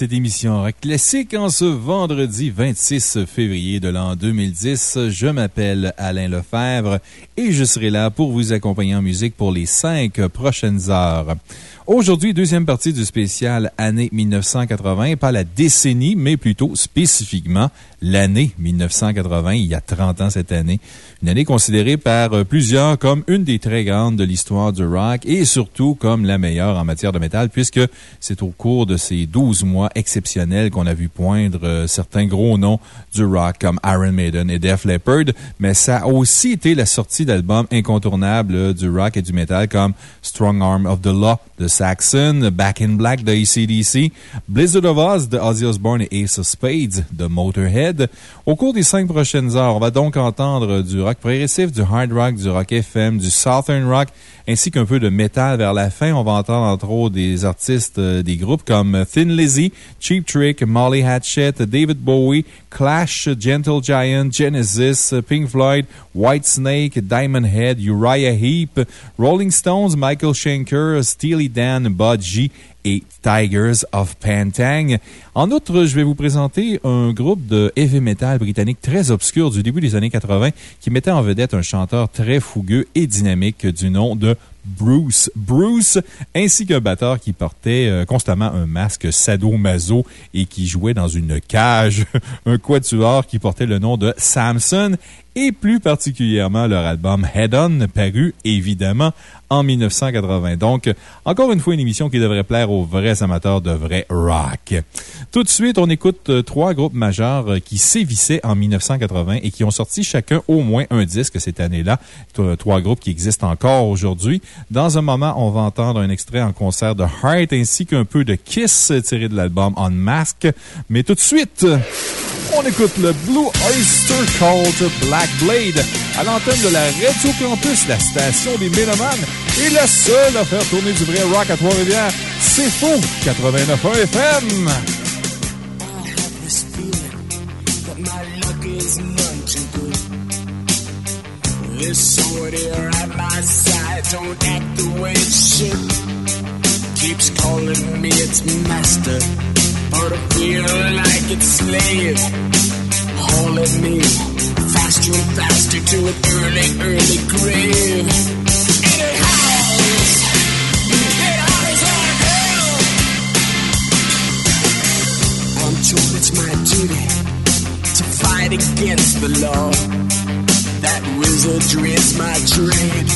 cette émission Rock Classique en ce vendredi 26 février de l'an 2010. Je m'appelle Alain Lefebvre et je serai là pour vous accompagner en musique pour les cinq prochaines heures. Aujourd'hui, deuxième partie du spécial année 1980, pas la décennie, mais plutôt spécifiquement l'année 1980, il y a 30 ans cette année. Une année considérée par euh, plusieurs comme une des très grandes de l'histoire du rock et surtout comme la meilleure en matière de métal puisque c'est au cours de ces 12 mois exceptionnels qu'on a vu poindre euh, certains gros noms du rock comme Iron Maiden et Def Leppard, mais ça a aussi été la sortie d'albums incontournables euh, du rock et du métal comme Strong Arm of the Law de Saxon, Back in Black de ACDC, Blizzard of Oz de Ozzy Osbourne et Ace of Spades de Motorhead. Au cours des cinq prochaines heures, on va donc entendre du rock progressif, du hard rock, du rock FM, du southern rock, ainsi qu'un peu de métal vers la fin. On va entendre entre autres des artistes euh, des groupes comme Thin Lizzy, Cheap Trick, Molly Hatchet, David Bowie, Clash, Gentle Giant, Genesis, Pink Floyd, White Snake, Diamond Head, Uriah Heep, Rolling Stones, Michael Schenker, Steely Dan, Budgie et Tigers of Pantang. En outre, je vais vous présenter un groupe de heavy metal britannique très obscur du début des années 80 qui mettait en vedette un chanteur très fougueux et dynamique du nom de Bruce. Bruce, ainsi qu'un batteur qui portait euh, constamment un masque sadomaso et qui jouait dans une cage. un quatuor qui portait le nom de Samson et plus particulièrement leur album Head On, paru évidemment en 1980. Donc, encore une fois, une émission qui devrait plaire aux vrais amateurs de vrai rock. Tout de suite, on écoute euh, trois groupes majeurs euh, qui sévissaient en 1980 et qui ont sorti chacun au moins un disque cette année-là. Trois groupes qui existent encore aujourd'hui. Dans un moment, on va entendre un extrait en concert de Heart ainsi qu'un peu de Kiss tiré de l'album Unmask. Mais tout de suite, on écoute le Blue Oyster Cult Black Blade à l'antenne de la Radio Campus, la station des Mélomanes, et la seule à faire tourner du vrai rock à Trois-Rivières. C'est faux! 89.1 FM! Is. This sword here at my side don't act the way it should. Keeps calling me its master, but I feel like its slave. Hauling me faster and faster to an early, early grave. It howls. It howls like hell. I'm told it's my duty to fight against the law. That wizardry is my trade,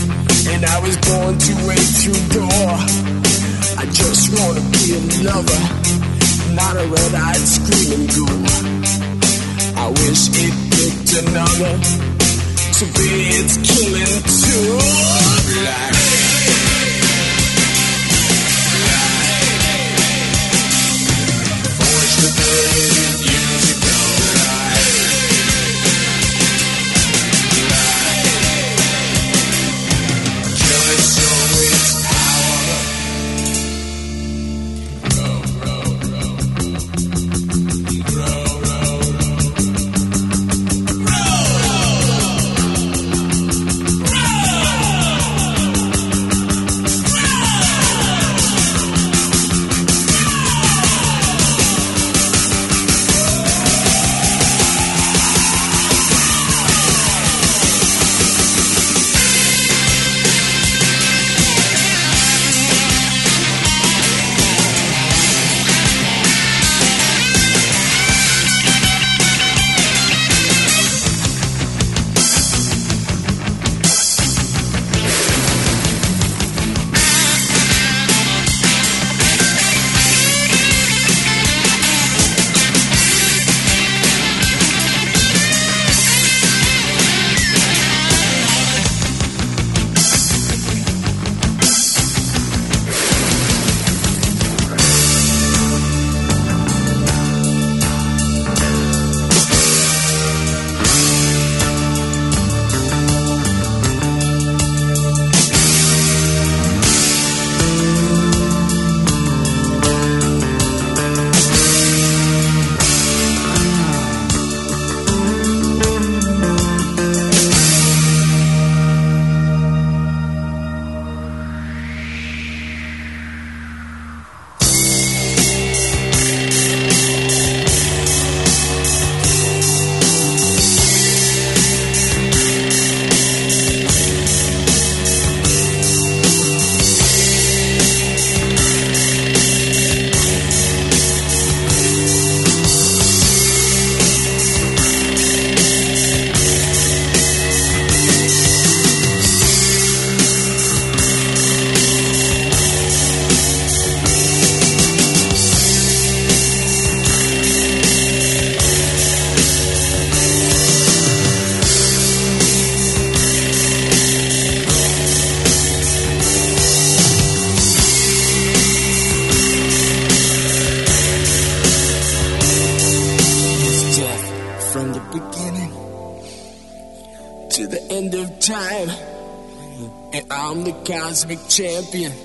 and I was born to wait through door. I just wanna be a lover, not a red-eyed screaming ghoul. I wish it picked another to be its killing tool. Black. Forge bien.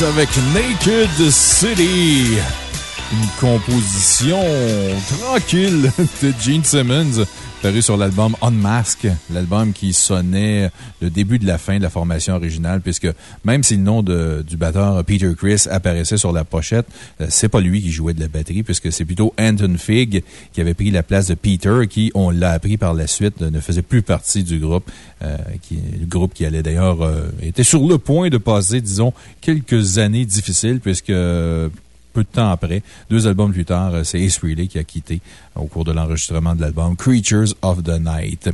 Avec Naked City. Une composition tranquille de Gene Simmons paru sur l'album Unmask, l'album qui sonnait le début de la fin de la formation originale, puisque même si le nom du batteur Peter Chris apparaissait sur la pochette, euh, c'est pas lui qui jouait de la batterie, puisque c'est plutôt Anton Fig qui avait pris la place de Peter, qui, on l'a appris par la suite, ne faisait plus partie du groupe, euh, qui, le groupe qui allait d'ailleurs, euh, était sur le point de passer, disons, quelques années difficiles, puisque peu de temps après, deux albums plus tard, euh, c'est Ace Frehley qui a quitté au cours de l'enregistrement de l'album Creatures of the Night.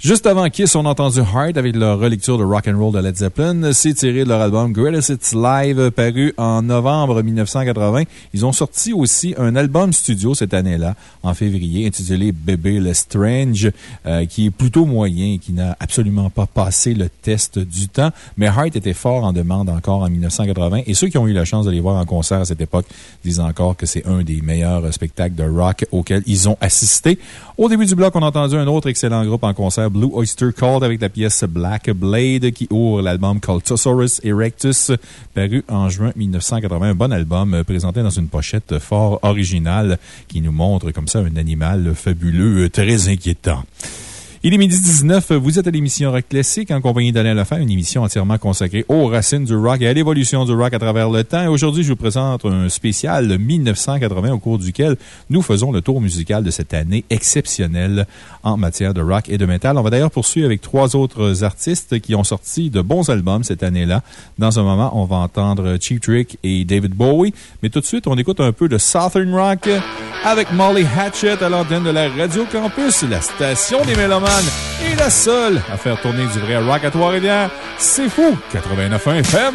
Juste avant Kiss, on a entendu Heart avec leur relecture de Rock and Roll de Led Zeppelin. C'est tiré de leur album Greatest Hits Live, paru en novembre 1980. Ils ont sorti aussi un album studio cette année-là, en février, intitulé Baby Lestrange, euh, qui est plutôt moyen et qui n'a absolument pas passé le test du temps. Mais Heart était fort en demande encore en 1980. Et ceux qui ont eu la chance de les voir en concert à cette époque disent encore que c'est un des meilleurs spectacles de rock auxquels ils ont assisté. Au début du bloc, on a entendu un autre excellent groupe en concert, Blue Oyster Cult, avec la pièce Black Blade qui ouvre l'album Cultosaurus Erectus, paru en juin 1980. Un bon album euh, présenté dans une pochette fort originale qui nous montre comme ça un animal fabuleux, euh, très inquiétant. Il est midi 19. Vous êtes à l'émission Rock Classique en compagnie d'Alain Lefebvre, une émission entièrement consacrée aux racines du rock et à l'évolution du rock à travers le temps. Aujourd'hui, je vous présente un spécial 1980 au cours duquel nous faisons le tour musical de cette année exceptionnelle en matière de rock et de metal. On va d'ailleurs poursuivre avec trois autres artistes qui ont sorti de bons albums cette année-là. Dans un moment, on va entendre Cheap Trick et David Bowie. Mais tout de suite, on écoute un peu de Southern Rock avec Molly Hatchet à l'antenne de la Radio Campus, la station des mélomanes et la seule à faire tourner du vrai rock à Trois-Rivières. C'est fou! 89.1 FM!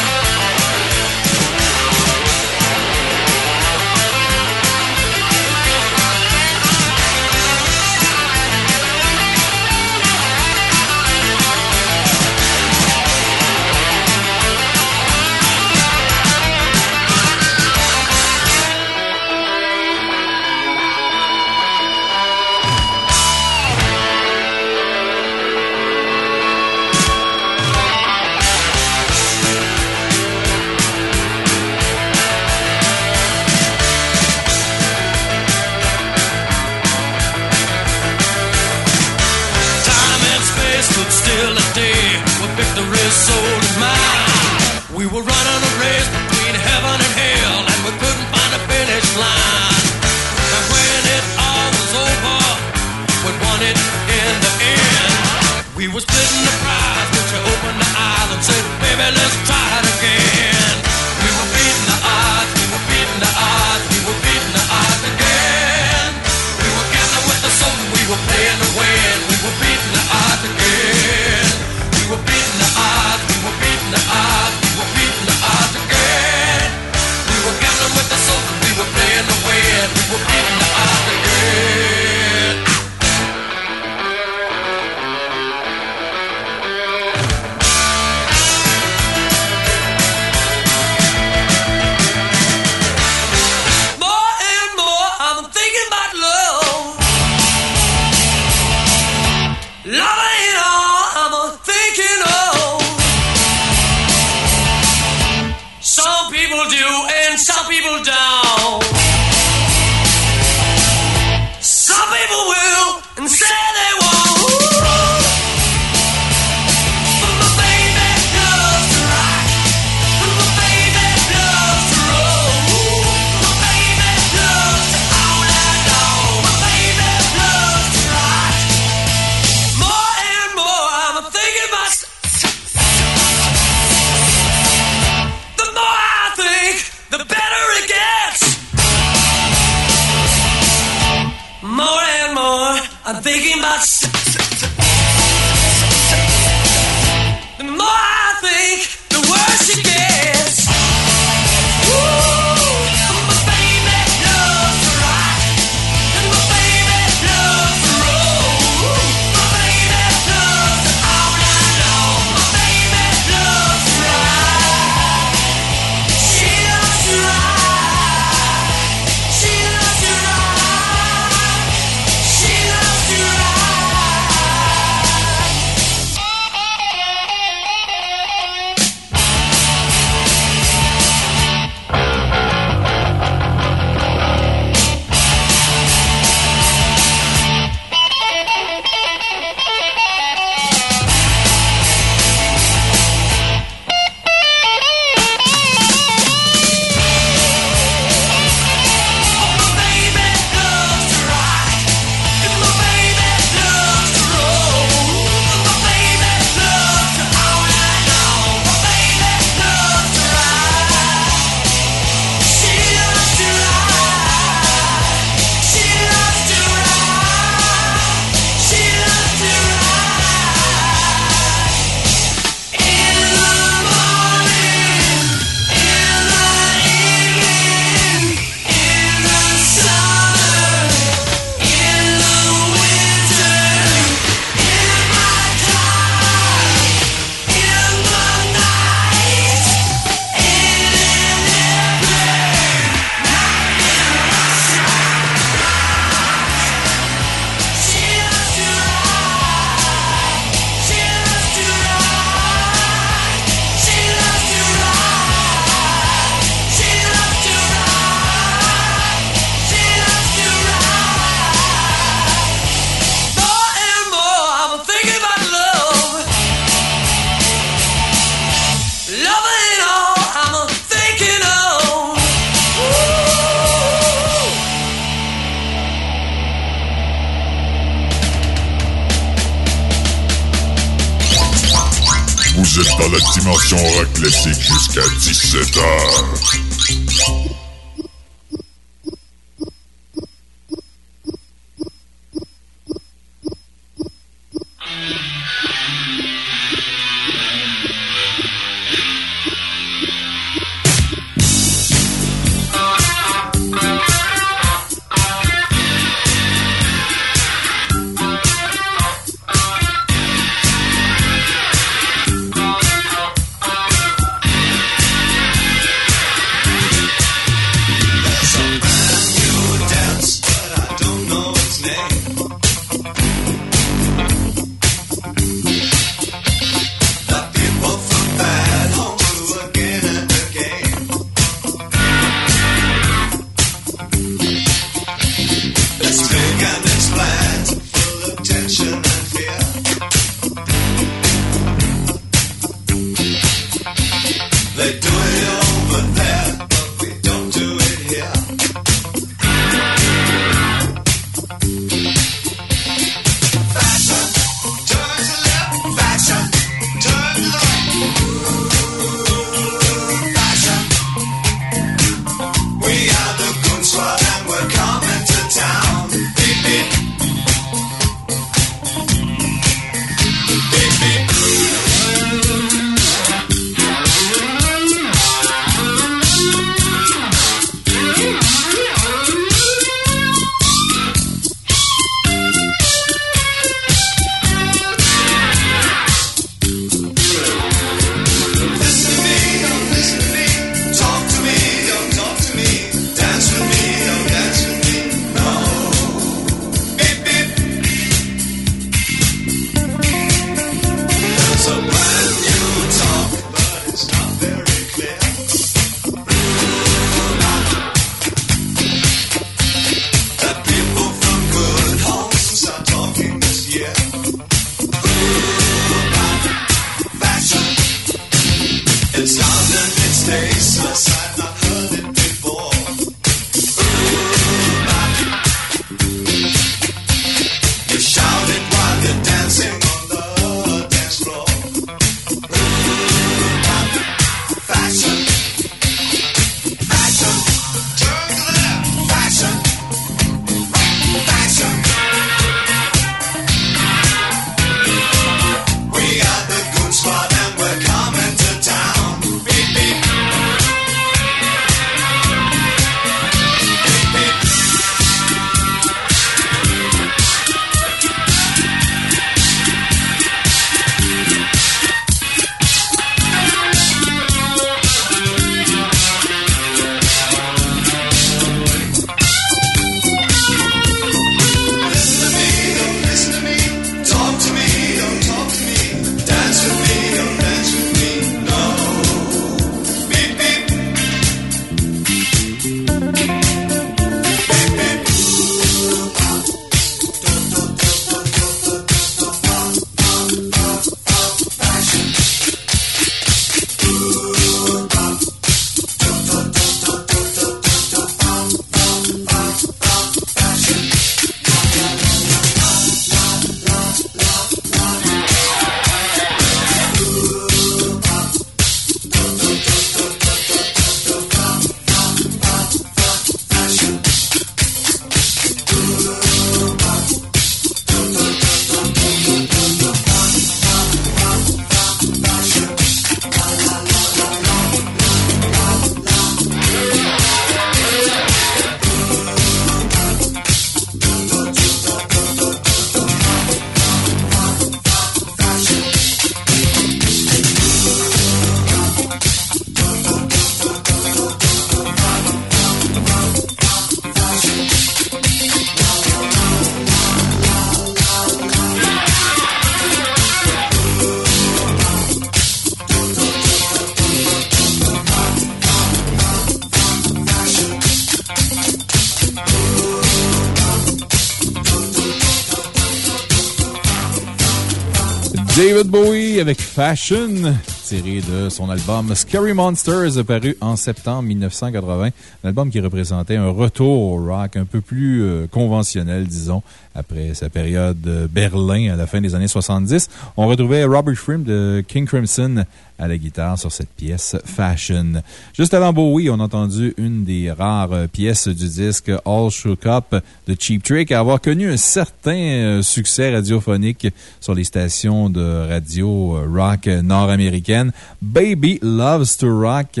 Fashion, tiré de son album Scary Monsters, paru en septembre 1980. Un album qui représentait un retour au rock un peu plus euh, conventionnel, disons, après sa période Berlin à la fin des années 70. On retrouvait Robert Frimm de King Crimson à la guitare sur cette pièce Fashion. Juste avant Bowie, on a entendu une des rares pièces du disque All Shook Up de Cheap Trick à avoir connu un certain euh, succès radiophonique sur les stations de radio euh, rock nord-américaines. Baby Loves to Rock.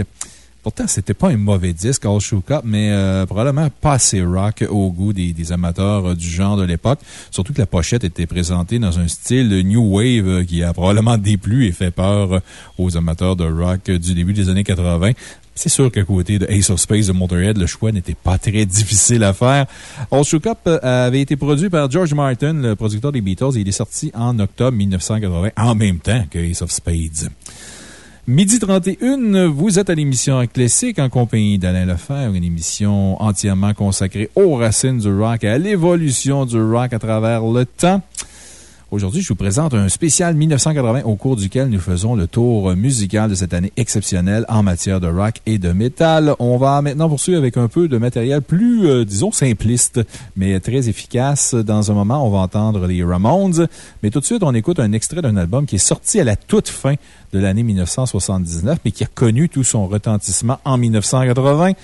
Pourtant, c'était pas un mauvais disque, All Shook Up, mais euh, probablement pas assez rock au goût des, amateurs euh, du genre de l'époque. Surtout que la pochette était présentée dans un style New Wave euh, qui a probablement déplu et fait peur aux amateurs de rock du début des années 80. C'est sûr qu'à côté de Ace of Space de Motorhead, le choix n'était pas très difficile à faire. All Shook Up avait été produit par George Martin, le producteur des Beatles, et il est sorti en octobre 1980, en même temps que Ace of Spades. Midi 31, vous êtes à l'émission Classique en compagnie d'Alain Lefebvre, une émission entièrement consacrée aux racines du rock et à l'évolution du rock à travers le temps. Aujourd'hui, je vous présente un spécial 1980 au cours duquel nous faisons le tour musical de cette année exceptionnelle en matière de rock et de métal. On va maintenant poursuivre avec un peu de matériel plus, euh, disons, simpliste, mais très efficace. Dans un moment, on va entendre les Ramones. Mais tout de suite, on écoute un extrait d'un album qui est sorti à la toute fin de l'année 1979, mais qui a connu tout son retentissement en 1980.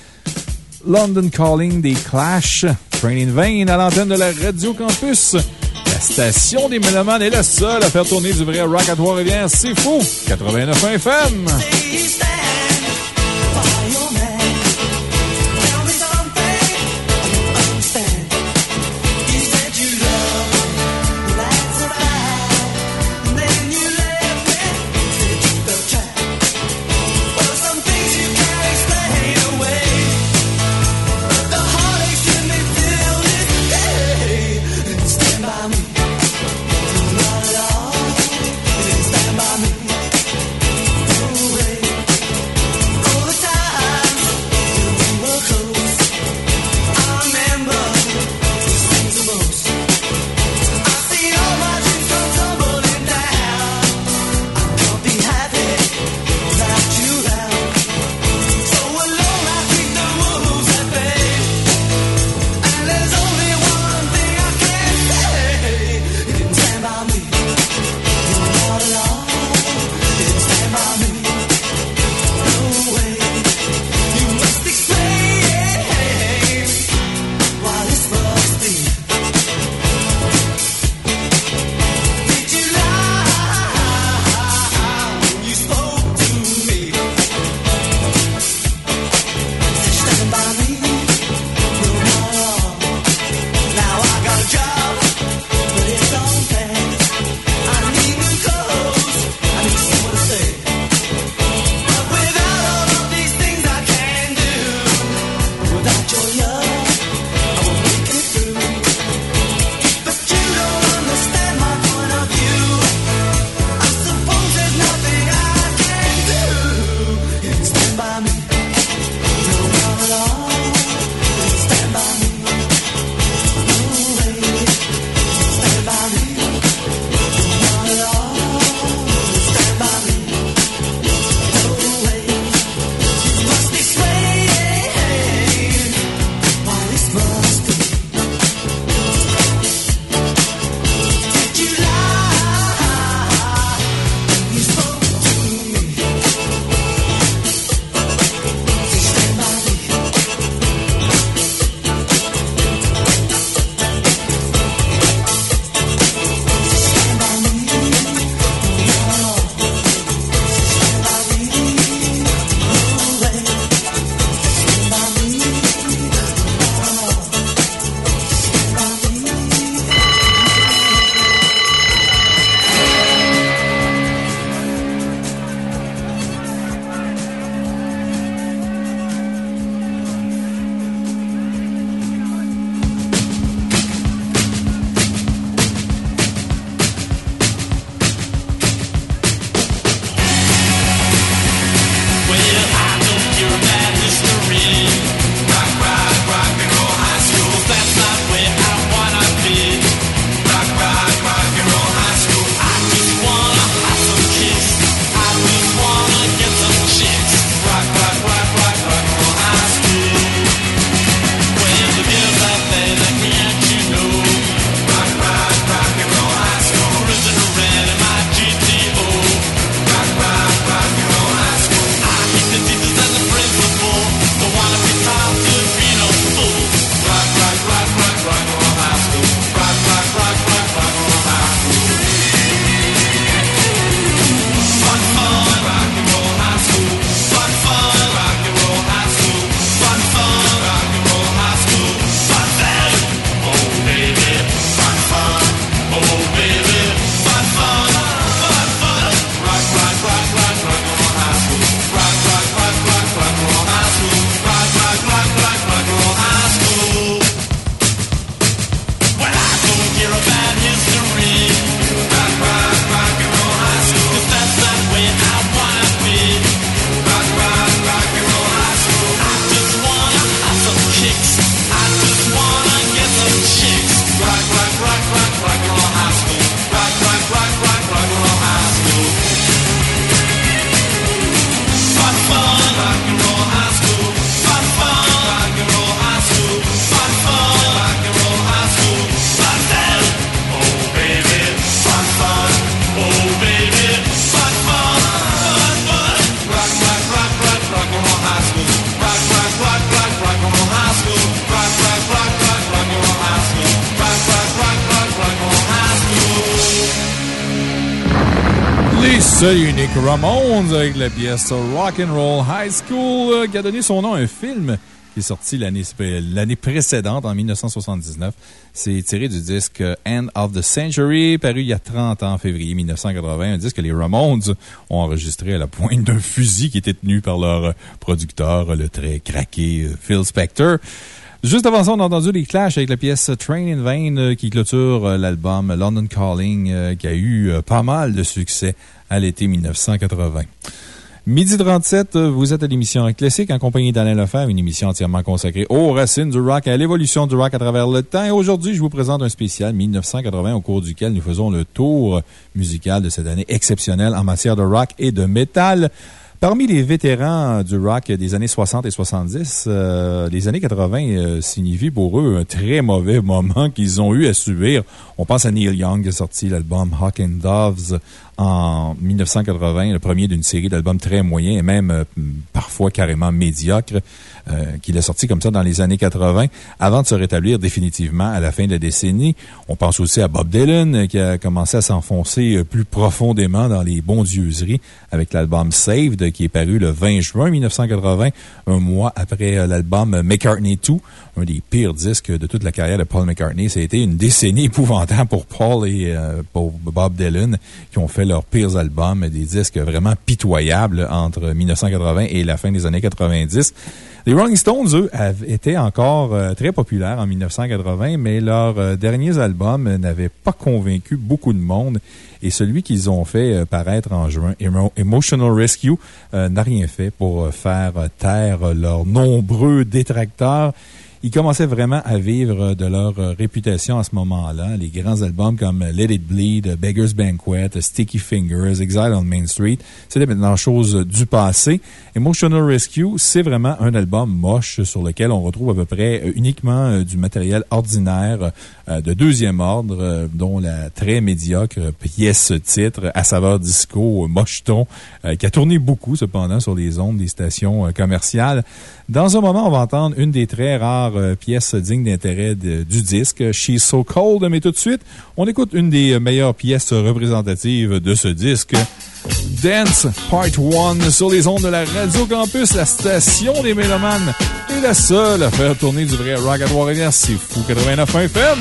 London Calling des Clash, Train in Vain à l'antenne de la Radio Campus. La station des Mélomanes est la seule à faire tourner du vrai rock à Trois-Rivières. C'est fou! 89 FM! Seul unique Ramones avec la pièce Rock and Roll High School euh, qui a donné son nom à un film qui est sorti l'année précédente, en 1979. C'est tiré du disque End of the Century, paru il y a 30 ans, en février 1980. Un disque que les Ramones ont enregistré à la pointe d'un fusil qui était tenu par leur producteur, le très craqué euh, Phil Spector. Juste avant ça, on a entendu les Clash avec la pièce Train in Vain euh, qui clôture l'album London Calling qui a eu pas mal de succès à l'été 1980. Midi 37, vous êtes à l'émission Classique en compagnie d'Alain Lefebvre, une émission entièrement consacrée aux racines du rock et à l'évolution du rock à travers le temps. Et aujourd'hui, je vous présente un spécial 1980 au cours duquel nous faisons le tour musical de cette année exceptionnelle en matière de rock et de métal. Parmi les vétérans du rock des années 60 et 70, euh, les années 80 euh, signifient pour eux un très mauvais moment qu'ils ont eu à subir. On pense à Neil Young qui a sorti l'album Hawk and Doves en 1980, le premier d'une série d'albums très moyens et même euh, parfois carrément médiocres. Euh, qu'il a sorti comme ça dans les années 80, avant de se rétablir définitivement à la fin de la décennie. On pense aussi à Bob Dylan, euh, qui a commencé à s'enfoncer plus profondément dans les bondieuseries avec l'album Saved, qui est paru le 20 juin 1980, un mois après l'album McCartney 2, un des pires disques de toute la carrière de Paul McCartney. Ça a été une décennie épouvantable pour Paul et pour Bob Dylan, qui ont fait leurs pires albums, des disques vraiment pitoyables entre 1980 et la fin des années 90. Les Rolling Stones, eux, étaient encore euh, très populaires en 1980, mais leurs euh, derniers albums n'avaient pas convaincu beaucoup de monde. Et celui qu'ils ont fait euh, paraître en juin, Emotional Rescue, n'a rien fait pour faire taire leurs nombreux détracteurs ils commençaient vraiment à vivre de leur réputation à ce moment-là. Les grands albums comme Let It Bleed, Beggar's Banquet, Sticky Fingers, Exile on Main Street, c'était maintenant chose du passé. Emotional Rescue, c'est vraiment un album moche sur lequel on retrouve à peu près euh, uniquement euh, du matériel ordinaire euh, de deuxième ordre, dont la très médiocre pièce titre à saveur disco, mocheton, qui a tourné beaucoup cependant sur les ondes des stations commerciales. Dans un moment, on va entendre une des très rares euh, pièces dignes d'intérêt du disque, She's So Cold, mais tout de suite, on écoute une des meilleures pièces représentatives de ce disque. Dance Part 1 sur les ondes de la Radio Campus, la station des Mélomanes, et la seule à faire tourner du vrai rock à Trois-Rivières, c'est Fou 89 FM.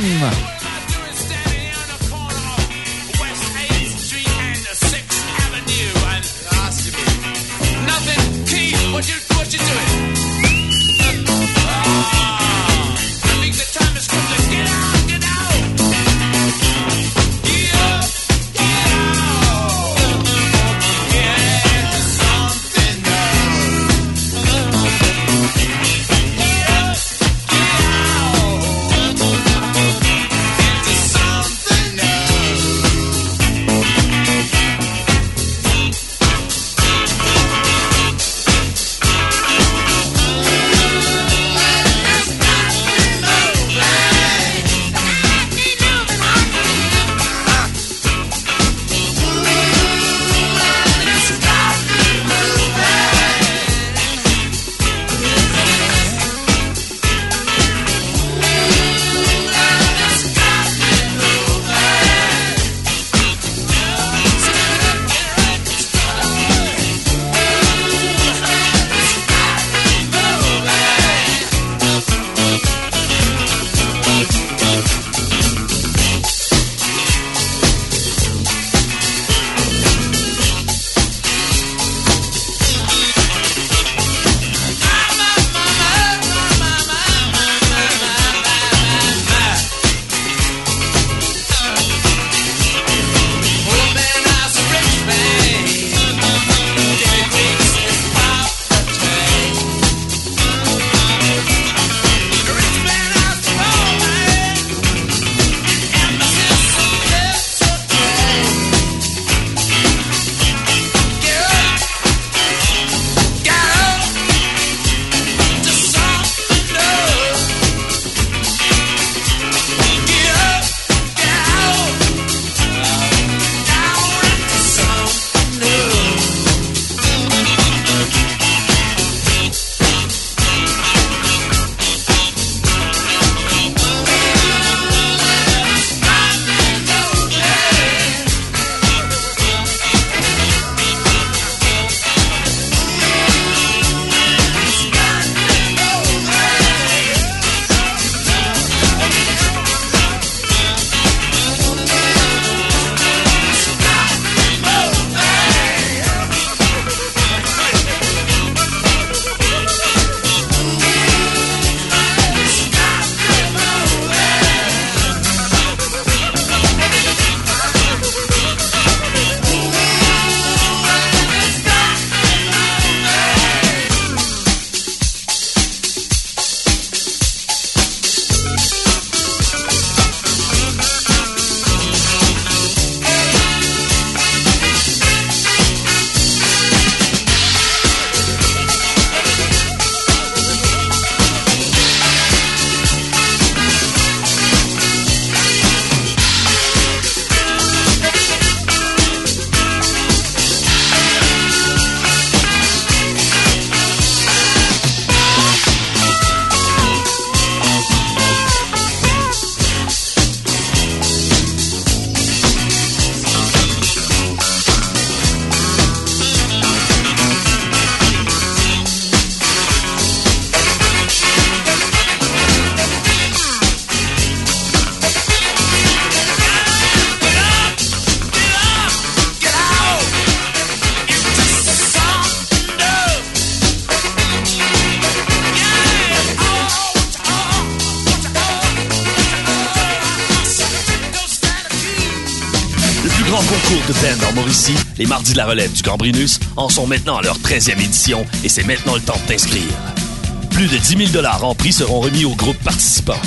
Mardis de la relève du Gambrinus en sont maintenant à leur 13e édition et c'est maintenant le temps de t'inscrire. Plus de 10 000 en prix seront remis aux groupes participants.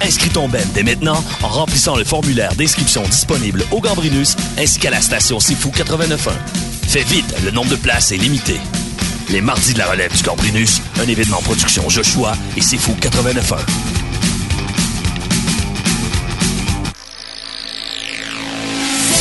Inscris ton band dès maintenant en remplissant le formulaire d'inscription disponible au Gambrinus ainsi qu'à la station Sifu 89.1. Fais vite, le nombre de places est limité. Les mardis de la relève du Gambrinus, un événement production Joshua et Sifu 89.1.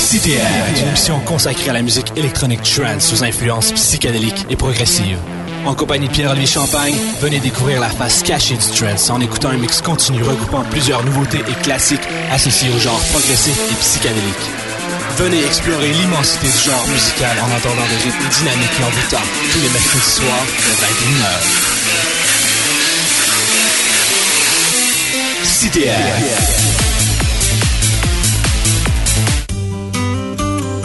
CTR est une émission consacrée à la musique électronique trance sous influence psychédélique et progressive. En compagnie de Pierre-Olivier Champagne, venez découvrir la face cachée du trance en écoutant un mix continu regroupant plusieurs nouveautés et classiques associés au genre progressif et psychédélique. Venez explorer l'immensité du genre musical en entendant des rythmes dynamiques et envoûtants tous les mercredis soirs de 21h. CTR.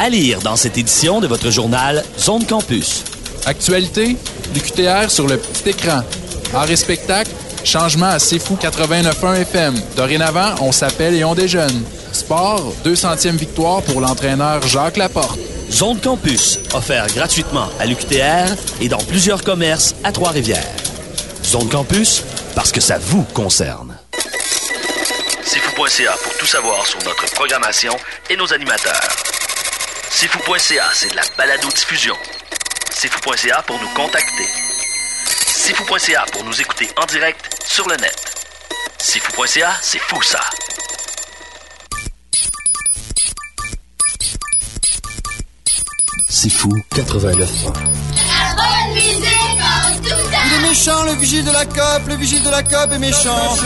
à lire dans cette édition de votre journal Zone Campus. Actualité, l'UQTR sur le petit écran. Art et spectacle, changement à C'est Fou 89.1 FM. Dorénavant, on s'appelle et on déjeune. Sport, 200e victoire pour l'entraîneur Jacques Laporte. Zone Campus, offert gratuitement à l'UQTR et dans plusieurs commerces à Trois-Rivières. Zone Campus, parce que ça vous concerne. C'est fou.ca pour tout savoir sur notre programmation et nos animateurs. C'est fou.ca, c'est de la balado-diffusion. C'est fou.ca pour nous contacter. C'est fou.ca pour nous écouter en direct sur le net. C'est fou.ca, c'est fou ça. C'est fou 89 La bonne musique en tout temps. Il est méchant, le vigile de la COP, le vigile de la COP est méchant.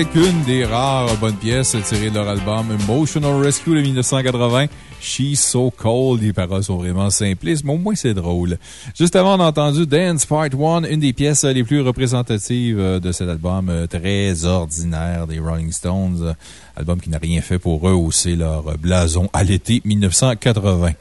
Avec une des rares bonnes pièces tirées de leur album Emotional Rescue de 1980. She's So Cold. Les paroles sont vraiment simplistes, mais au moins c'est drôle. Juste avant, on a entendu Dance Part 1, une des pièces les plus représentatives de cet album très ordinaire des Rolling Stones. Album qui n'a rien fait pour rehausser leur blason à l'été 1980.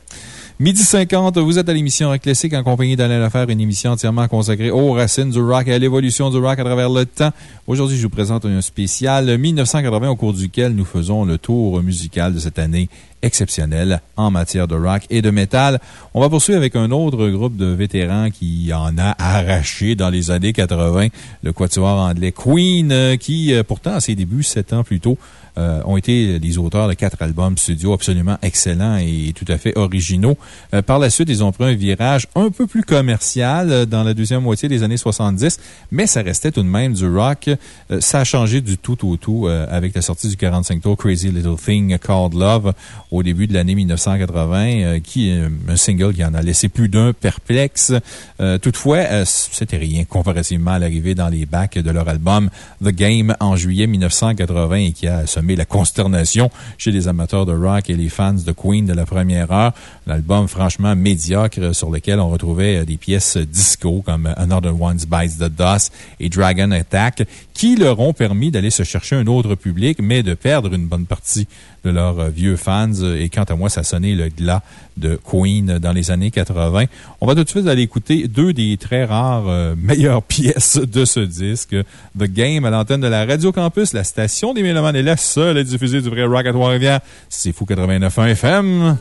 Midi 50, vous êtes à l'émission Rock Classique en compagnie d'Alain Lefer, une émission entièrement consacrée aux racines du rock et à l'évolution du rock à travers le temps. Aujourd'hui, je vous présente un spécial 1980 au cours duquel nous faisons le tour musical de cette année exceptionnelle en matière de rock et de métal. On va poursuivre avec un autre groupe de vétérans qui en a arraché dans les années 80, le quatuor anglais Queen, euh, qui, euh, pourtant, à ses débuts, sept ans plus tôt, euh, ont été les auteurs de quatre albums studio absolument excellents et tout à fait originaux. Par la suite, ils ont pris un virage un peu plus commercial dans la deuxième moitié des années 70, mais ça restait tout de même du rock. ça a changé du tout au tout avec la sortie du 45 tour Crazy Little Thing Called Love au début de l'année 1980, qui est un single qui en a laissé plus d'un perplexe. toutefois, c'était rien comparativement à l'arrivée dans les bacs de leur album The Game en juillet 1980 et qui a semé la consternation chez les amateurs de rock et les fans de Queen de la première heure. L'album franchement médiocre sur lequel on retrouvait euh, des pièces disco comme Another One's Bites the Dust et Dragon Attack qui leur ont permis d'aller se chercher un autre public, mais de perdre une bonne partie de leurs euh, vieux fans. Et quant à moi, ça sonnait le glas de Queen dans les années 80. On va tout de suite aller écouter deux des très rares euh, meilleures pièces de ce disque. The Game à l'antenne de la Radio Campus, la station des Mélomanes est la seule à diffuser du vrai rock à Trois-Rivières. C'est Fou 89.1 FM.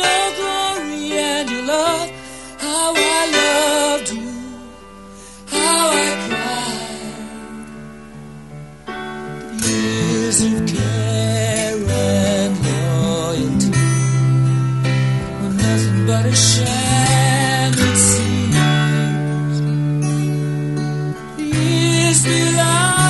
your glory and your love. How I loved you, how I cried. Years of care and loyalty were nothing but a sham, it seems. Years belong.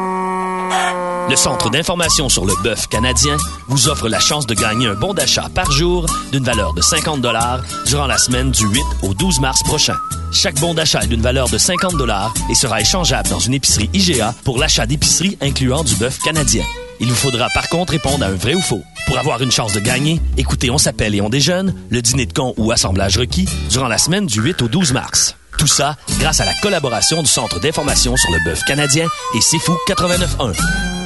Le Centre d'information sur le bœuf canadien vous offre la chance de gagner un bon d'achat par jour d'une valeur de 50 durant la semaine du 8 au 12 mars prochain. Chaque bon d'achat est d'une valeur de 50 et sera échangeable dans une épicerie IGA pour l'achat d'épicerie incluant du bœuf canadien. Il vous faudra par contre répondre à un vrai ou faux. Pour avoir une chance de gagner, écoutez On s'appelle et on déjeune, le dîner de con ou assemblage requis durant la semaine du 8 au 12 mars. Tout ça grâce à la collaboration du Centre d'information sur le bœuf canadien et C'est Fou 89.1.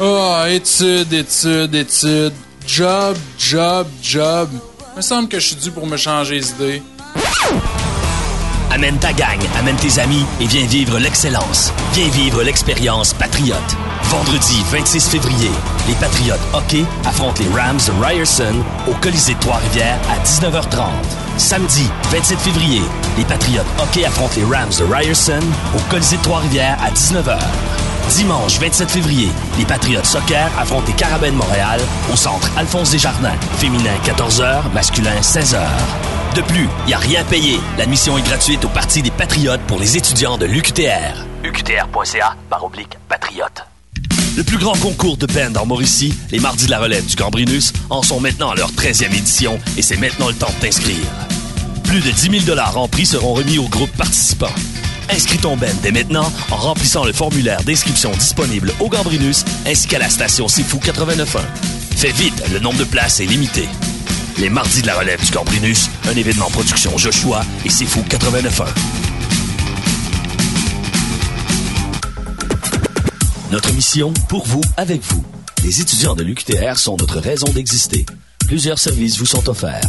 Ah, oh, études, études. Job, job, job. Il me semble que je suis dû pour me changer les idées. Amène ta gang, amène tes amis et viens vivre l'excellence. Viens vivre l'expérience Patriote. Vendredi 26 février, les Patriotes hockey affrontent les Rams de Ryerson au Colisée de Trois-Rivières à 19h30. Samedi 27 février, les Patriotes hockey affrontent les Rams de Ryerson au Colisée de Trois-Rivières à 19h. Dimanche 27 février, les Patriotes Soccer affrontent les Carabins Montréal au centre Alphonse Desjardins. Féminin 14h, masculin 16h. De plus, il n'y a rien payé. L'admission est gratuite au Parti des Patriotes pour les étudiants de l'UQTR. UQTR.ca par oblique patriote. Le plus grand concours de band en Mauricie, les Mardis de la Relève du Gambrinus, en sont maintenant à leur 13e édition et c'est maintenant le temps de t'inscrire. Plus de 10 000 en prix seront remis aux groupes participants. Inscris ton band dès maintenant en remplissant le formulaire d'inscription disponible au Gambrinus ainsi qu'à la station Sifu 89.1. Fais vite, le nombre de places est limité. Les mardis de la relève du Gambrinus, un événement production Joshua et Sifu 89.1. Notre mission, pour vous, avec vous. Les étudiants de l'UQTR sont notre raison d'exister. Plusieurs services vous sont offerts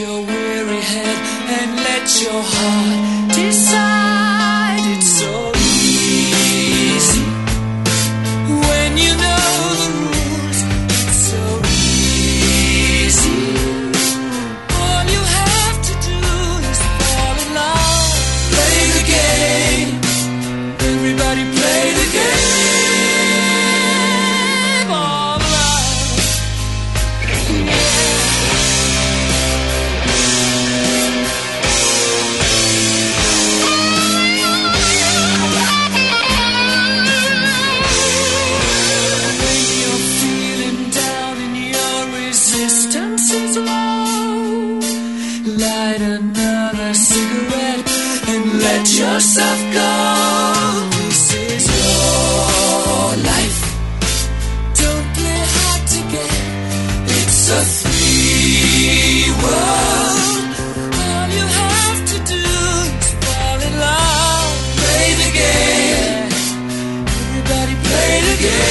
your weary head and let your heart Come, come,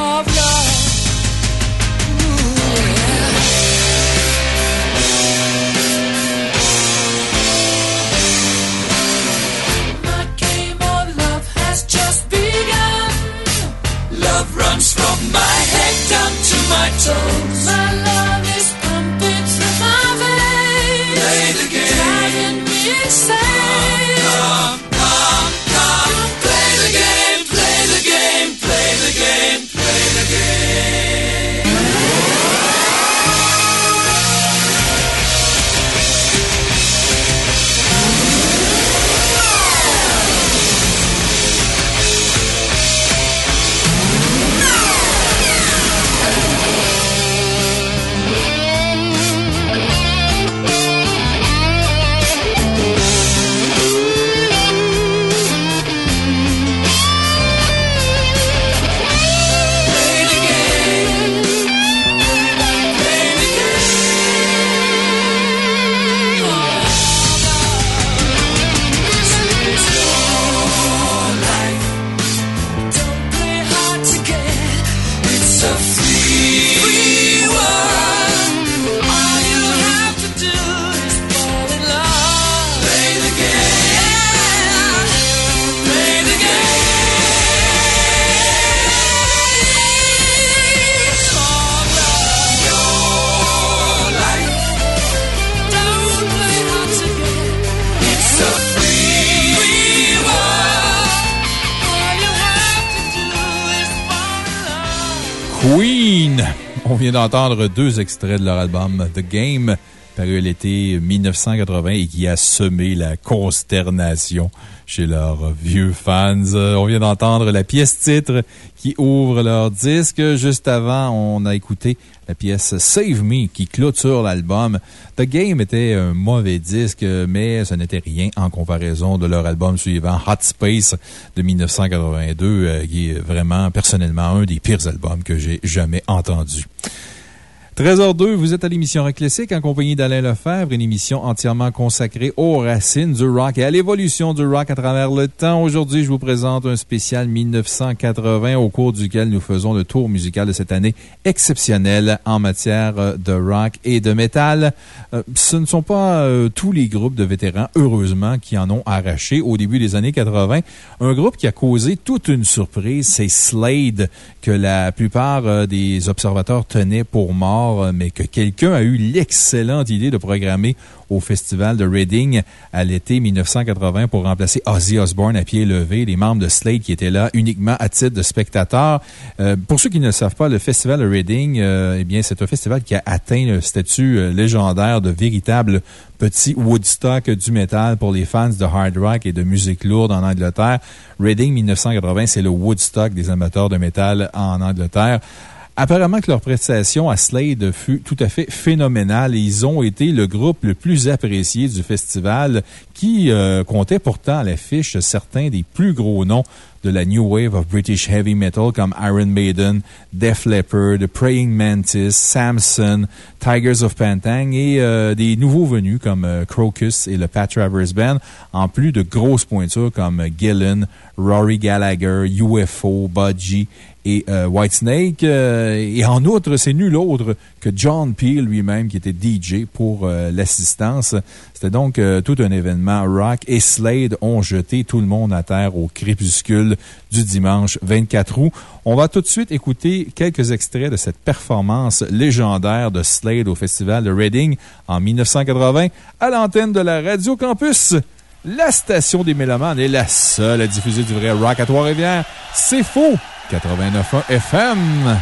come, play the game, play the game. Vient d'entendre deux extraits de leur album The Game, paru l'été 1980 et qui a semé la consternation chez leurs vieux fans. On vient d'entendre la pièce titre qui ouvre leur disque. Juste avant, on a écouté la pièce Save Me qui clôture l'album. The Game était un mauvais disque, mais ce n'était rien en comparaison de leur album suivant Hot Space de 1982, euh, qui est vraiment personnellement un des pires albums que j'ai jamais entendu. 13h02, vous êtes à l'émission Rock Classique en compagnie d'Alain Lefebvre, une émission entièrement consacrée aux racines du rock et à l'évolution du rock à travers le temps. Aujourd'hui, je vous présente un spécial 1980 au cours duquel nous faisons le tour musical de cette année exceptionnelle en matière de rock et de métal. Euh, ce ne sont pas euh, tous les groupes de vétérans, heureusement, qui en ont arraché au début des années 80. Un groupe qui a causé toute une surprise, c'est Slade, que la plupart euh, des observateurs tenaient pour mort euh, mais que quelqu'un a eu l'excellente idée de programmer au festival de Reading à l'été 1980 pour remplacer Ozzy Osbourne à pied levé, les membres de Slade qui étaient là uniquement à titre de spectateurs. Euh, pour ceux qui ne le savent pas, le festival de Reading, euh, eh bien, c'est un festival qui a atteint le statut légendaire de véritable petit Woodstock du métal pour les fans de hard rock et de musique lourde en Angleterre. Reading 1980, c'est le Woodstock des amateurs de métal en Angleterre. Apparemment que leur prestation à Slade fut tout à fait phénoménale et ils ont été le groupe le plus apprécié du festival qui euh, comptait pourtant à l'affiche certains des plus gros noms de la New Wave of British Heavy Metal comme Iron Maiden, Def Leppard, Praying Mantis, Samson, Tigers of Pantang et euh, des nouveaux venus comme euh, Crocus et le Pat Travers Band, en plus de grosses pointures comme Gillen, Rory Gallagher, UFO, Budgie et euh, Whitesnake. Euh, et en outre, c'est nul autre que John Peel lui-même qui était DJ pour euh, l'assistance. C'était donc tout un événement rock et Slade ont jeté tout le monde à terre au crépuscule du dimanche 24 août. On va tout de suite écouter quelques extraits de cette performance légendaire de Slade au festival de Reading en 1980 à l'antenne de la Radio Campus. La station des Mélomanes est la seule à diffuser du vrai rock à Trois-Rivières. C'est faux! 89.1 FM.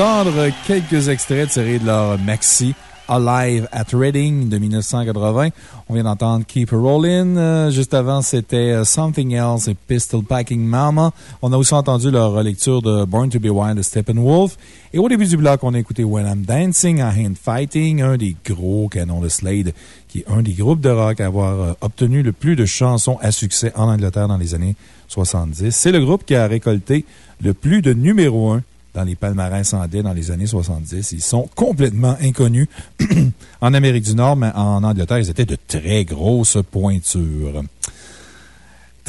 D'entendre quelques extraits tirés de leur maxi Alive at Reading de 1980. On vient d'entendre Keep Rollin'. Euh, juste avant, c'était euh, Something Else et Pistol Packing Mama. On a aussi entendu leur lecture de Born to Be Wild de Steppenwolf. Et au début du bloc, on a écouté When I'm Dancing, I Hand Fighting, un des gros canons de Slade, qui est un des groupes de rock à avoir euh, obtenu le plus de chansons à succès en Angleterre dans les années 70. C'est le groupe qui a récolté le plus de numéro 1 dans les palmarès andais dans les années 70. Ils sont complètement inconnus en Amérique du Nord, mais en Angleterre, ils étaient de très grosses pointures.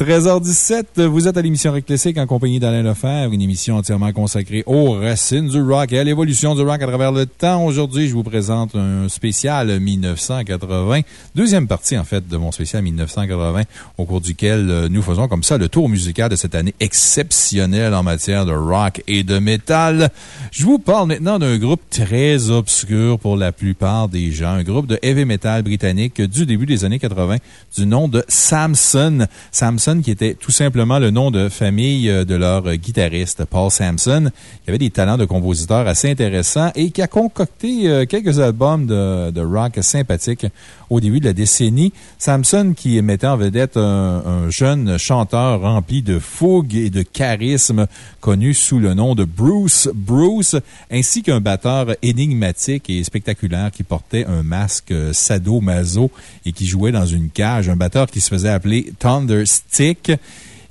13h17, vous êtes à l'émission Rock Classique en compagnie d'Alain Lefebvre, une émission entièrement consacrée aux racines du rock et à l'évolution du rock à travers le temps. Aujourd'hui, je vous présente un spécial 1980, deuxième partie en fait de mon spécial 1980, au cours duquel euh, nous faisons comme ça le tour musical de cette année exceptionnelle en matière de rock et de métal. Je vous parle maintenant d'un groupe très obscur pour la plupart des gens, un groupe de heavy metal britannique du début des années 80 du nom de Samson. Samson qui était tout simplement le nom de famille euh, de leur guitariste, Paul Samson, qui avait des talents de compositeur assez intéressants et qui a concocté euh, quelques albums de, rock sympathiques au début de la décennie. Samson, qui mettait en vedette un, jeune chanteur rempli de fougue et de charisme, connu sous le nom de Bruce Bruce, ainsi qu'un batteur énigmatique et spectaculaire qui portait un masque sado-maso et qui jouait dans une cage, un batteur qui se faisait appeler Thunder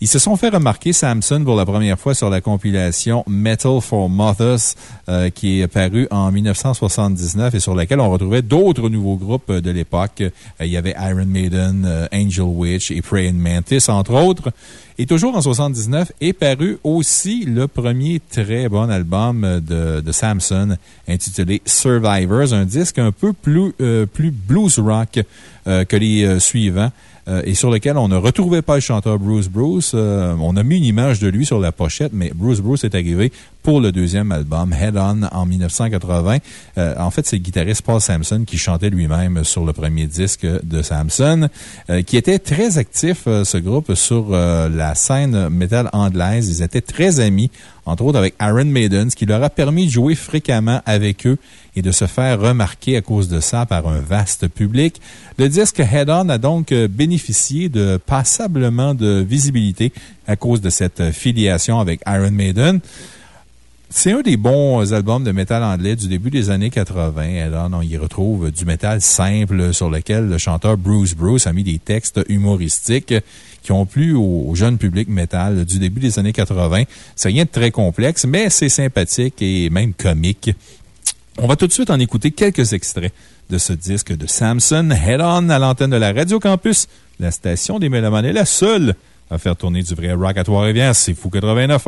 ils se sont fait remarquer Samson pour la première fois sur la compilation Metal for Mothers, euh, qui est parue en 1979 et sur laquelle on retrouvait d'autres nouveaux groupes de l'époque. Euh, il y avait Iron Maiden, euh, Angel Witch et Praying Mantis, entre autres. Et toujours en 79 est paru aussi le premier très bon album de, Samson intitulé Survivors, un disque un peu plus blues rock que les suivants. Euh, et sur lequel on ne retrouvait pas le chanteur Bruce Bruce. Euh, on a mis une image de lui sur la pochette, mais Bruce Bruce est arrivé pour le deuxième album, Head On, en 1980. Euh, en fait, c'est le guitariste Paul Samson qui chantait lui-même sur le premier disque de Samson, qui était très actif, ce groupe, sur la scène métal anglaise. Ils étaient très amis, entre autres avec Iron Maiden, ce qui leur a permis de jouer fréquemment avec eux et de se faire remarquer à cause de ça par un vaste public. Le disque Head On a donc euh, bénéficié de passablement de visibilité à cause de cette filiation avec Iron Maiden. C'est un des bons albums de métal anglais du début des années 80. Alors, on y retrouve du métal simple sur lequel le chanteur Bruce Bruce a mis des textes humoristiques qui ont plu au, jeune public métal du début des années 80. C'est rien de très complexe, mais c'est sympathique et même comique. On va tout de suite en écouter quelques extraits de ce disque de Samson, Head On, à l'antenne de la Radio Campus. La station des Mélomanes est la seule à faire tourner du vrai rock à Trois-Rivières. C'est Fou 89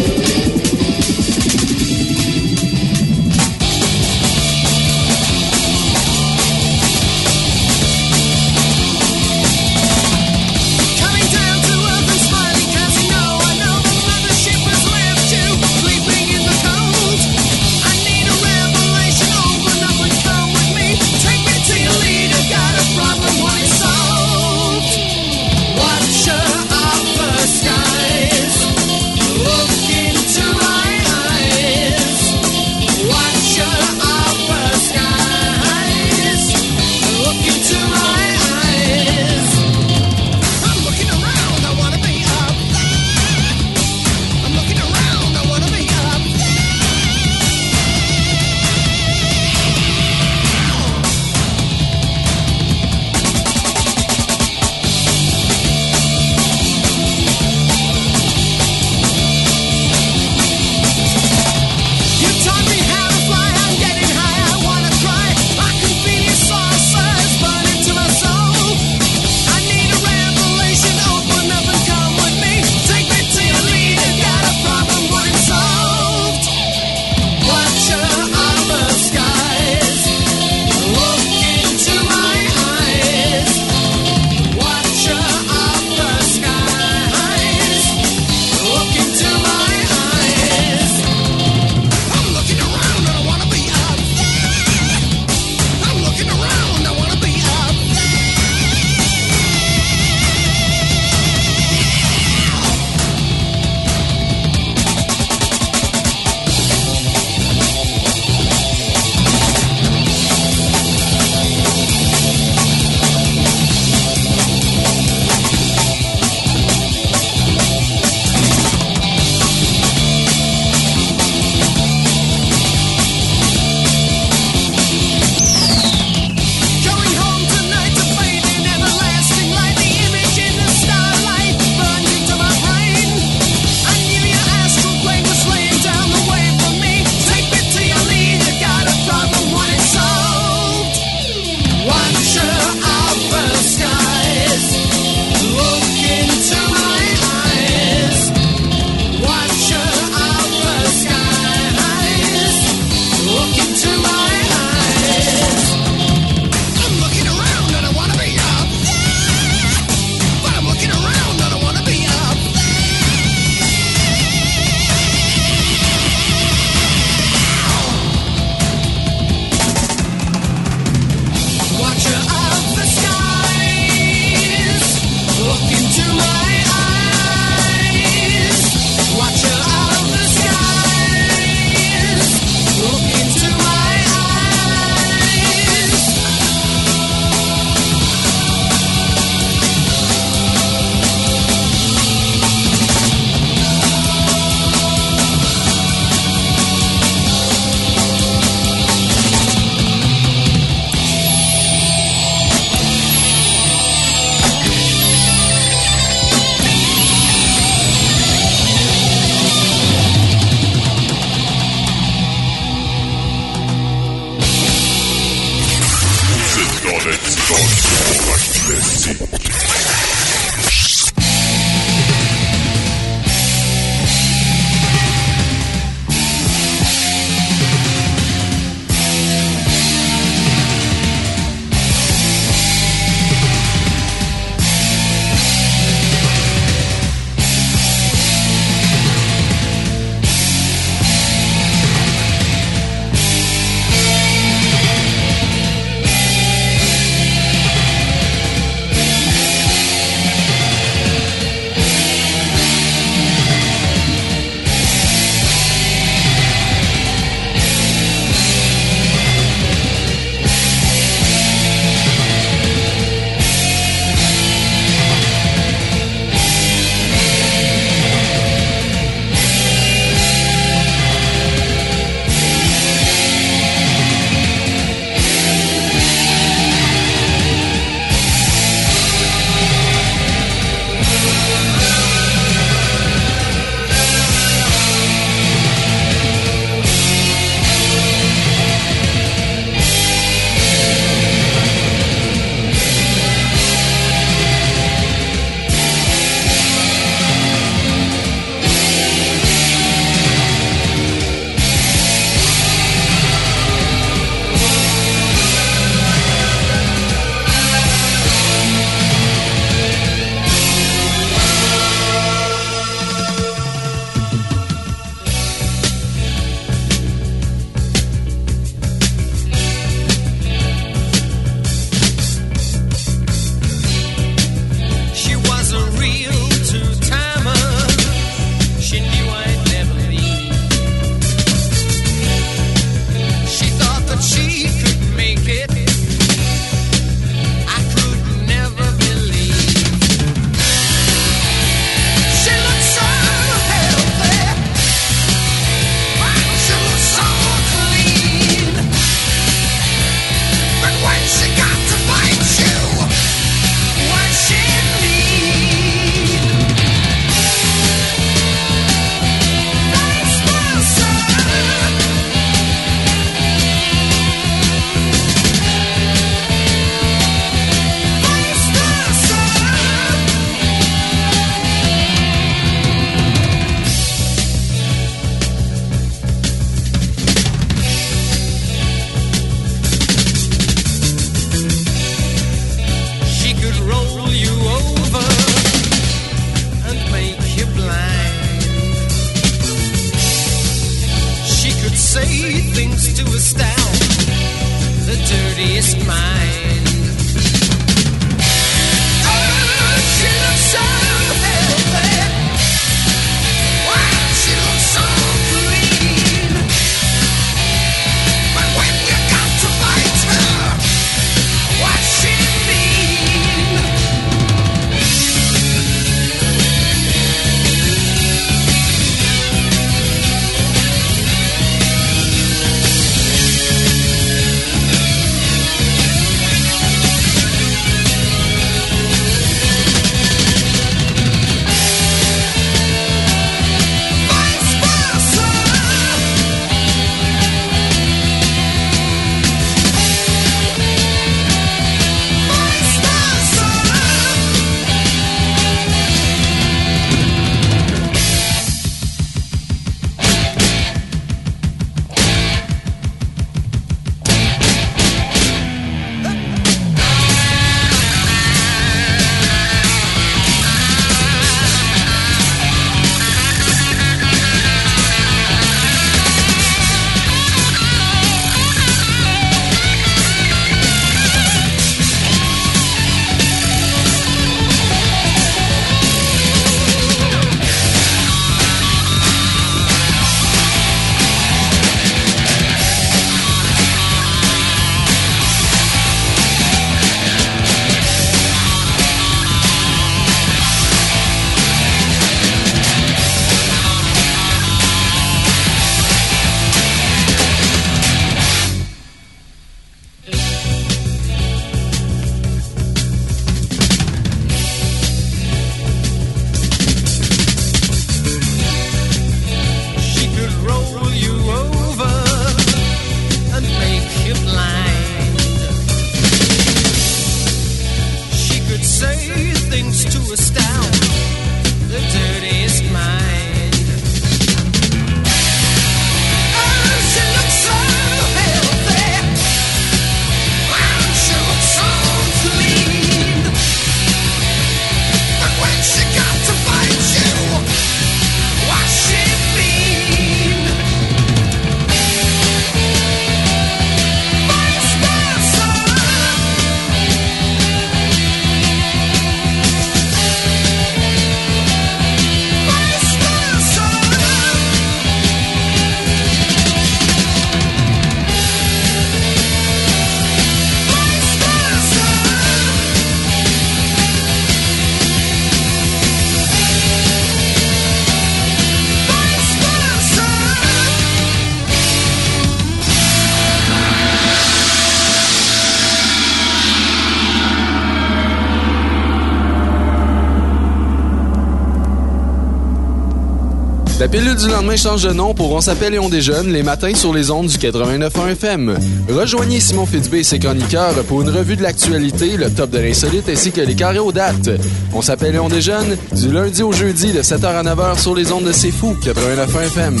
La pilule du lendemain change de nom pour On s'appelle et on déjeune les matins sur les ondes du 89.1 FM. Rejoignez Simon Fitzbé et ses chroniqueurs pour une revue de l'actualité, le top de l'insolite ainsi que les carrés aux dates. On s'appelle et on déjeune du lundi au jeudi de 7h à 9h sur les ondes de C'est Fou 89.1 FM.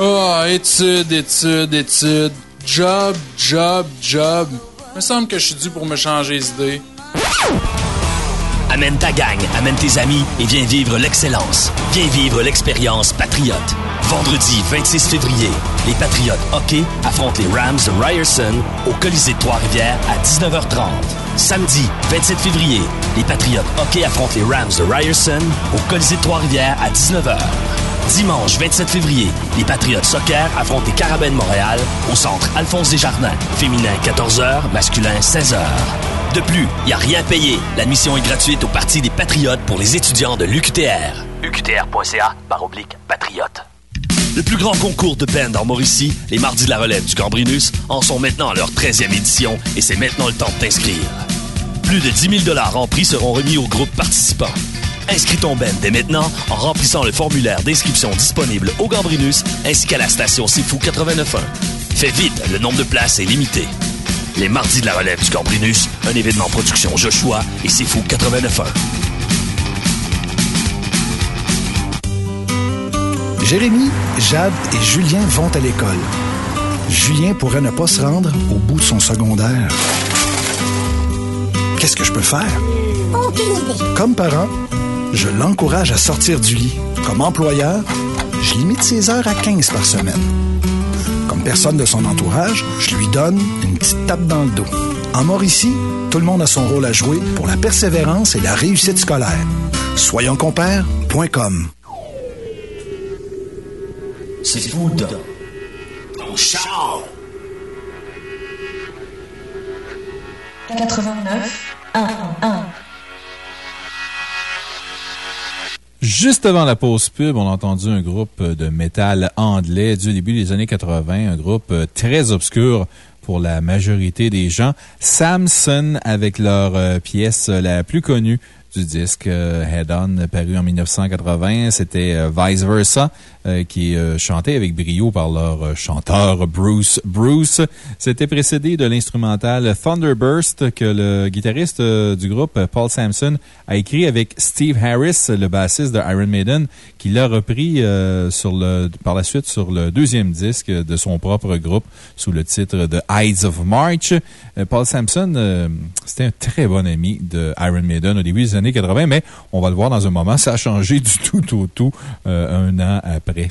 Ah, études, études, études. Job, job, job. Me semble que je suis dû pour me changer d'idée. Amène ta gang, amène tes amis et viens vivre l'excellence. Viens vivre l'expérience Patriote. Vendredi 26 février, les Patriotes hockey affrontent les Rams de Ryerson au Colisée de Trois-Rivières à 19h30. Samedi 27 février, les Patriotes hockey affrontent les Rams de Ryerson au Colisée de Trois-Rivières à 19h. Dimanche 27 février, les Patriotes soccer affrontent les Carabins Montréal au centre Alphonse Desjardins. Féminin 14h, masculin 16h. De plus, il n'y a rien payé. L'admission est gratuite au Parti des Patriotes pour les étudiants de l'UQTR. UQTR.ca par oblique patriote. Le plus grand concours de band en Mauricie, les Mardis de la Relève du Gambrinus, en sont maintenant à leur 13e édition et c'est maintenant le temps de t'inscrire. Plus de 10 000 en prix seront remis aux groupes participants. Inscris ton band dès maintenant en remplissant le formulaire d'inscription disponible au Gambrinus ainsi qu'à la station Fou 89.1. Fais vite, le nombre de places est limité. Les Mardis de la Relève du Gambrinus, un événement production Joshua et C'est Fou 89.1. Jérémy, Jade et Julien vont à l'école. Julien pourrait ne pas se rendre au bout de son secondaire. Qu'est-ce que je peux faire? Comme parent, je l'encourage à sortir du lit. Comme employeur, je limite ses heures à 15 par semaine. Comme personne de son entourage, je lui donne une petite tape dans le dos. En Mauricie, tout le monde a son rôle à jouer pour la persévérance et la réussite scolaire. Soyonscompères.com C'est vous, Ton char! 89 1 1 Juste avant la pause pub, on a entendu un groupe de métal anglais du début des années 80, un groupe très obscur pour la majorité des gens. Samson avec leur euh, pièce la plus connue du disque euh, Head On, paru en 1980. C'était euh, Vice Versa. Euh, qui est chanté avec brio par leur chanteur Bruce Bruce. C'était précédé de l'instrumental Thunderburst que le guitariste du groupe, Paul Sampson, a écrit avec Steve Harris, le bassiste de Iron Maiden, qui l'a repris sur le, par la suite sur le deuxième disque de son propre groupe sous le titre de Eyes of March. Paul Sampson, c'était un très bon ami de Iron Maiden au début des années 80, mais on va le voir dans un moment, ça a changé du tout au tout un an après.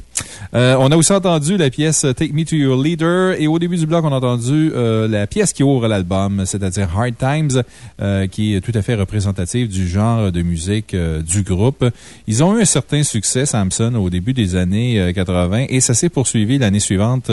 Euh, on a aussi entendu la pièce Take Me to Your Leader et au début du bloc, on a entendu euh, la pièce qui ouvre l'album, c'est-à-dire Hard Times, euh, qui est tout à fait représentative du genre de musique du groupe. Ils ont eu un certain succès, Samson, au début des années 80 et ça s'est poursuivi l'année suivante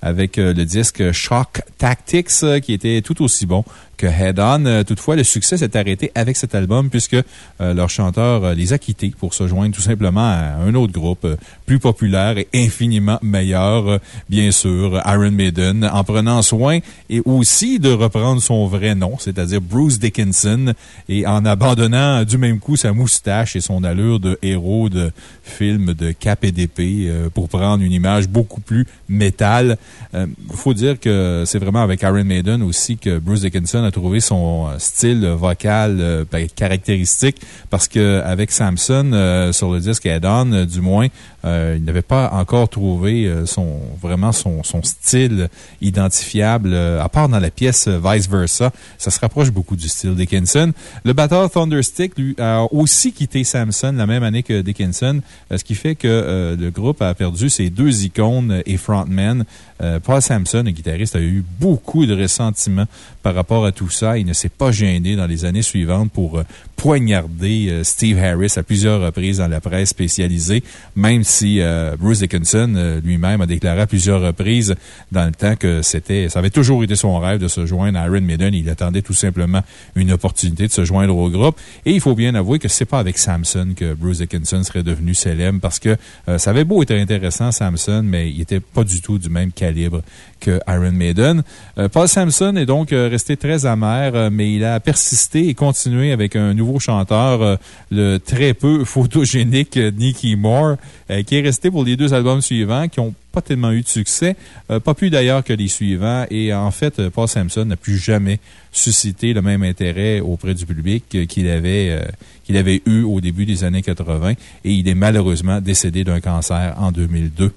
avec le disque Shock Tactics qui était tout aussi bon Head On. Euh, toutefois, le succès s'est arrêté avec cet album puisque euh, leur chanteur euh, les a quittés pour se joindre tout simplement à un autre groupe plus populaire et infiniment meilleur, bien sûr, Iron Maiden, en prenant soin et aussi de reprendre son vrai nom, c'est-à-dire Bruce Dickinson, et en abandonnant du même coup sa moustache et son allure de héros de film de cap et d'épée pour prendre une image beaucoup plus métal. Il faut dire que c'est vraiment avec Iron Maiden aussi que Bruce Dickinson a trouver son euh, style vocal euh, ben, caractéristique parce qu'avec Samson, euh, sur le disque Add-on, du moins, il n'avait pas encore trouvé son, vraiment son, son style identifiable, à part dans la pièce Vice Versa. Ça se rapproche beaucoup du style Dickinson. Le batteur Thunderstick, lui, a aussi quitté Samson la même année que Dickinson, ce qui fait que le groupe a perdu ses deux icônes et frontmen. Paul Samson, le guitariste, a eu beaucoup de ressentiments par rapport à tout ça. Il ne s'est pas gêné dans les années suivantes pour euh, poignarder euh, Steve Harris à plusieurs reprises dans la presse spécialisée, même si euh, Bruce Dickinson lui-même a déclaré à plusieurs reprises dans le temps que c'était, ça avait toujours été son rêve de se joindre à Iron Maiden. Il attendait tout simplement une opportunité de se joindre au groupe. Et il faut bien avouer que c'est pas avec Samson que Bruce Dickinson serait devenu célèbre parce que ça avait beau être intéressant, Samson, mais il était pas du tout du même calibre que Iron Maiden. Paul Samson est donc resté très amer, euh, mais il a persisté et continué avec un nouveau chanteur, euh, le très peu photogénique Nicky Moore, euh, qui est resté pour les deux albums suivants, qui n'ont pas tellement eu de succès, pas plus d'ailleurs que les suivants. Et en fait, Paul Sampson n'a plus jamais suscité le même intérêt auprès du public qu'il avait, qu'il avait eu au début des années 80 et il est malheureusement décédé d'un cancer en 2002.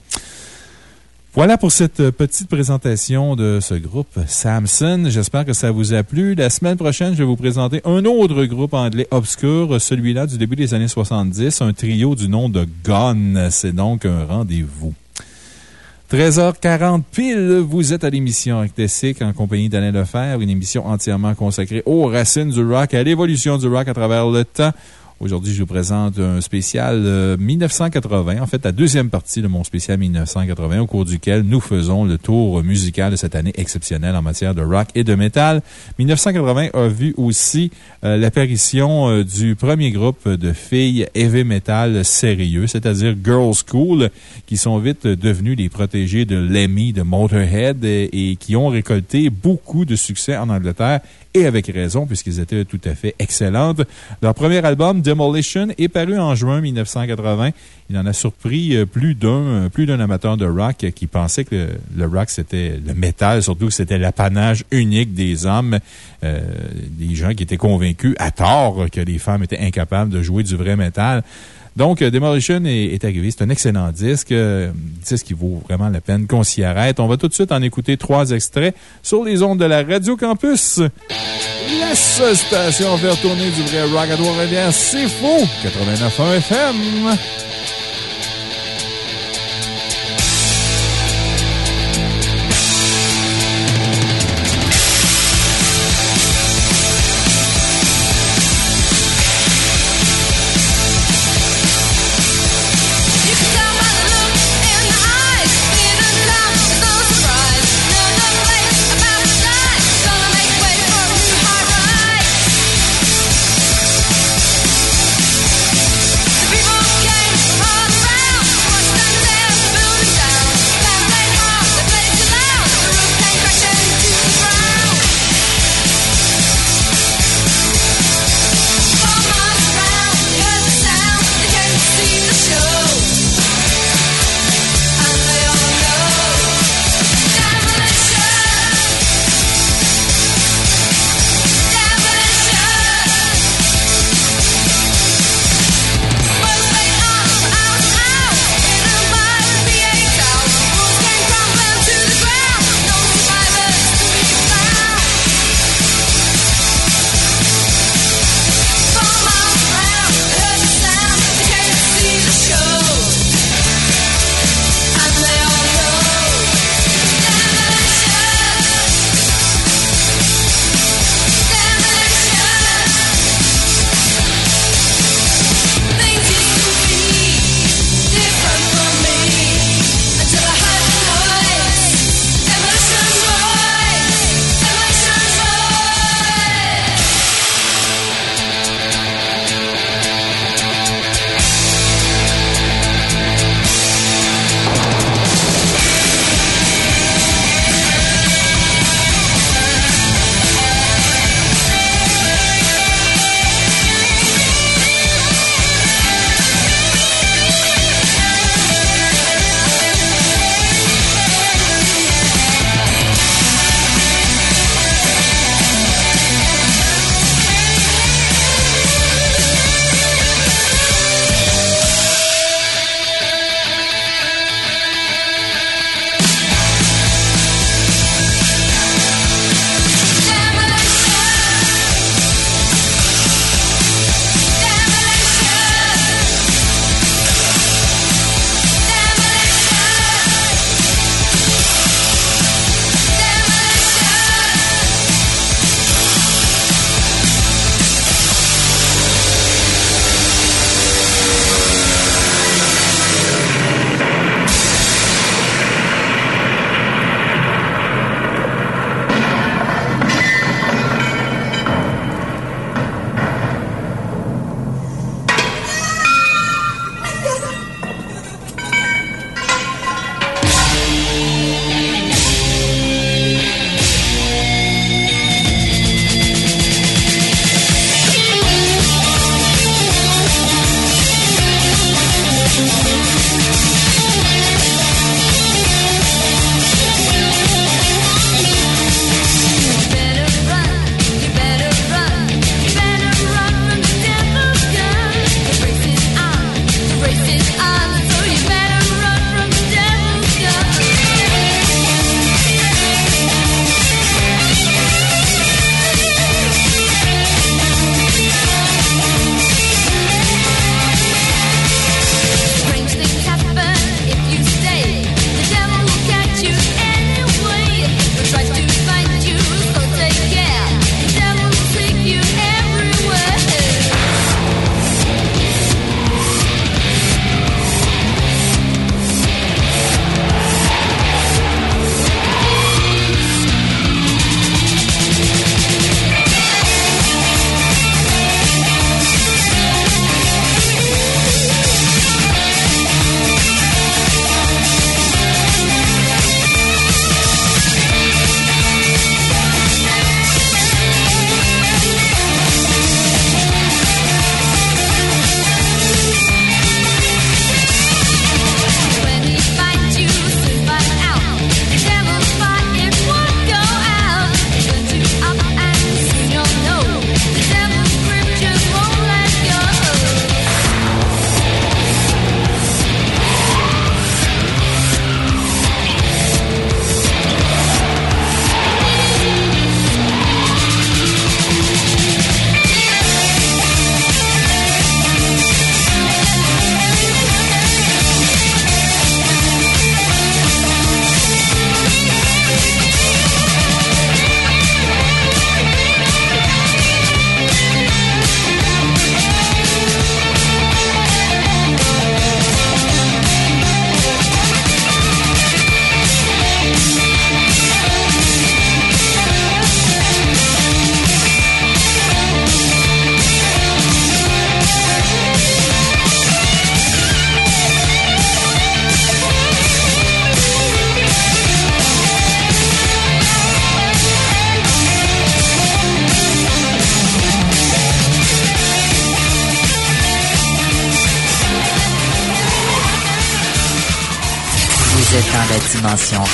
Voilà pour cette euh, petite présentation de ce groupe Samson. J'espère que ça vous a plu. La semaine prochaine, je vais vous présenter un autre groupe anglais obscur, celui-là du début des années 70, un trio du nom de Gone. C'est donc un rendez-vous. 13h40 pile, vous êtes à l'émission Arctesic en compagnie d'Alain Lefebvre, une émission entièrement consacrée aux racines du rock, à l'évolution du rock à travers le temps. Aujourd'hui, je vous présente un spécial 1980, euh, en fait, la deuxième partie de mon spécial 1980, au cours duquel nous faisons le tour musical de cette année exceptionnelle en matière de rock et de métal. 1980 a vu aussi euh, l'apparition euh, du premier groupe de filles heavy metal sérieux, c'est-à-dire Girls School, qui sont vite devenus les protégés de Lemmy de Motorhead et qui ont récolté beaucoup de succès en Angleterre et avec raison, puisqu'ils étaient tout à fait excellentes. Leur premier album, Demolition, est paru en juin 1980. Il en a surpris euh, plus d'un, euh, plus d'un amateur de rock qui pensait que le, rock c'était le métal, surtout que c'était l'apanage unique des hommes. Euh, des gens qui étaient convaincus, à tort, que les femmes étaient incapables de jouer du vrai métal. Donc, euh, Demolition est, arrivé. C'est un excellent disque. Euh, disque qui vaut vraiment la peine qu'on s'y arrête. On va tout de suite en écouter trois extraits sur les ondes de la Radio Campus. La station faire tourner du vrai rock à Trois-Rivières, c'est faux! 89.1 FM.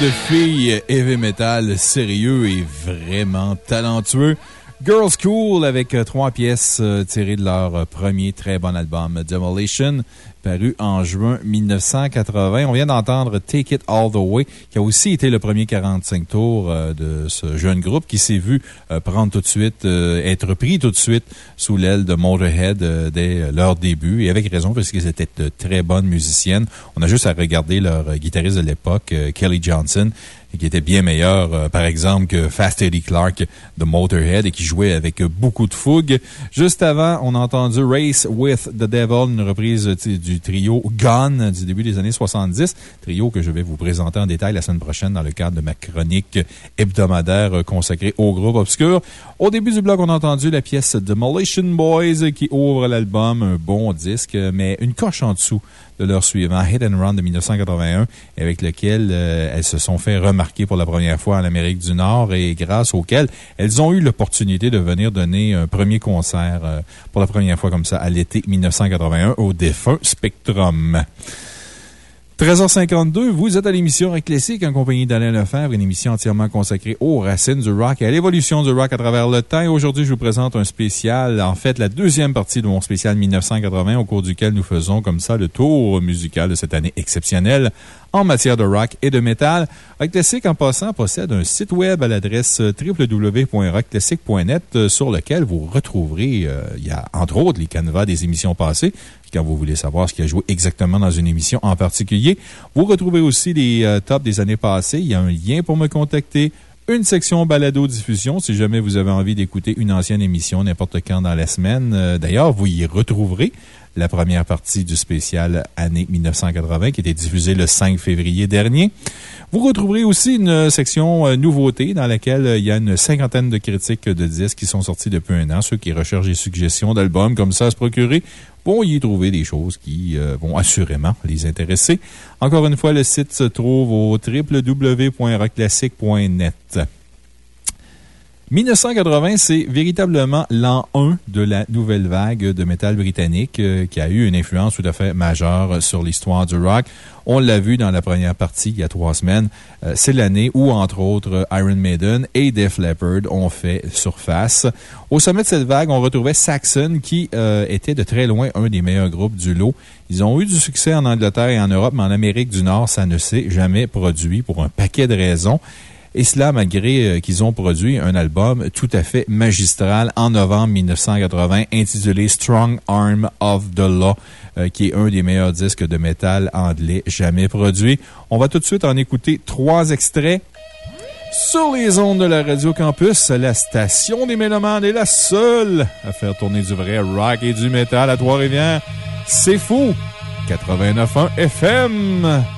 De filles heavy metal sérieux et vraiment talentueux. Girls Cool avec euh, trois pièces euh, tirées de leur euh, premier très bon album Demolition, paru en juin 1980. On vient d'entendre Take It All the Way, qui a aussi été le premier 45 tours de ce jeune groupe qui s'est vu prendre tout de suite, être pris tout de suite sous l'aile de Motorhead dès leur début, et avec raison, parce qu'ils étaient de très bonnes musiciennes. On a juste à regarder leur guitariste de l'époque, Kelly Johnson, qui était bien meilleur, euh, par exemple, que Fast Eddie Clark de Motorhead et qui jouait avec beaucoup de fougue. Juste avant, on a entendu Race with the Devil, une reprise du trio Gone du début des années 70. Trio que je vais vous présenter en détail la semaine prochaine dans le cadre de ma chronique hebdomadaire consacrée au groupe obscur. Au début du blog, on a entendu la pièce Demolition Boys qui ouvre l'album, un bon disque, mais une coche en dessous de leur suivant, Hit and Run de 1981, avec lequel euh, elles se sont fait remarquer pour la première fois en Amérique du Nord et grâce auquel elles ont eu l'opportunité de venir donner un premier concert euh, pour la première fois comme ça à l'été 1981 au défunt Spectrum. 13h52, vous êtes à l'émission Rock Classique en compagnie d'Alain Lefebvre, une émission entièrement consacrée aux racines du rock et à l'évolution du rock à travers le temps. Aujourd'hui, je vous présente un spécial, en fait, la deuxième partie de mon spécial 1980, au cours duquel nous faisons comme ça le tour musical de cette année exceptionnelle en matière de rock et de métal. Rock Classic, en passant, possède un site web à l'adresse www.rockclassic.net euh, sur lequel vous retrouverez, euh, il y a entre autres les canevas des émissions passées. Quand vous voulez savoir ce qui a joué exactement dans une émission en particulier, vous retrouvez aussi les euh, tops des années passées. Il y a un lien pour me contacter une section balado-diffusion si jamais vous avez envie d'écouter une ancienne émission n'importe quand dans la semaine. D'ailleurs, vous y retrouverez la première partie du spécial année 1980 qui était diffusée le 5 février dernier. Vous retrouverez aussi une section euh, nouveauté dans laquelle euh, il y a une cinquantaine de critiques de disques qui sont sortis depuis un an. Ceux qui recherchent des suggestions d'albums comme ça à se procurer vont y trouver des choses qui euh, vont assurément les intéresser. Encore une fois, le site se trouve au www.rockclassic.net. 1980, c'est véritablement l'an 1 de la nouvelle vague de métal britannique euh, qui a eu une influence tout à fait majeure sur l'histoire du rock. On l'a vu dans la première partie il y a trois semaines. Euh, c'est l'année où, entre autres, Iron Maiden et Def Leppard ont fait surface. Au sommet de cette vague, on retrouvait Saxon qui euh, était de très loin un des meilleurs groupes du lot. Ils ont eu du succès en Angleterre et en Europe, mais en Amérique du Nord, ça ne s'est jamais produit pour un paquet de raisons. Et cela malgré euh, qu'ils ont produit un album tout à fait magistral en novembre 1980 intitulé Strong Arm of the Law, euh, qui est un des meilleurs disques de métal anglais jamais produits. On va tout de suite en écouter trois extraits. Sur les ondes de la Radio Campus, la station des Mélomanes est la seule à faire tourner du vrai rock et du métal à Trois-Rivières. C'est fou! 89.1 FM!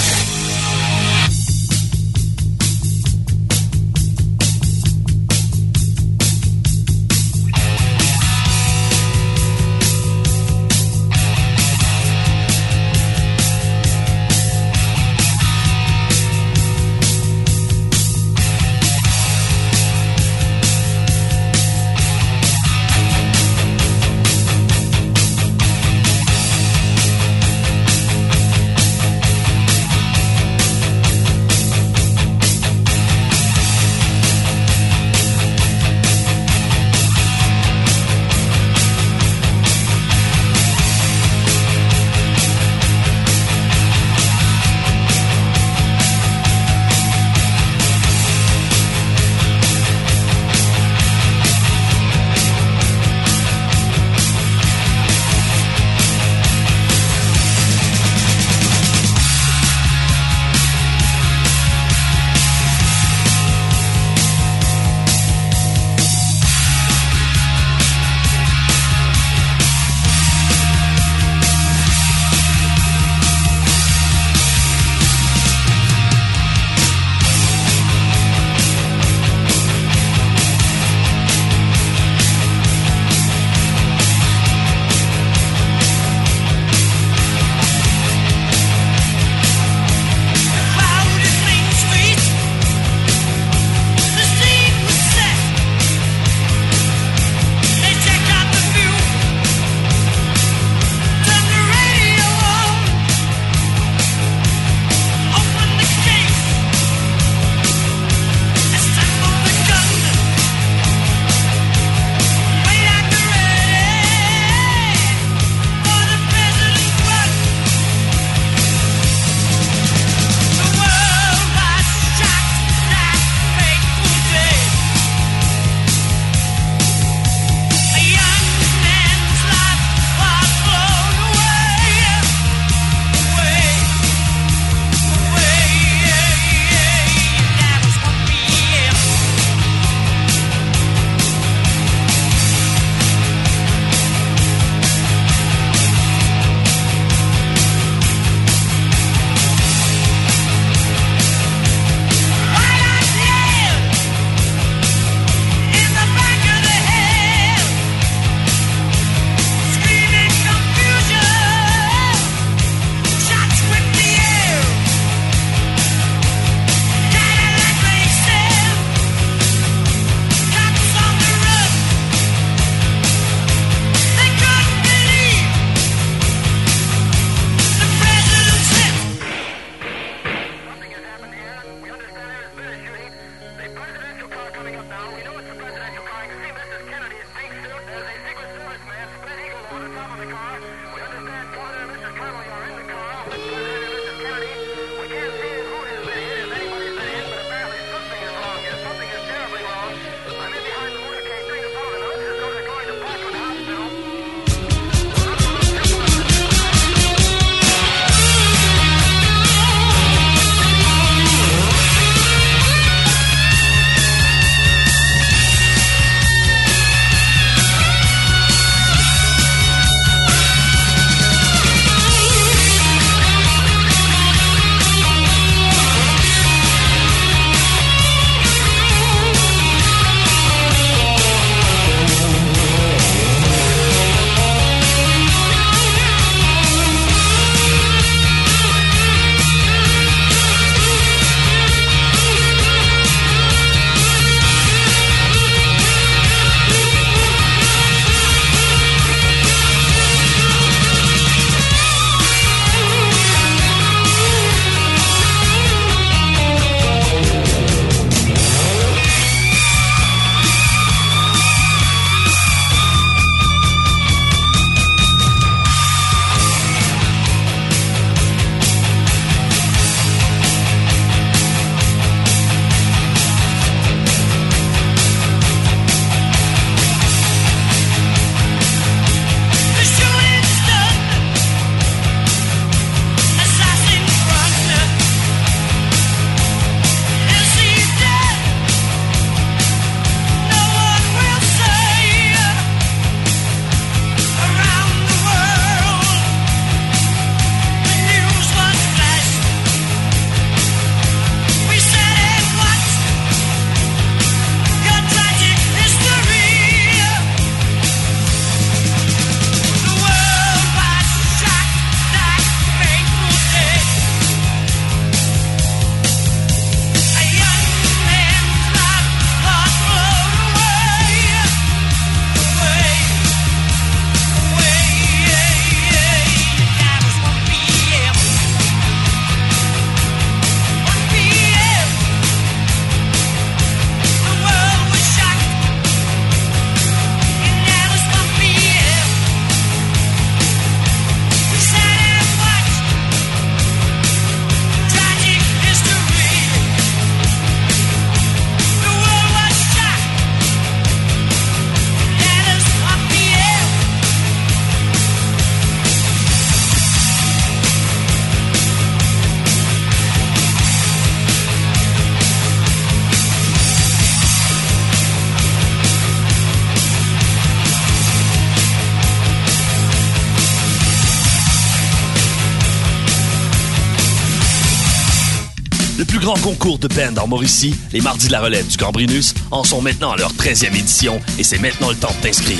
De band en Mauricie, les Mardis de la Relève du Gambrinus en sont maintenant à leur 13e édition et c'est maintenant le temps de t'inscrire.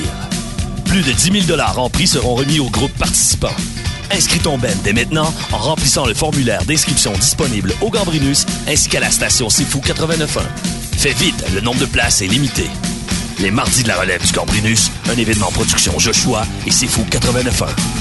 Plus de 10 000 en prix seront remis aux groupes participants. Inscris ton band dès maintenant en remplissant le formulaire d'inscription disponible au Gambrinus ainsi qu'à la station Fou 89.1. Fais vite, le nombre de places est limité. Les Mardis de la Relève du Gambrinus, un événement production Joshua et Fou 89.1.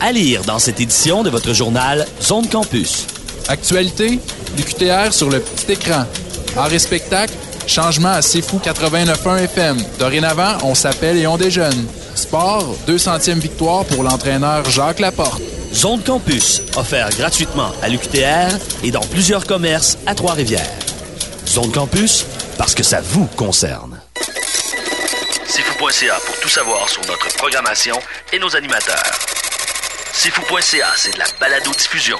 À lire dans cette édition de votre journal Zone Campus. Actualité, l'UQTR sur le petit écran. Art et spectacle, changement à C'est Fou 89.1 FM. Dorénavant, on s'appelle et on déjeune. Sport, 200e victoire pour l'entraîneur Jacques Laporte. Zone Campus, offert gratuitement à l'UQTR et dans plusieurs commerces à Trois-Rivières. Zone Campus, parce que ça vous concerne. C'est fou.ca pour tout savoir sur notre programmation et nos animateurs. C'est fou.ca, c'est de la balado-diffusion.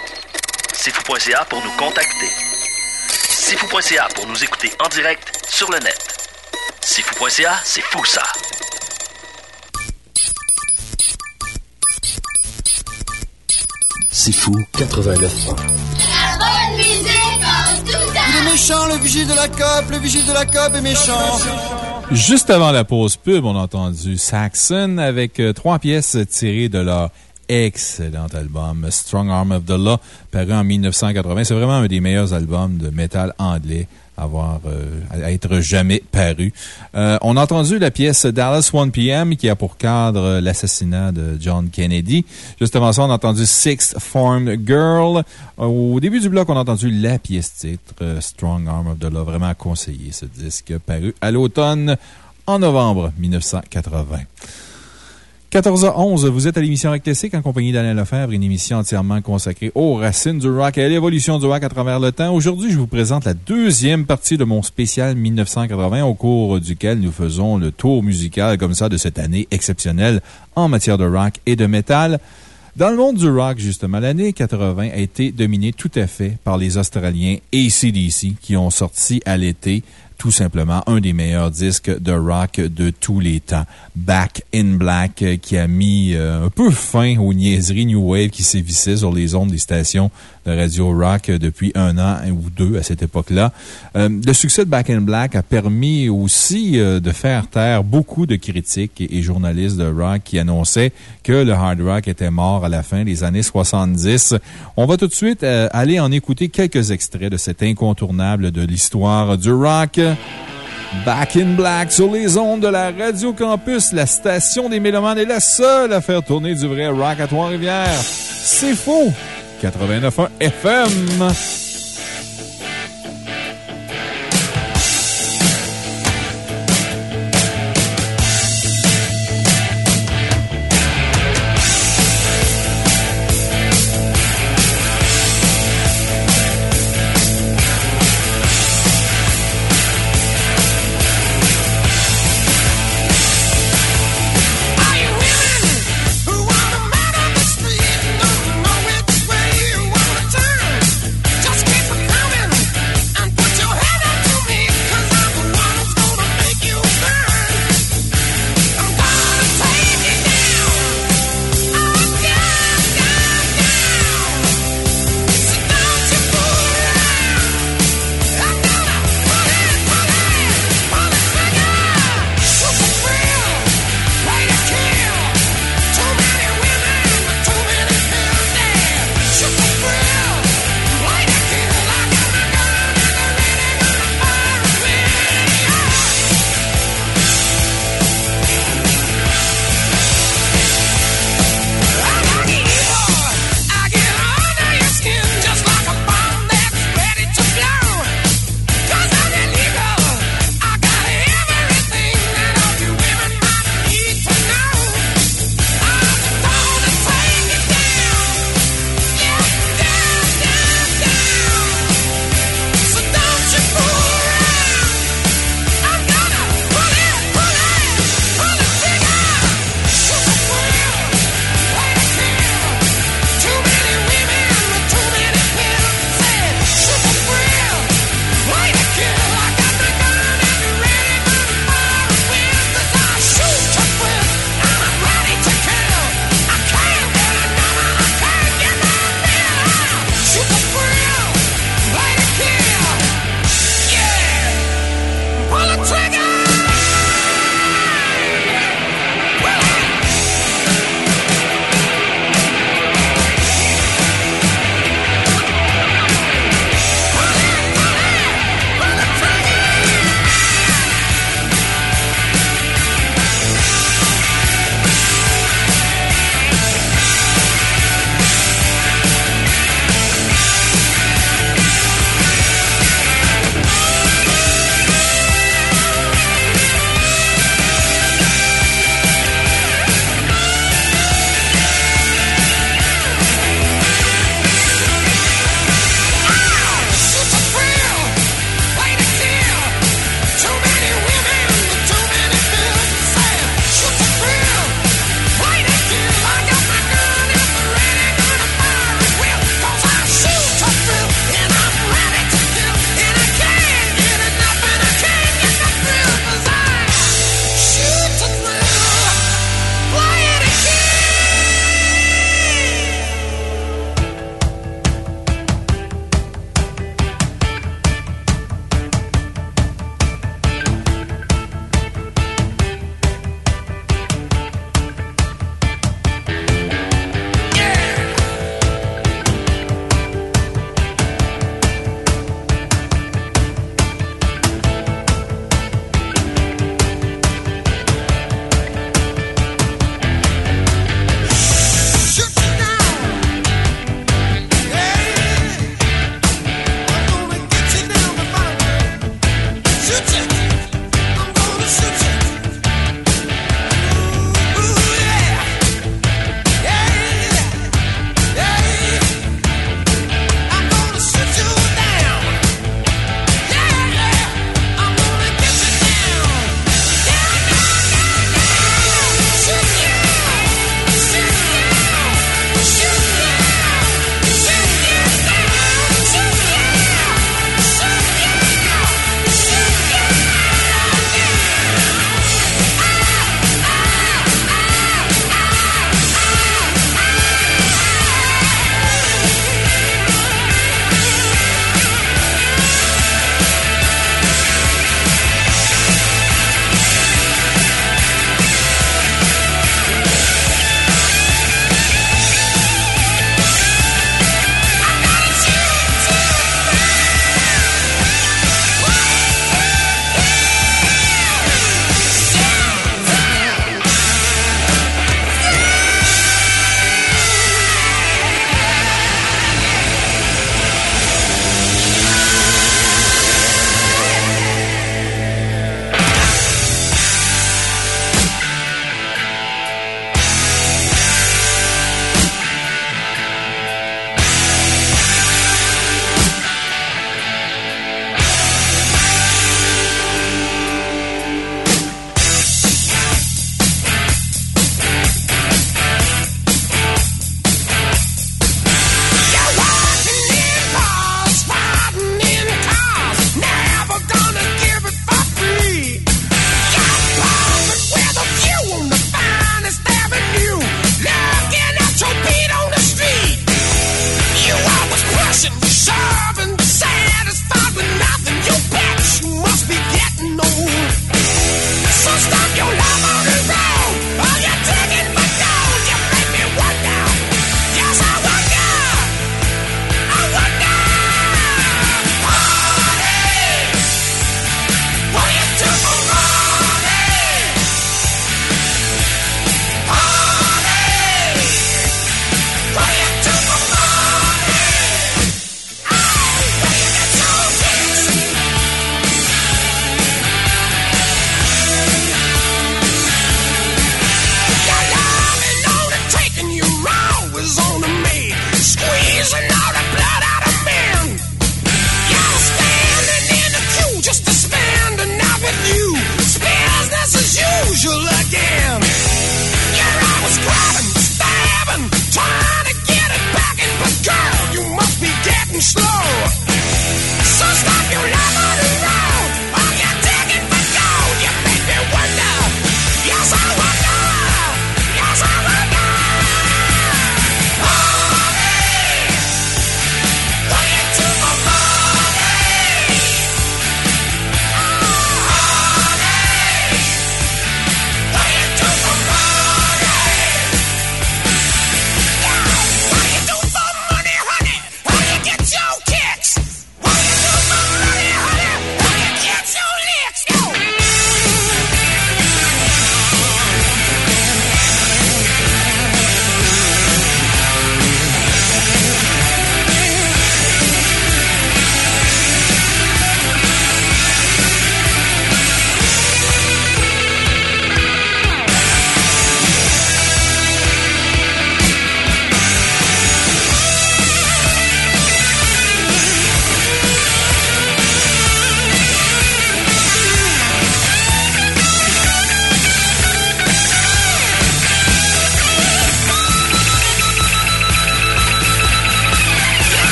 C'est fou.ca pour nous contacter. C'est fou.ca pour nous écouter en direct sur le net. C'est fou.ca, c'est fou ça. C'est fou 89 ans. La bonne musique en tout temps. Il est méchant, le vigile de la COP, le vigile de la COP est méchant. Juste avant la pause pub, on a entendu Saxon avec euh, trois pièces tirées de leur excellent album Strong Arm of the Law, paru en 1980. C'est vraiment un des meilleurs albums de métal anglais à avoir, euh, à être jamais paru. Euh, on a entendu la pièce Dallas 1 PM qui a pour cadre l'assassinat de John Kennedy. Juste avant ça, on a entendu Sixth Formed Girl. Au début du bloc, on a entendu la pièce titre euh, Strong Arm of the Law. Vraiment conseillé ce disque paru à l'automne en novembre 1980. 14h11, vous êtes à l'émission Rock Classique en compagnie d'Alain Lefebvre, une émission entièrement consacrée aux racines du rock et à l'évolution du rock à travers le temps. Aujourd'hui, je vous présente la deuxième partie de mon spécial 1980 au cours duquel nous faisons le tour musical comme ça de cette année exceptionnelle en matière de rock et de métal. Dans le monde du rock, justement, l'année 80 a été dominée tout à fait par les Australiens ACDC qui ont sorti à l'été tout simplement un des meilleurs disques de rock de tous les temps. Back in Black, euh, qui a mis euh, un peu fin aux niaiseries New Wave qui sévissaient sur les ondes des stations de radio rock depuis un an ou deux à cette époque-là. Euh, le succès de Back in Black a permis aussi de faire taire beaucoup de critiques et, journalistes de rock qui annonçaient que le hard rock était mort à la fin des années 70. On va tout de suite aller en écouter quelques extraits de cet incontournable de l'histoire du rock. Back in Black sur les ondes de la Radio Campus, la station des Mélomanes est la seule à faire tourner du vrai rock à Trois-Rivières. C'est faux! 89.1 FM.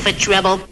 Classique. Are you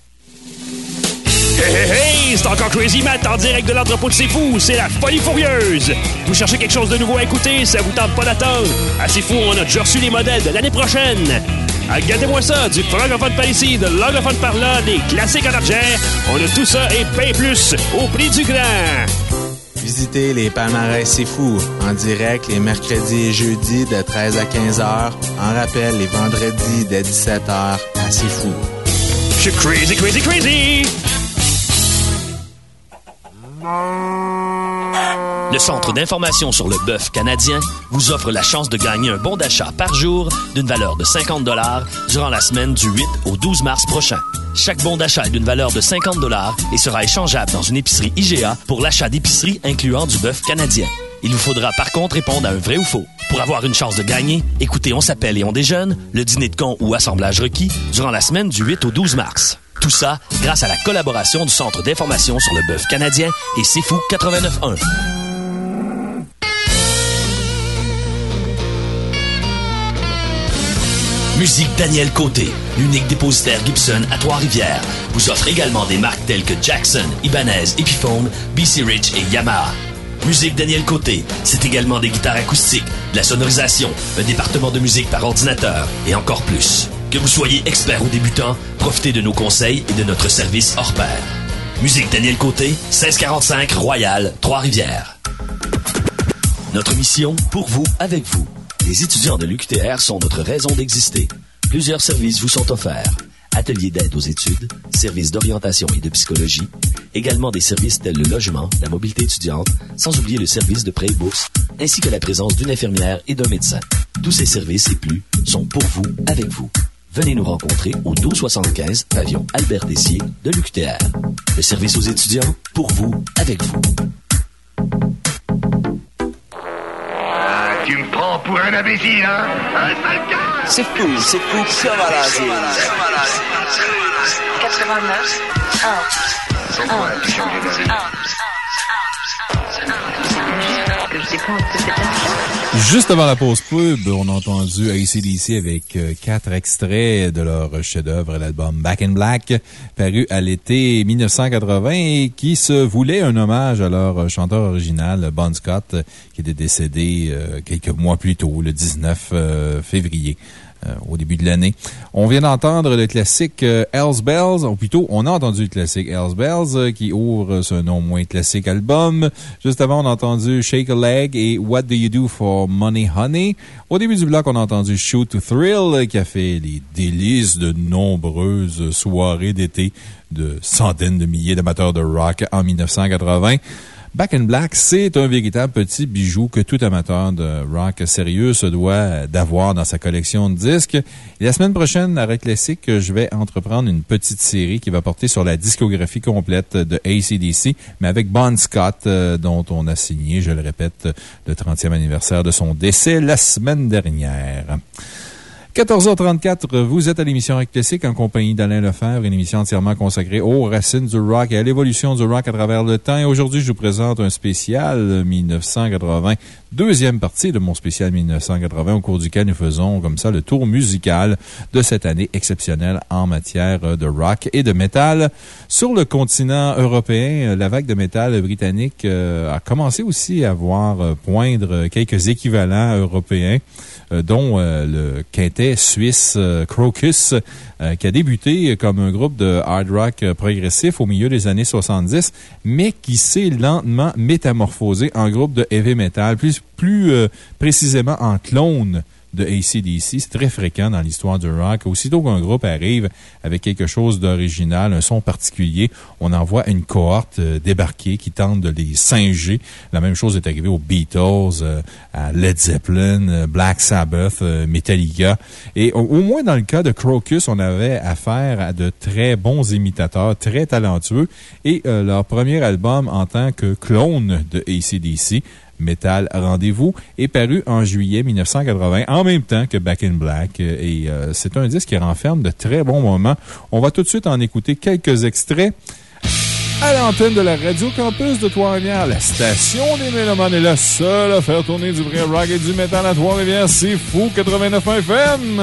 Hey, hey, hey! C'est encore Crazy Matt en direct de l'entrepôt de C'est Fou. C'est la folie furieuse. Vous cherchez quelque chose de nouveau à écouter? Ça vous tente pas d'attendre? À C'est Fou, on a déjà reçu les modèles de l'année prochaine. Regardez-moi ça, du francophone par ici, de l'anglophone par là, des classiques en objet. On a tout ça et bien plus au prix du grand. Visitez les palmarès C'est Fou en direct les mercredis et jeudis de 13 à 15 heures. En rappel, les vendredis dès 17 heures à C'est Fou. Je suis crazy, crazy, crazy! Le Centre d'information sur le bœuf canadien vous offre la chance de gagner un bon d'achat par jour d'une valeur de 50 durant la semaine du 8 au 12 mars prochain. Chaque bon d'achat est d'une valeur de 50 et sera échangeable dans une épicerie IGA pour l'achat d'épicerie incluant du bœuf canadien. Il vous faudra par contre répondre à un vrai ou faux. Pour avoir une chance de gagner, écoutez On s'appelle et on déjeune, le dîner de con ou assemblage requis durant la semaine du 8 au 12 mars. Tout ça grâce à la collaboration du Centre d'information sur le bœuf canadien et C'est Fou 89.1. Musique Daniel Côté, l'unique dépositaire Gibson à Trois-Rivières, vous offre également des marques telles que Jackson, Ibanez, Epiphone, BC Rich et Yamaha. Musique Daniel Côté, c'est également des guitares acoustiques, de la sonorisation, un département de musique par ordinateur et encore plus. Que vous soyez expert ou débutant, profitez de nos conseils et de notre service hors pair. Musique Daniel Côté, 1645 Royal, Trois-Rivières. Notre mission, pour vous, avec vous. Les étudiants de l'UQTR sont notre raison d'exister. Plusieurs services vous sont offerts. Ateliers d'aide aux études, services d'orientation et de psychologie, également des services tels le logement, la mobilité étudiante, sans oublier le service de prêt et bourse, ainsi que la présence d'une infirmière et d'un médecin. Tous ces services et plus sont pour vous, avec vous. Venez nous rencontrer au 1275 pavillon Albert Dessier de l'UQTR. Le service aux étudiants, pour vous, avec vous. Tu me prends pour un imbécile, hein Un sale C'est fou, c'est fou, ça va là, 89 1 Pourquoi as-tu changé d'avis que je dépense que c'est un. Juste avant la pause pub, on a entendu ACDC avec euh, quatre extraits de leur chef-d'œuvre, l'album Back in Black, paru à l'été 1980 et qui se voulait un hommage à leur chanteur original, Bon Scott, qui était décédé euh, quelques mois plus tôt, le 19 euh, février. Euh, au début de l'année. On vient d'entendre le classique euh, Hells Bells, ou plutôt, on a entendu le classique Hells Bells euh, qui ouvre ce non moins classique album. Juste avant, on a entendu Shake a Leg et What Do You Do for Money Honey. Au début du bloc, on a entendu Shoot to Thrill qui a fait les délices de nombreuses soirées d'été de centaines de milliers d'amateurs de rock en 1980. Back in Black, c'est un véritable petit bijou que tout amateur de rock sérieux se doit d'avoir dans sa collection de disques. La semaine prochaine, à Rock Classic, je vais entreprendre une petite série qui va porter sur la discographie complète de ACDC, mais avec Bon Scott, euh, dont on a signé, je le répète, le 30e anniversaire de son décès la semaine dernière. 14h34, vous êtes à l'émission Rock Classique en compagnie d'Alain Lefebvre, une émission entièrement consacrée aux racines du rock et à l'évolution du rock à travers le temps. Et aujourd'hui, je vous présente un spécial 1980, deuxième partie de mon spécial 1980, au cours duquel nous faisons comme ça le tour musical de cette année exceptionnelle en matière de rock et de métal. Sur le continent européen, la vague de métal britannique euh, a commencé aussi à voir euh, poindre quelques équivalents européens euh, dont le quintet suisse Crocus, qui a débuté comme un groupe de hard rock progressif au milieu des années 70, mais qui s'est lentement métamorphosé en groupe de heavy metal, plus, plus euh, précisément en clone de ACDC. C'est très fréquent dans l'histoire du rock. Aussitôt qu'un groupe arrive avec quelque chose d'original, un son particulier, on envoie une cohorte euh, débarquer qui tente de les singer. La même chose est arrivée aux Beatles, euh, à Led Zeppelin, Black Sabbath, Metallica. Et au, au, moins dans le cas de Crocus, on avait affaire à de très bons imitateurs, très talentueux. Et leur premier album en tant que clone de ACDC, Metal Rendez-vous est paru en juillet 1980, en même temps que Back in Black. Et euh, c'est un disque qui renferme de très bons moments. On va tout de suite en écouter quelques extraits. À l'antenne de la Radio Campus de Trois-Rivières, la station des Mélomanes est la seule à faire tourner du vrai rock et du métal à Trois-Rivières. C'est fou, 89 FM!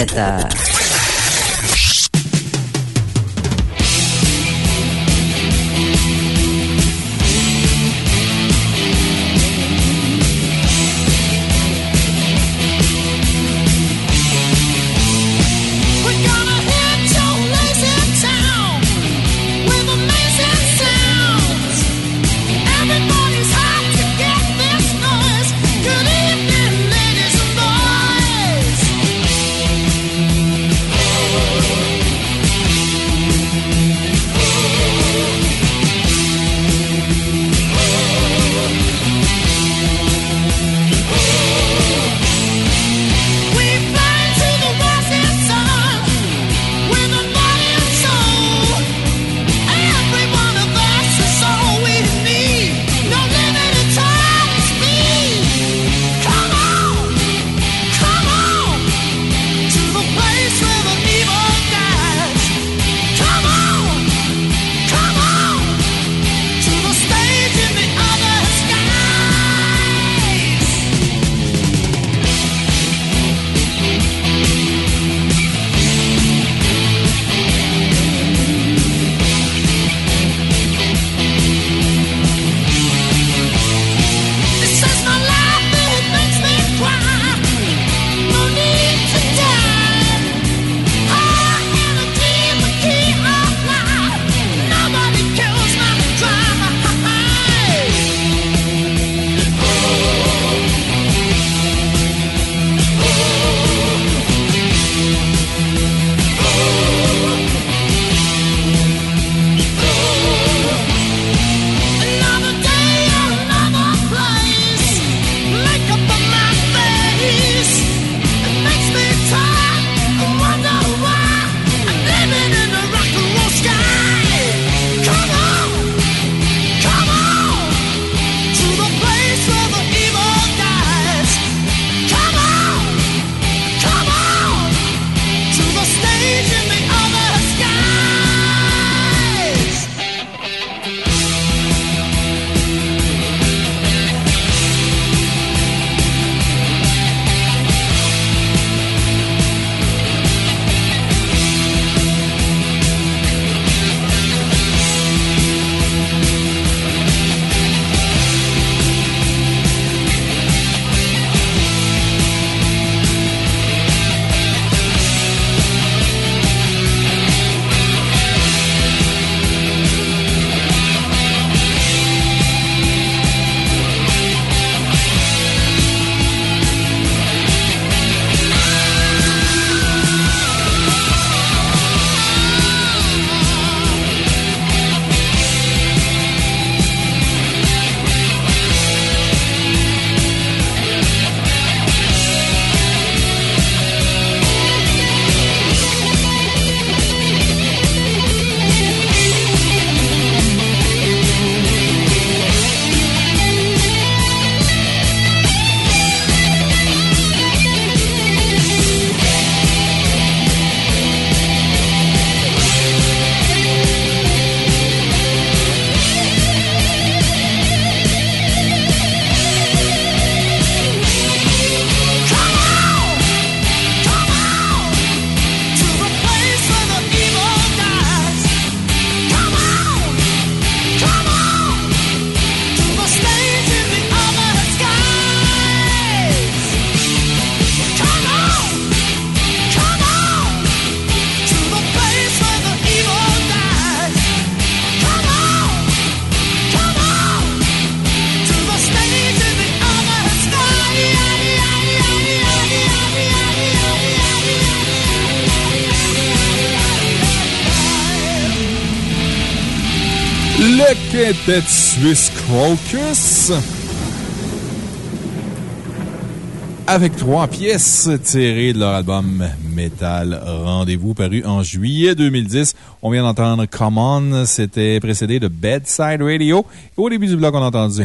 Jusqu'à 17h. Dead Swiss Crocus. Avec trois pièces tirées de leur album Metal Rendez-vous paru en juillet 2010. On vient d'entendre Come On, c'était précédé de Bedside Radio. Au début du bloc, on a entendu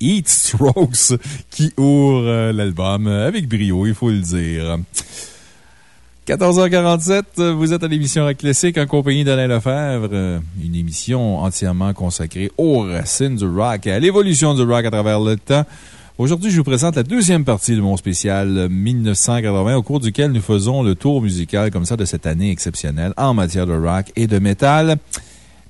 Heat Strokes qui ouvre euh, l'album avec brio, il faut le dire. 14h47, vous êtes à l'émission Rock Classique en compagnie d'Alain Lefebvre, une émission entièrement consacrée aux racines du rock et à l'évolution du rock à travers le temps. Aujourd'hui, je vous présente la deuxième partie de mon spécial 1980, au cours duquel nous faisons le tour musical comme ça de cette année exceptionnelle en matière de rock et de métal.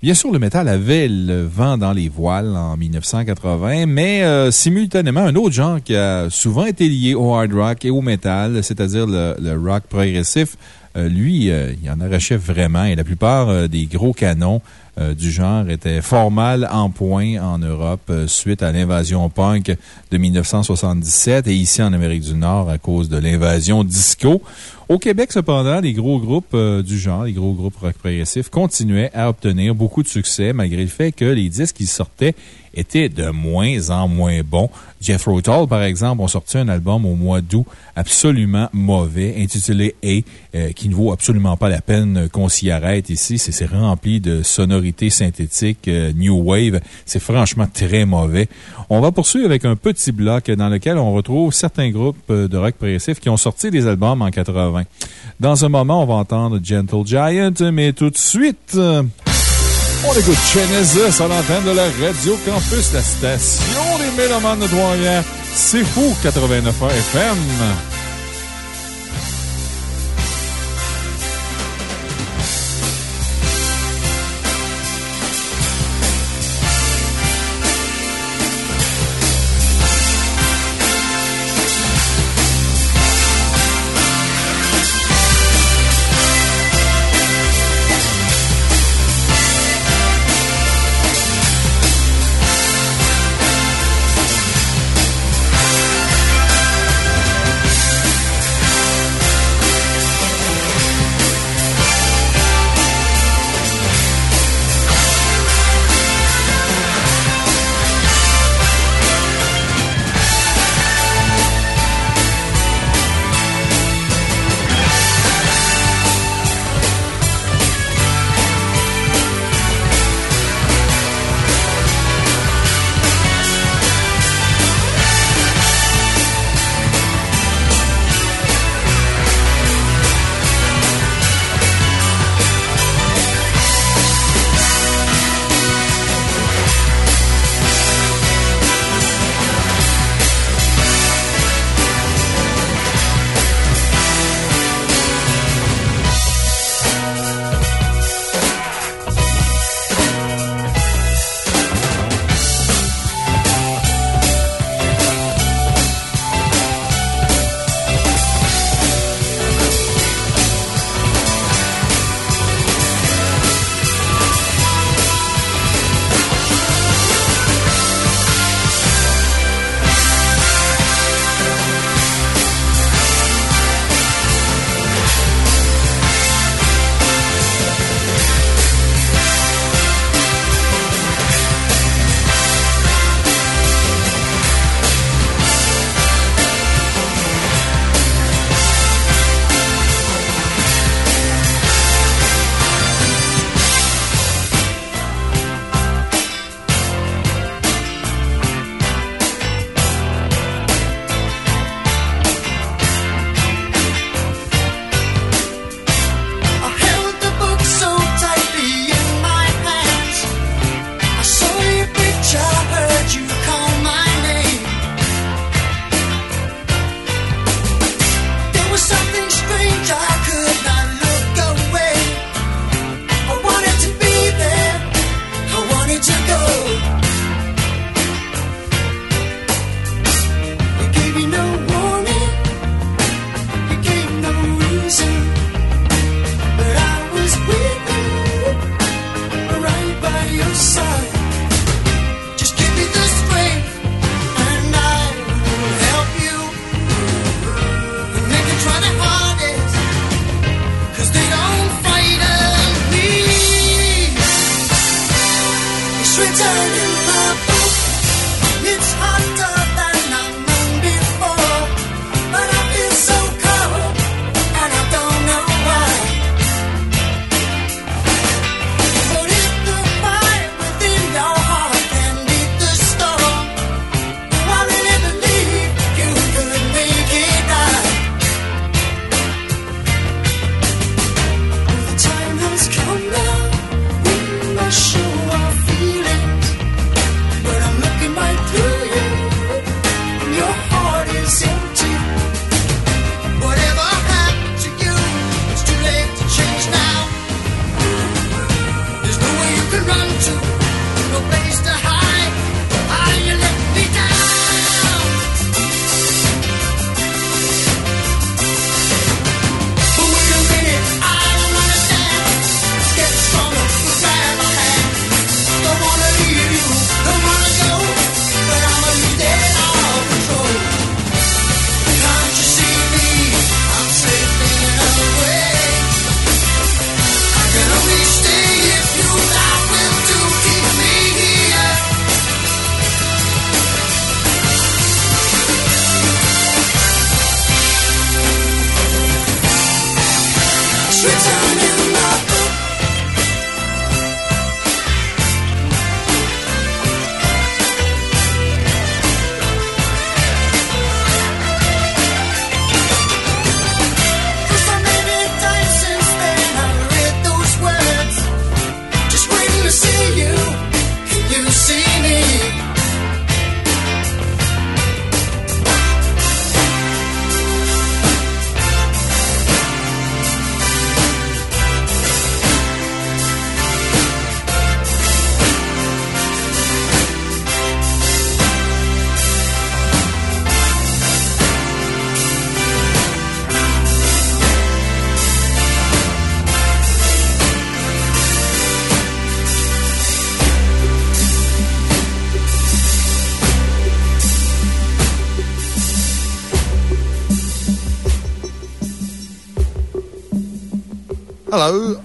Bien sûr, le métal avait le vent dans les voiles en 1980, mais euh, simultanément, un autre genre qui a souvent été lié au hard rock et au métal, c'est-à-dire le, rock progressif, euh, lui, euh, il en arrachait vraiment et la plupart des gros canons euh, du genre était fort en point en Europe euh, suite à l'invasion punk de 1977 et ici en Amérique du Nord à cause de l'invasion disco. Au Québec, cependant, les gros groupes euh, du genre, les gros groupes rock progressifs, continuaient à obtenir beaucoup de succès malgré le fait que les disques qui sortaient étaient de moins en moins bons. Jeff Tull, par exemple, ont sorti un album au mois d'août absolument mauvais, intitulé A, euh, qui ne vaut absolument pas la peine qu'on s'y arrête ici. C'est rempli de sonorités synthétiques euh, New Wave. C'est franchement très mauvais. On va poursuivre avec un petit bloc dans lequel on retrouve certains groupes euh, de rock progressif qui ont sorti des albums en 80. Dans un moment, on va entendre Gentle Giant, mais tout de suite... On écoute Genesis à l'antenne de la Radio Campus, la station des Mélomanes de Trois-Rivières. C'est fou, 89 FM.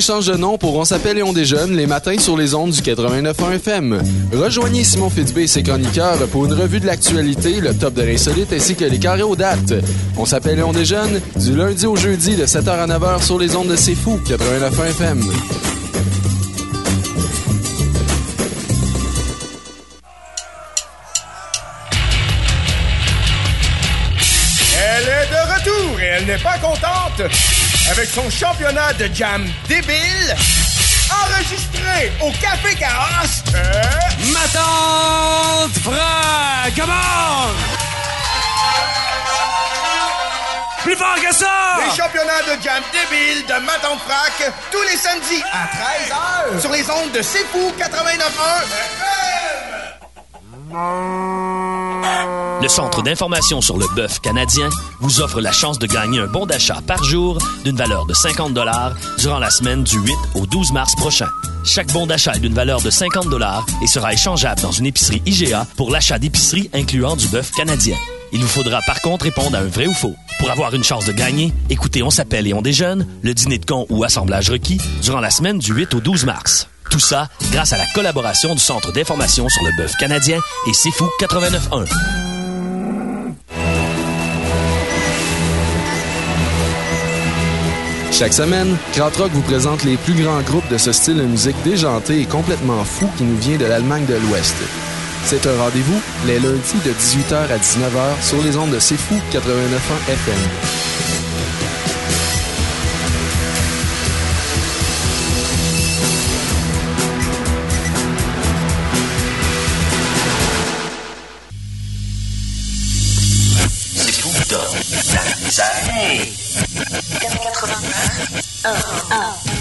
Change de nom pour On s'appelle et on déjeune les matins sur les ondes du 89.1 FM. Rejoignez Simon Fitzbé et ses chroniqueurs pour une revue de l'actualité, le top de l'insolite ainsi que les carrés aux dates. On s'appelle et on déjeune du lundi au jeudi de 7h à 9h sur les ondes de C'est Fou 89.1 FM. Elle est de retour et elle n'est pas contente avec son championnat de jam débile enregistré au Café Chaos. Euh... Ma tante on! Plus fort que ça! Les championnats de jam débile de Maton Frac tous les samedis à 13h sur les ondes de C'est Fou 89.1 Le Centre d'information sur le bœuf canadien vous offre la chance de gagner un bon d'achat par jour d'une valeur de 50 durant la semaine du 8 au 12 mars prochain. Chaque bon d'achat est d'une valeur de 50 et sera échangeable dans une épicerie IGA pour l'achat d'épicerie incluant du bœuf canadien. Il vous faudra par contre répondre à un vrai ou faux. Pour avoir une chance de gagner, écoutez On s'appelle et on déjeune, le dîner de con ou assemblage requis durant la semaine du 8 au 12 mars. Tout ça grâce à la collaboration du Centre d'information sur le bœuf canadien et C'est Fou 89.1. Chaque semaine, Krautrock vous présente les plus grands groupes de ce style de musique déjanté et complètement fou qui nous vient de l'Allemagne de l'Ouest. C'est un rendez-vous les lundis de 18h à 19h sur les ondes de C'est Fou 89.1 FM. 89 1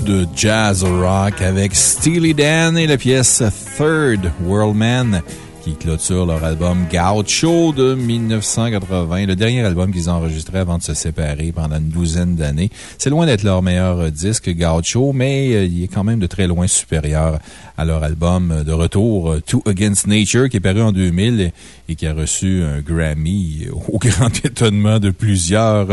de jazz rock avec Steely Dan et la pièce Third World Man qui clôture leur album Gaucho de 1980, le dernier album qu'ils ont enregistré avant de se séparer pendant une douzaine d'années. C'est loin d'être leur meilleur disque, Gaucho, mais euh, il est quand même de très loin supérieur à leur album de retour, Two Against Nature, qui est paru en 2000 et qui a reçu un Grammy au grand étonnement de plusieurs.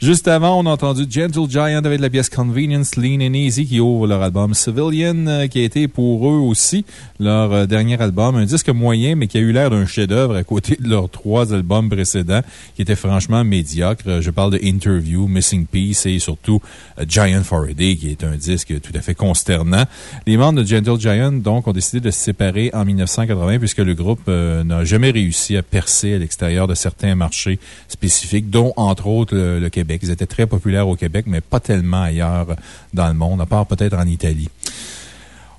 Juste avant, on a entendu Gentle Giant avec la pièce Convenience, Lean and Easy qui ouvre leur album Civilian, euh, qui a été pour eux aussi leur euh, dernier album. Un disque moyen, mais qui a eu l'air d'un chef-d'œuvre à côté de leurs trois albums précédents, qui étaient franchement médiocres. Je parle de Interview, Missing Piece et surtout euh, Giant for a Day, qui est un disque tout à fait consternant. Les membres de Gentle Giant, donc, ont décidé de se séparer en 1980 puisque le groupe n'a jamais réussi à percer à l'extérieur de certains marchés spécifiques, dont entre autres le, Québec. Ils étaient très populaires au Québec, mais pas tellement ailleurs dans le monde, à part peut-être en Italie.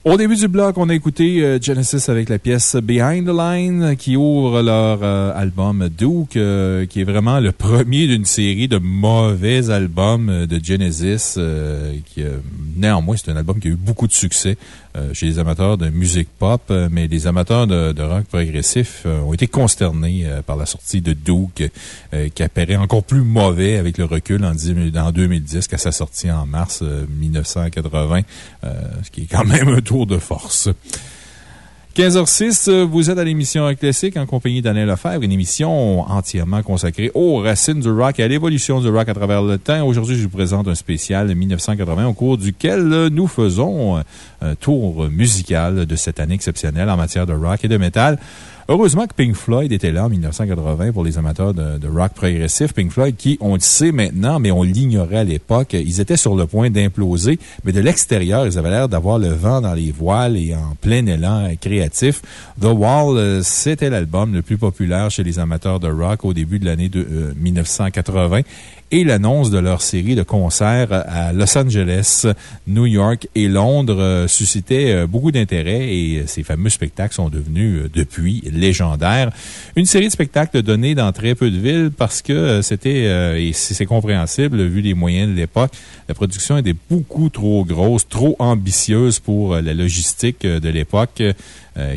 Au début du bloc, on a écouté euh, Genesis avec la pièce Behind the Line qui ouvre leur euh, album Duke, euh, qui est vraiment le premier d'une série de mauvais albums de Genesis. qui, néanmoins, c'est un album qui a eu beaucoup de succès. Euh, chez les amateurs de musique pop, euh, mais les amateurs de, rock progressif euh, ont été consternés par la sortie de Duke, qui apparaît encore plus mauvais avec le recul en, en 2010 qu'à sa sortie en mars 1980, ce qui est quand même un tour de force. 15h06, vous êtes à l'émission Classique en compagnie d'Alain Lefebvre, une émission entièrement consacrée aux racines du rock et à l'évolution du rock à travers le temps. Aujourd'hui, je vous présente un spécial 1980 au cours duquel nous faisons un tour musical de cette année exceptionnelle en matière de rock et de métal. Heureusement que Pink Floyd était là en 1980 pour les amateurs de, rock progressif. Pink Floyd, qui, on le sait maintenant, mais on l'ignorait à l'époque, ils étaient sur le point d'imploser, mais de l'extérieur, ils avaient l'air d'avoir le vent dans les voiles et en plein élan créatif. The Wall, euh, c'était l'album le plus populaire chez les amateurs de rock au début de l'année 1980 euh, et l'annonce de leur série de concerts à Los Angeles, New York et Londres euh, suscitait beaucoup d'intérêt et ces fameux spectacles sont devenus depuis légendaires. Une série de spectacles donnés dans très peu de villes parce que c'était, et c'est compréhensible vu les moyens de l'époque, la production était beaucoup trop grosse, trop ambitieuse pour la logistique de l'époque.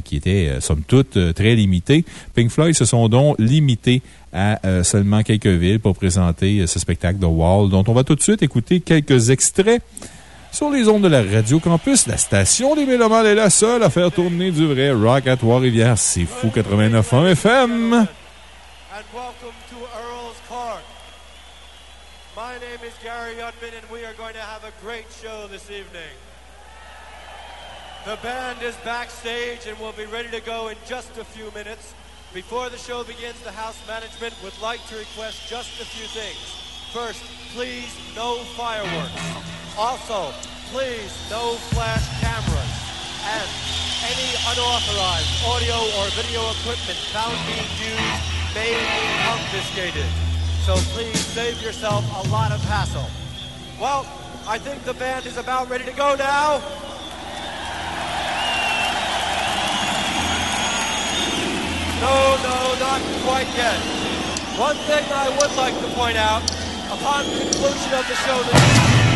qui était, somme toute, très limitée. Pink Floyd se sont donc limités à euh, seulement quelques villes pour présenter euh, ce spectacle de Wall, dont on va tout de suite écouter quelques extraits. Sur les ondes de la Radio Campus, la station des Mélomanes est la seule à faire tourner du vrai rock à Trois-Rivières. C'est fou 89.1 FM. My name is Gary Udman, and we are going to have a great show this evening. The band is backstage and will be ready to go in just a few minutes. Before the show begins, the house management would like to request just a few things. First, please, no fireworks. Also, please, no flash cameras. And any unauthorized audio or video equipment found being used may be confiscated. So please save yourself a lot of hassle. Well, I think the band is about ready to go now. No, no, not quite yet. One thing I would like to point out, upon conclusion of the show... to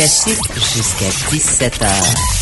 dimension rock classique jusqu'à 17h.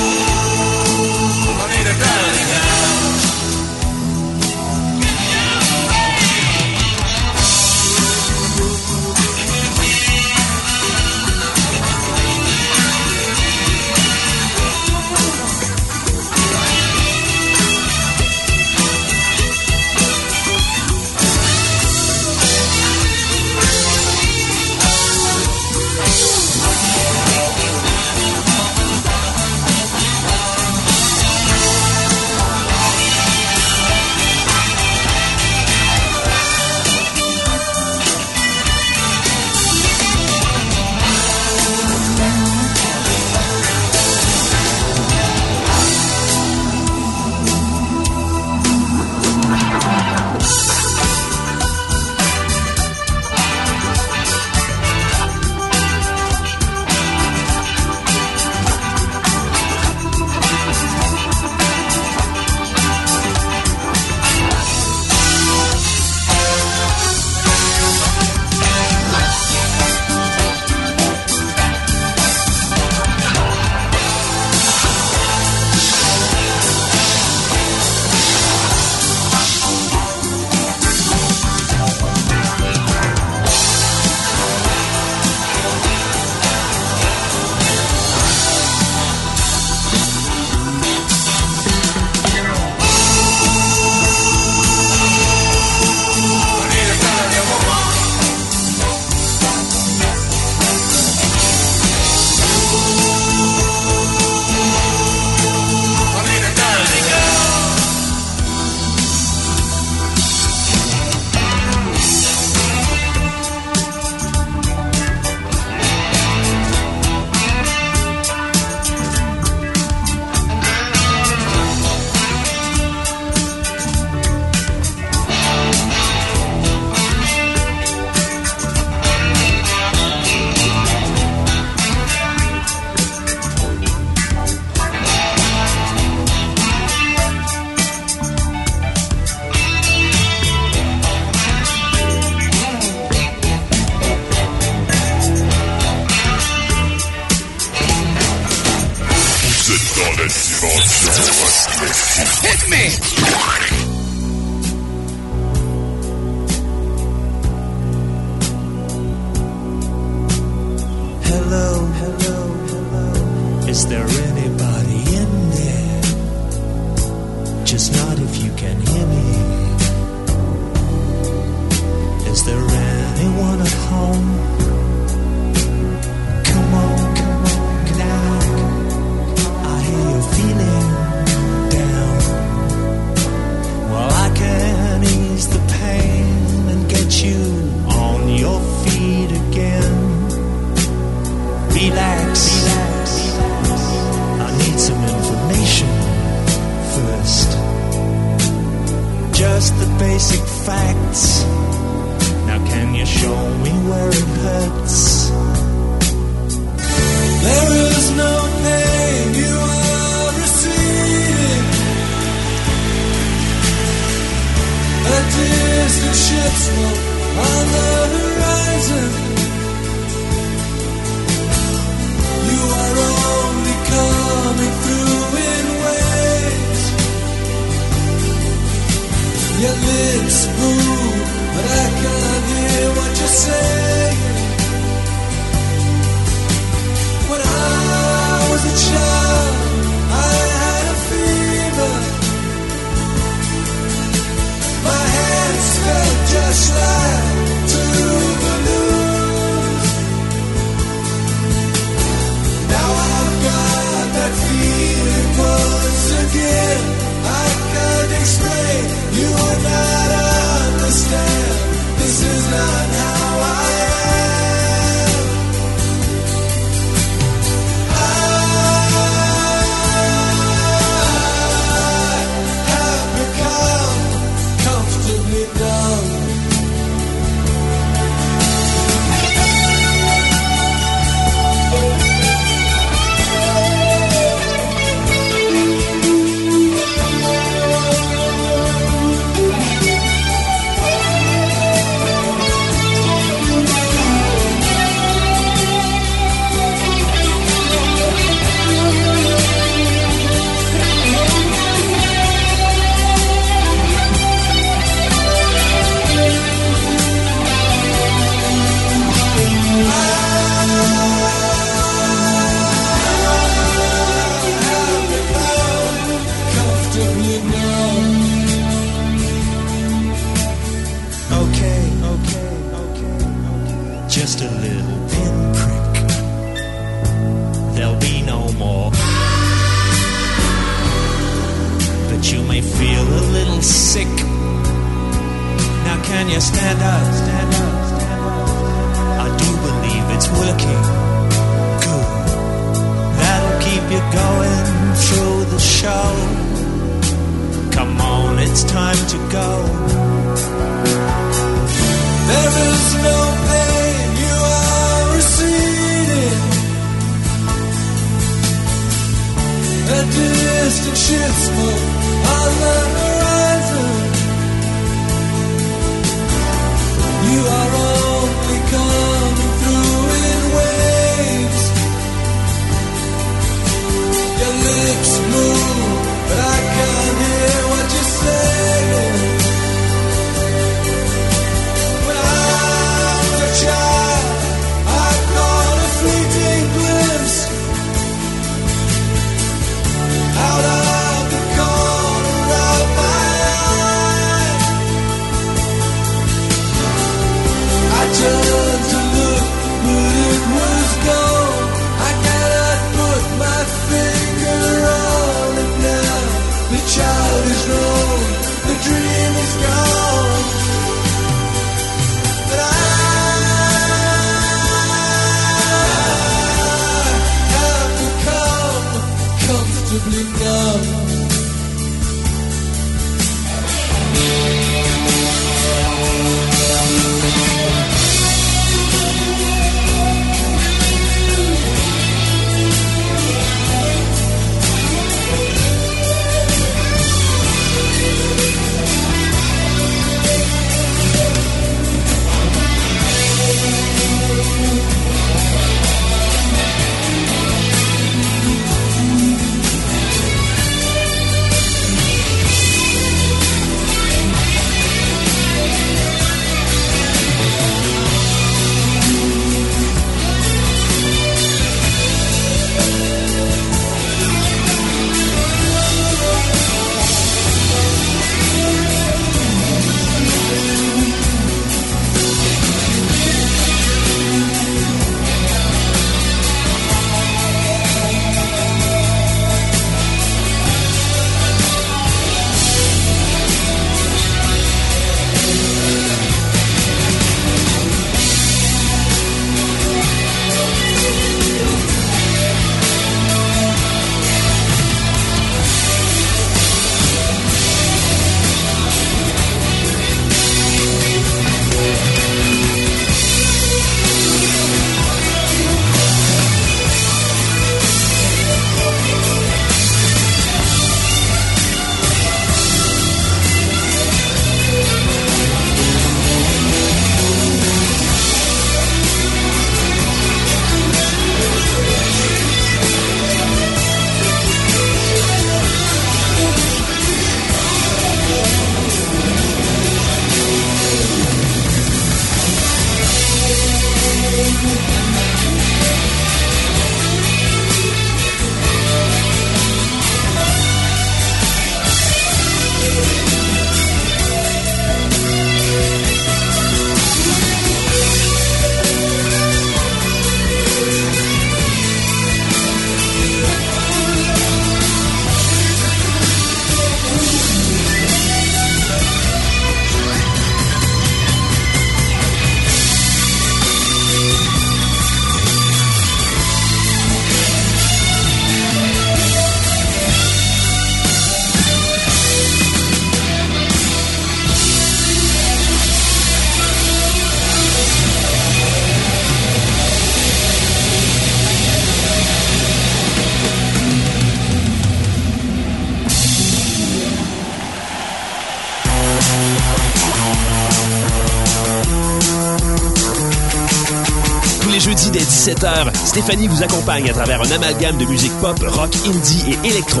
Stéphanie vous accompagne à travers un amalgame de musique pop, rock, indie et électro.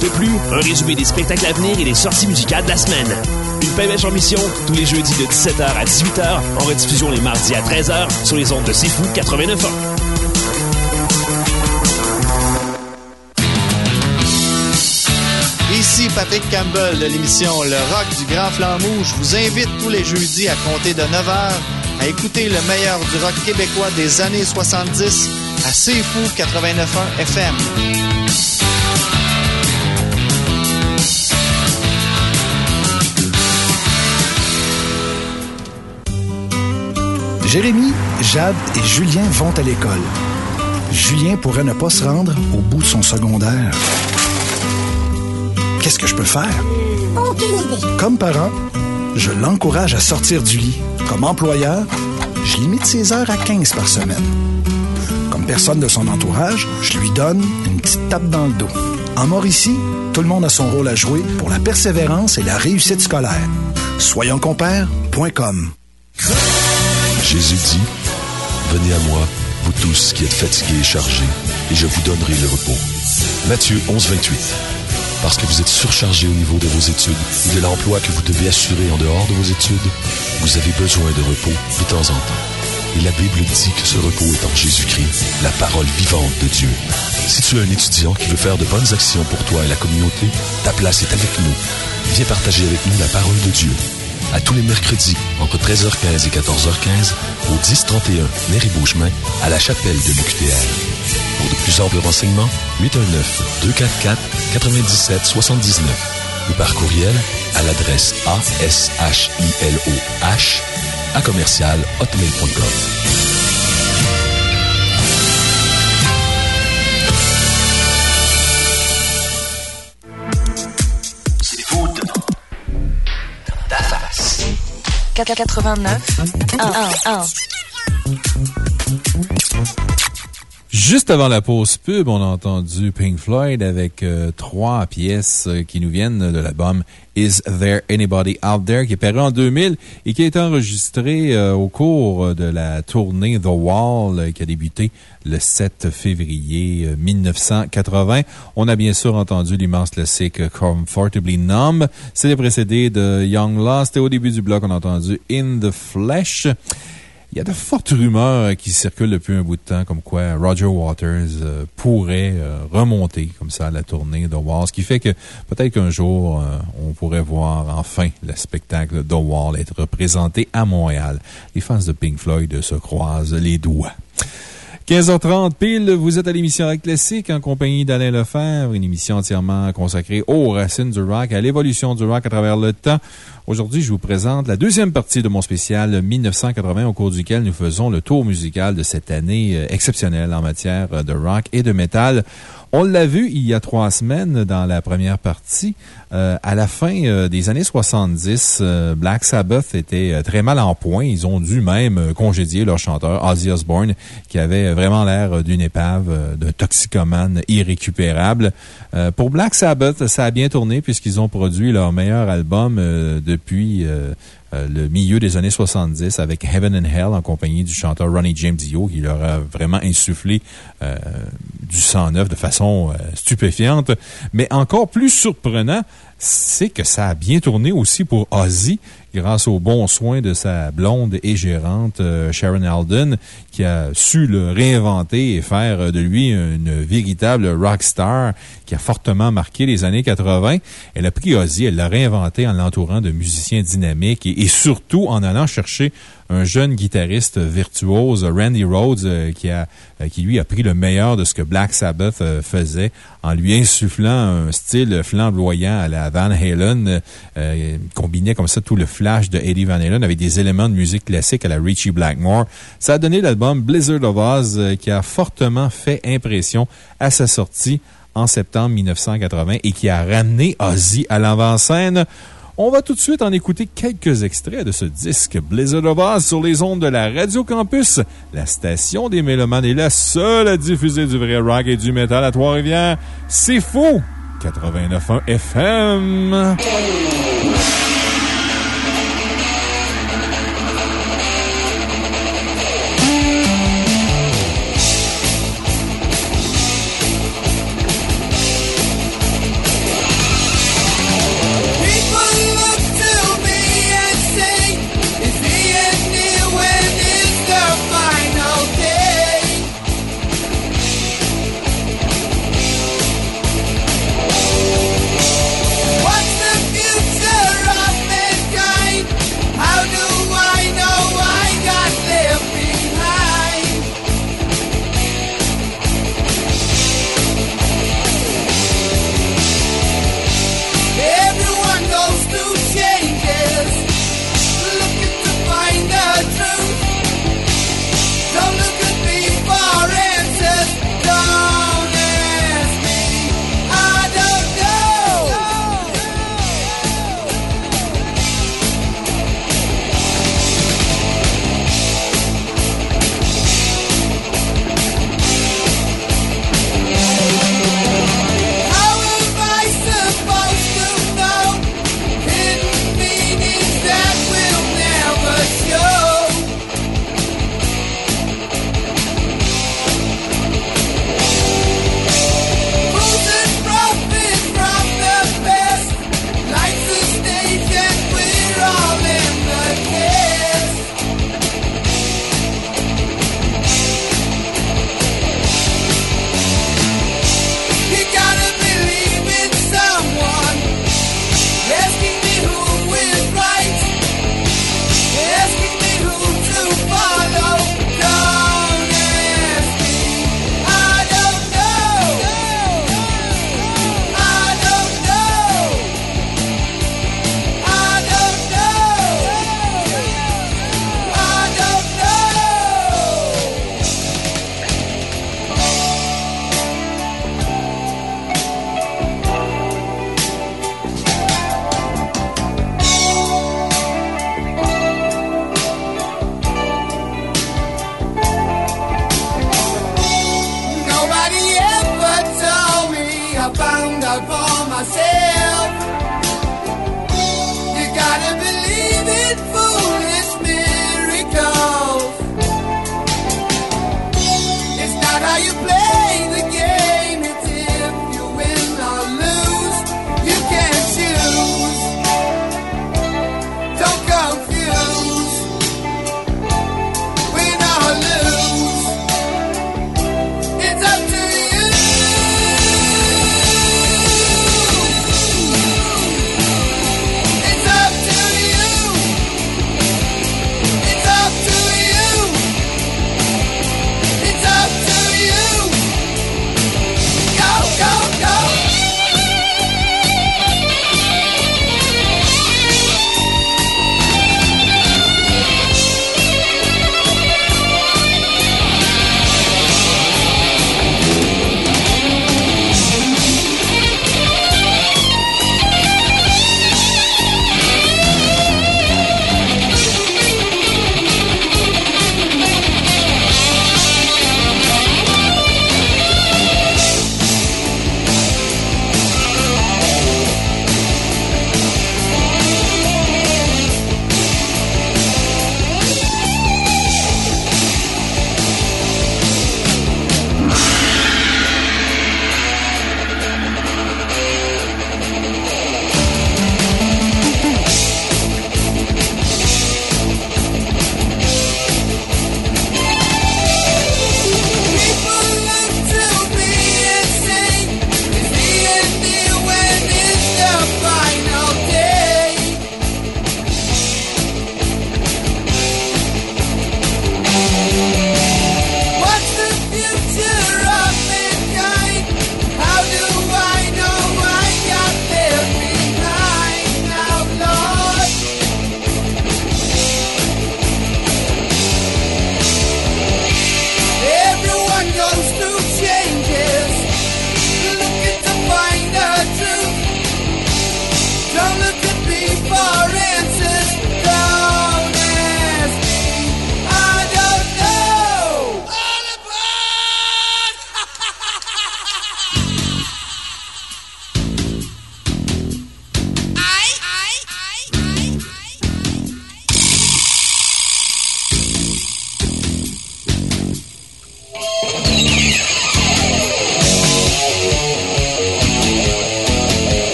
De plus, un résumé des spectacles à venir et des sorties musicales de la semaine. Une pêche en mission tous les jeudis de 17h à 18h, en rediffusion les mardis à 13h sur les ondes de C'est Fou 89 ans. Ici Patrick Campbell de l'émission Le Rock du Grand Flamou. Je vous invite tous les jeudis à compter de 9h à écouter le meilleur du rock québécois des années 70 à C'est Fou 89.1 FM. Jérémy, Jade et Julien vont à l'école. Julien pourrait ne pas se rendre au bout de son secondaire. Qu'est-ce que je peux faire? Comme parent, je l'encourage à sortir du lit. Comme employeur, je limite ses heures à 15 par semaine. Comme personne de son entourage, je lui donne une petite tape dans le dos. En Mauricie, tout le monde a son rôle à jouer pour la persévérance et la réussite scolaire. Soyonscompères.com Jésus dit, Venez à moi, vous tous qui êtes fatigués et chargés, et je vous donnerai le repos. Matthieu 11, 28 parce que vous êtes surchargé au niveau de vos études ou de l'emploi que vous devez assurer en dehors de vos études, vous avez besoin de repos de temps en temps. Et la Bible dit que ce repos est en Jésus-Christ, la parole vivante de Dieu. Si tu es un étudiant qui veut faire de bonnes actions pour toi et la communauté, ta place est avec nous. Viens partager avec nous la parole de Dieu. À tous les mercredis, entre 13h15 et 14h15, au 1031 Mairie Bouchemin, à la chapelle de l'UQTR. Pour de plus amples renseignements, 819-244-9779 ou par courriel à l'adresse ashiloh à commercial hotmail.com. 489 1 1 1 Juste avant la pause pub, on a entendu Pink Floyd avec euh, trois pièces euh, qui nous viennent de l'album Is There Anybody Out There qui est paru en 2000 et qui a été enregistré euh, au cours de la tournée The Wall qui a débuté le 7 février 1980. On a bien sûr entendu l'immense classique Comfortably Numb. C'était précédé de Young Lost et au début du bloc, on a entendu In the Flesh. Il y a de fortes rumeurs qui circulent depuis un bout de temps, comme quoi Roger Waters euh, pourrait euh, remonter comme ça à la tournée de Wall, ce qui fait que peut-être qu'un jour, euh, on pourrait voir enfin le spectacle de Wall être représenté à Montréal. Les fans de Pink Floyd se croisent les doigts. 15h30 pile, vous êtes à l'émission Rock Classique en compagnie d'Alain Lefebvre, une émission entièrement consacrée aux racines du rock, à l'évolution du rock à travers le temps. Aujourd'hui, je vous présente la deuxième partie de mon spécial 1980 au cours duquel nous faisons le tour musical de cette année euh, exceptionnelle en matière de rock et de métal. On l'a vu il y a trois semaines dans la première partie. Euh, à la fin euh, des années 70, euh, Black Sabbath était très mal en point. Ils ont dû même congédier leur chanteur Ozzy Osbourne, qui avait vraiment l'air d'une épave de toxicomane irrécupérable. pour Black Sabbath, ça a bien tourné puisqu'ils ont produit leur meilleur album depuis euh, le milieu des années 70 avec Heaven and Hell en compagnie du chanteur Ronnie James Dio qui leur a vraiment insufflé euh, du sang neuf de façon euh, stupéfiante. Mais encore plus surprenant, c'est que ça a bien tourné aussi pour Ozzy grâce aux bons soins de sa blonde et gérante euh, Sharon Alden, qui a su le réinventer et faire de lui une véritable rockstar qui a fortement marqué les années 80. Elle a pris Ozzy, elle l'a réinventé en l'entourant de musiciens dynamiques et, et surtout en allant chercher un jeune guitariste virtuose, Randy Rhodes, euh, qui, a, euh, qui lui a pris le meilleur de ce que Black Sabbath euh, faisait en lui insufflant un style flamboyant à la Van Halen. Combinait comme ça tout le flash de Eddie Van Halen avec des éléments de musique classique à la Richie Blackmore. Ça a donné l'album Blizzard of Oz qui a fortement fait impression à sa sortie en septembre 1980 et qui a ramené Ozzy à l'avant-scène. On va tout de suite en écouter quelques extraits de ce disque Blizzard of Oz sur les ondes de la Radio Campus, la station des Mélomanes est la seule à diffuser du vrai rock et du métal à Trois-Rivières. C'est faux! 89.1 FM.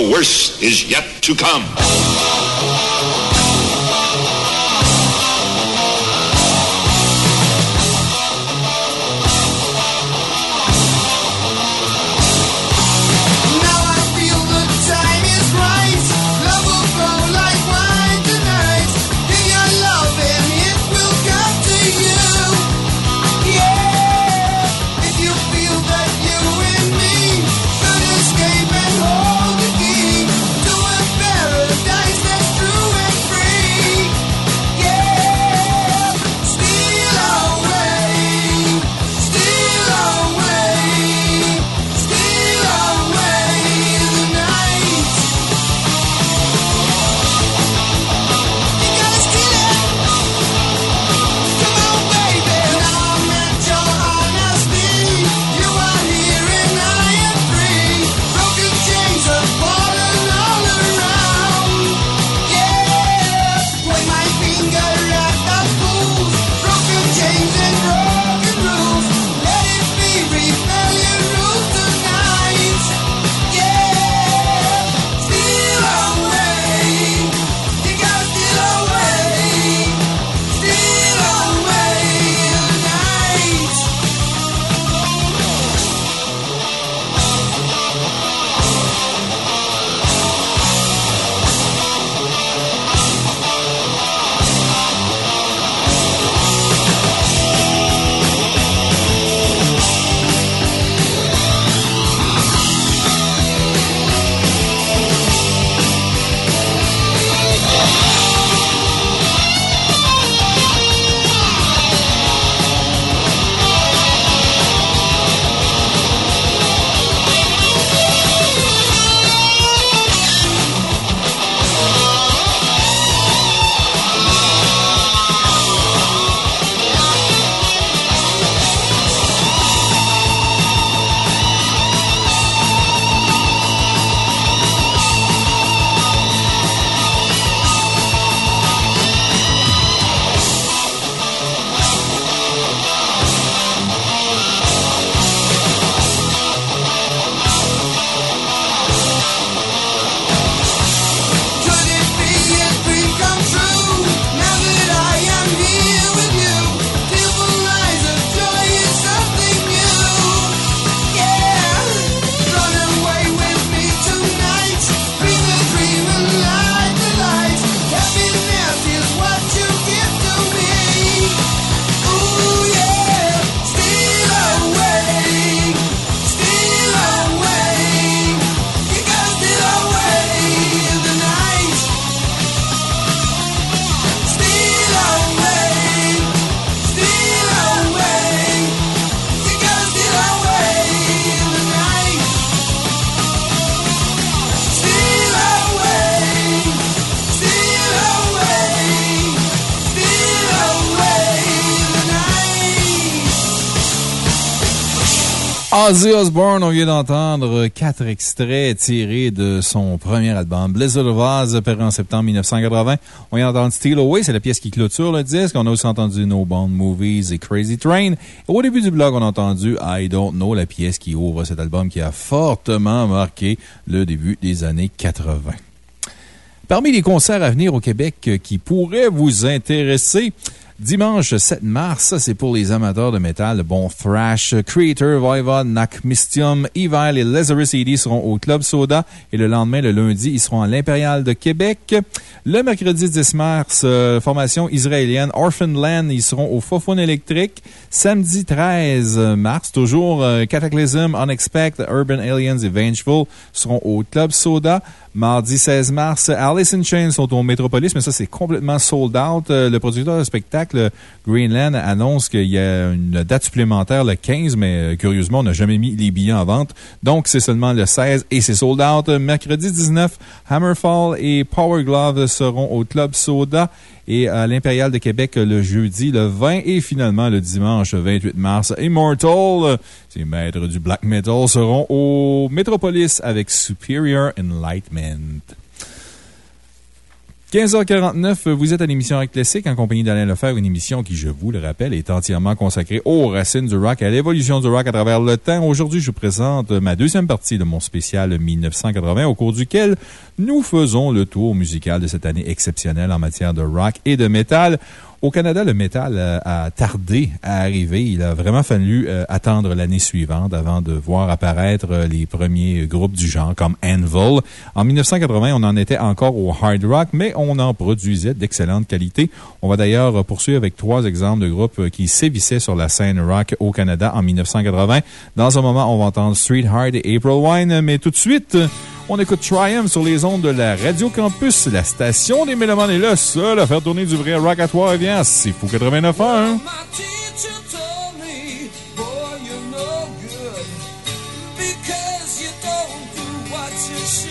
The worst is yet to come. Ozzy Osbourne, on vient d'entendre quatre extraits tirés de son premier album, Blizzard of Oz, paru en septembre 1980. On vient d'entendre Steal Away, c'est la pièce qui clôture le disque. On a aussi entendu No Bond Movies et Crazy Train. Au début du blog, on a entendu I Don't Know, la pièce qui ouvre cet album qui a fortement marqué le début des années 80. Parmi les concerts à venir au Québec qui pourraient vous intéresser, Dimanche 7 mars, c'est pour les amateurs de métal, le bon thrash. Creator, Voivod, Nakmistium, Evil et Lazarus ED seront au Club Soda. Et le lendemain, le lundi, ils seront à l'Impérial de Québec. Le mercredi 10 mars, euh, formation israélienne Orphan Land, ils seront au Fofone électrique. Samedi 13 mars, toujours euh, Cataclysm, Unexpected, Urban Aliens et Vengeful seront au Club Soda. Mardi 16 mars, Alice in Chains sont au Métropolis, mais ça, c'est complètement sold out. Euh, Le producteur de spectacle, Greenland, annonce qu'il y a une date supplémentaire le 15, mais euh, curieusement, on n'a jamais mis les billets en vente. Donc, c'est seulement le 16 et c'est sold out. Mercredi 19, Hammerfall et Power Glove seront au Club Soda et à l'Impérial de Québec le jeudi, le 20 et finalement le dimanche 28 mars, Immortal, ces maîtres du black metal seront au Metropolis avec Superior Enlightenment. 15h49, vous êtes à l'émission Rock Classique en compagnie d'Alain Lefer, une émission qui, je vous le rappelle, est entièrement consacrée aux racines du rock et à l'évolution du rock à travers le temps. Aujourd'hui, je vous présente ma deuxième partie de mon spécial 1980, au cours duquel nous faisons le tour musical de cette année exceptionnelle en matière de rock et de métal. Au Canada, le métal euh, a tardé à arriver. Il a vraiment fallu euh, attendre l'année suivante avant de voir apparaître euh, les premiers groupes du genre comme Anvil. En 1980, on en était encore au hard rock, mais on en produisait d'excellente qualité. On va d'ailleurs poursuivre avec trois exemples de groupes qui sévissaient sur la scène rock au Canada en 1980. Dans un moment, on va entendre Street Hard et April Wine, mais tout de suite, on écoute Triumph sur les ondes de la Radio Campus. La station des Mélomanes est le seul à faire tourner du vrai rock à Trois-Rivières. C'est Fou 89.1. Because you don't do what you should.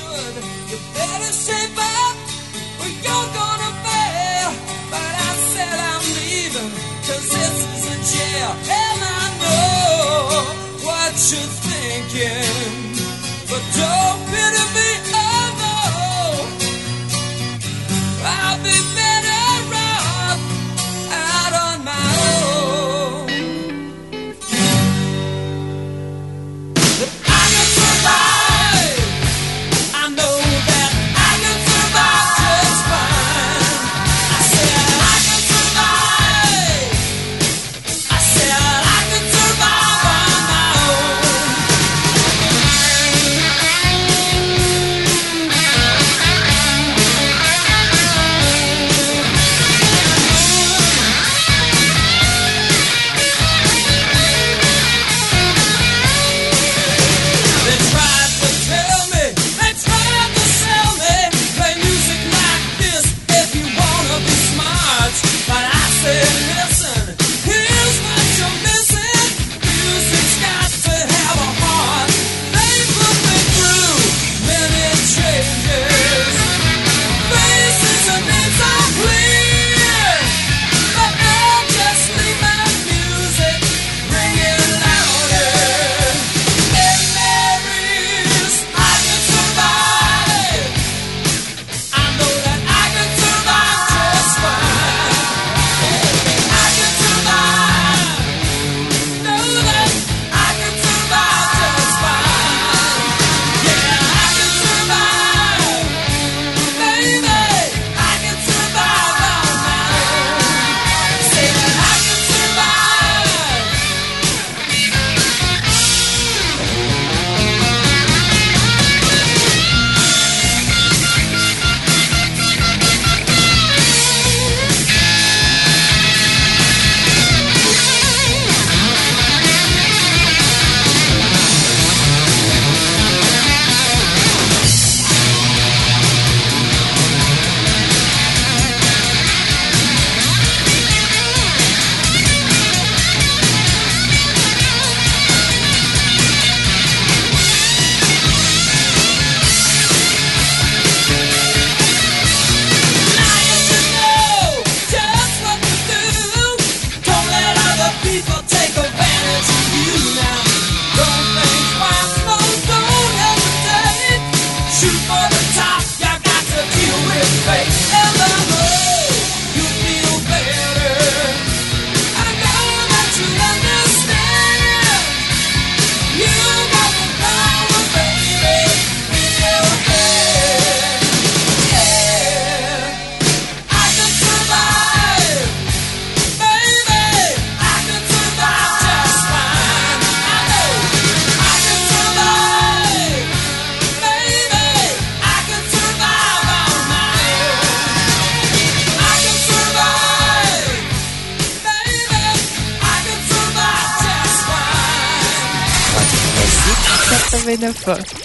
neuf.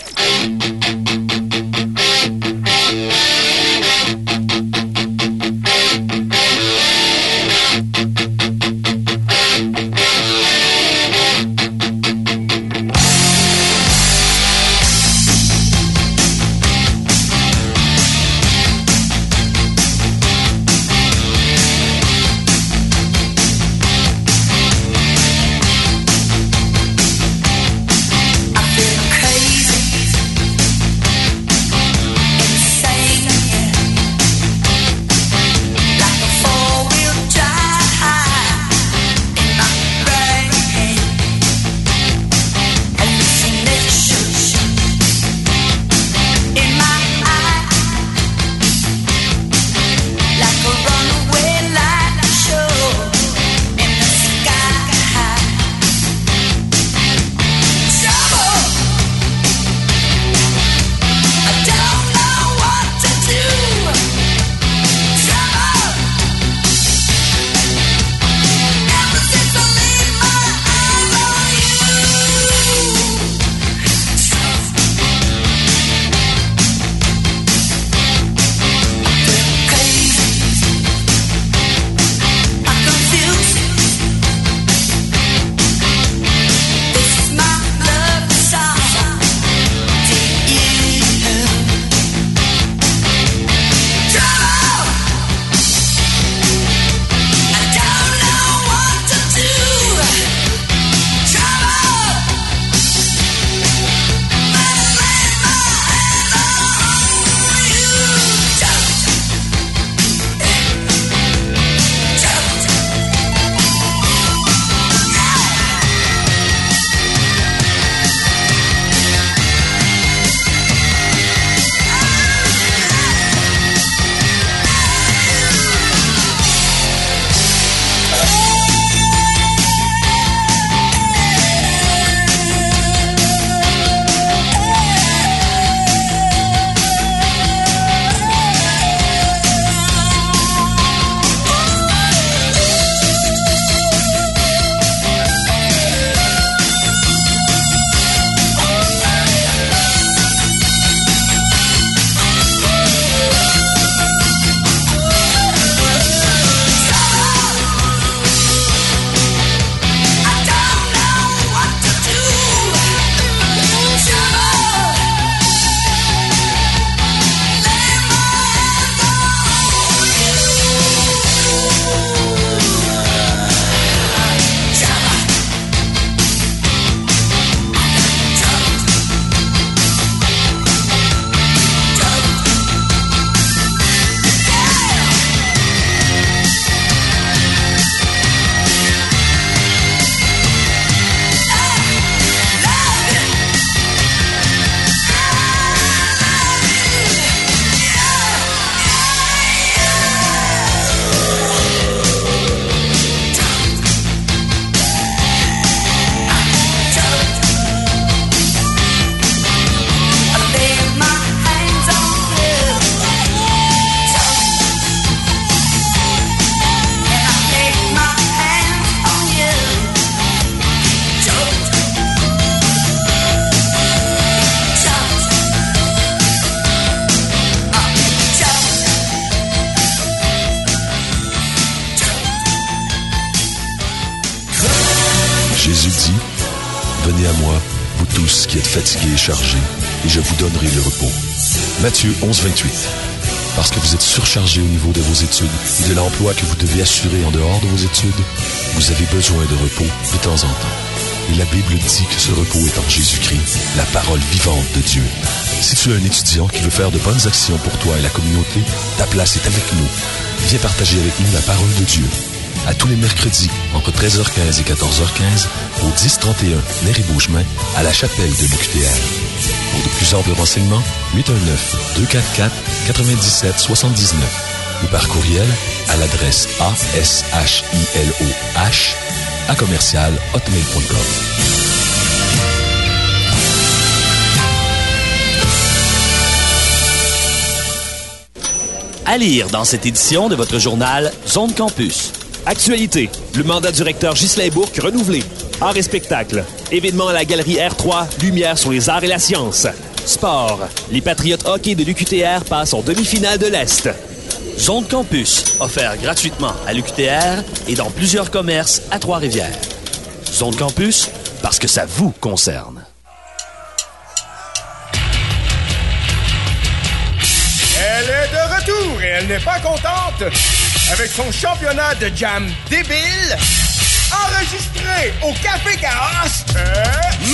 Matthieu 11, 28. Parce que vous êtes surchargé au niveau de vos études et de l'emploi que vous devez assurer en dehors de vos études, vous avez besoin de repos de temps en temps. Et la Bible dit que ce repos est en Jésus-Christ, la parole vivante de Dieu. Si tu es un étudiant qui veut faire de bonnes actions pour toi et la communauté, ta place est avec nous. Viens partager avec nous la parole de Dieu. À tous les mercredis, entre 13h15 et 14h15, au 1031 Néry-Beauchemin, à la chapelle de l'UQTR. Pour de plus amples renseignements, 819-244-9779 ou par courriel à l'adresse ashiloh à commercial hotmail.com. À lire dans cette édition de votre journal Zone Campus. Actualité. Le mandat du recteur Ghislain Bourque renouvelé. Art et spectacle. Événement à la galerie R3, Lumière sur les arts et la science. Sport. Les Patriotes hockey de l'UQTR passent en demi-finale de l'Est. Zone Campus, offert gratuitement à l'UQTR et dans plusieurs commerces à Trois-Rivières. Zone Campus, parce que ça vous concerne. Elle est de retour et elle n'est pas contente avec son championnat de jam débile enregistré au Café Chaos. Euh...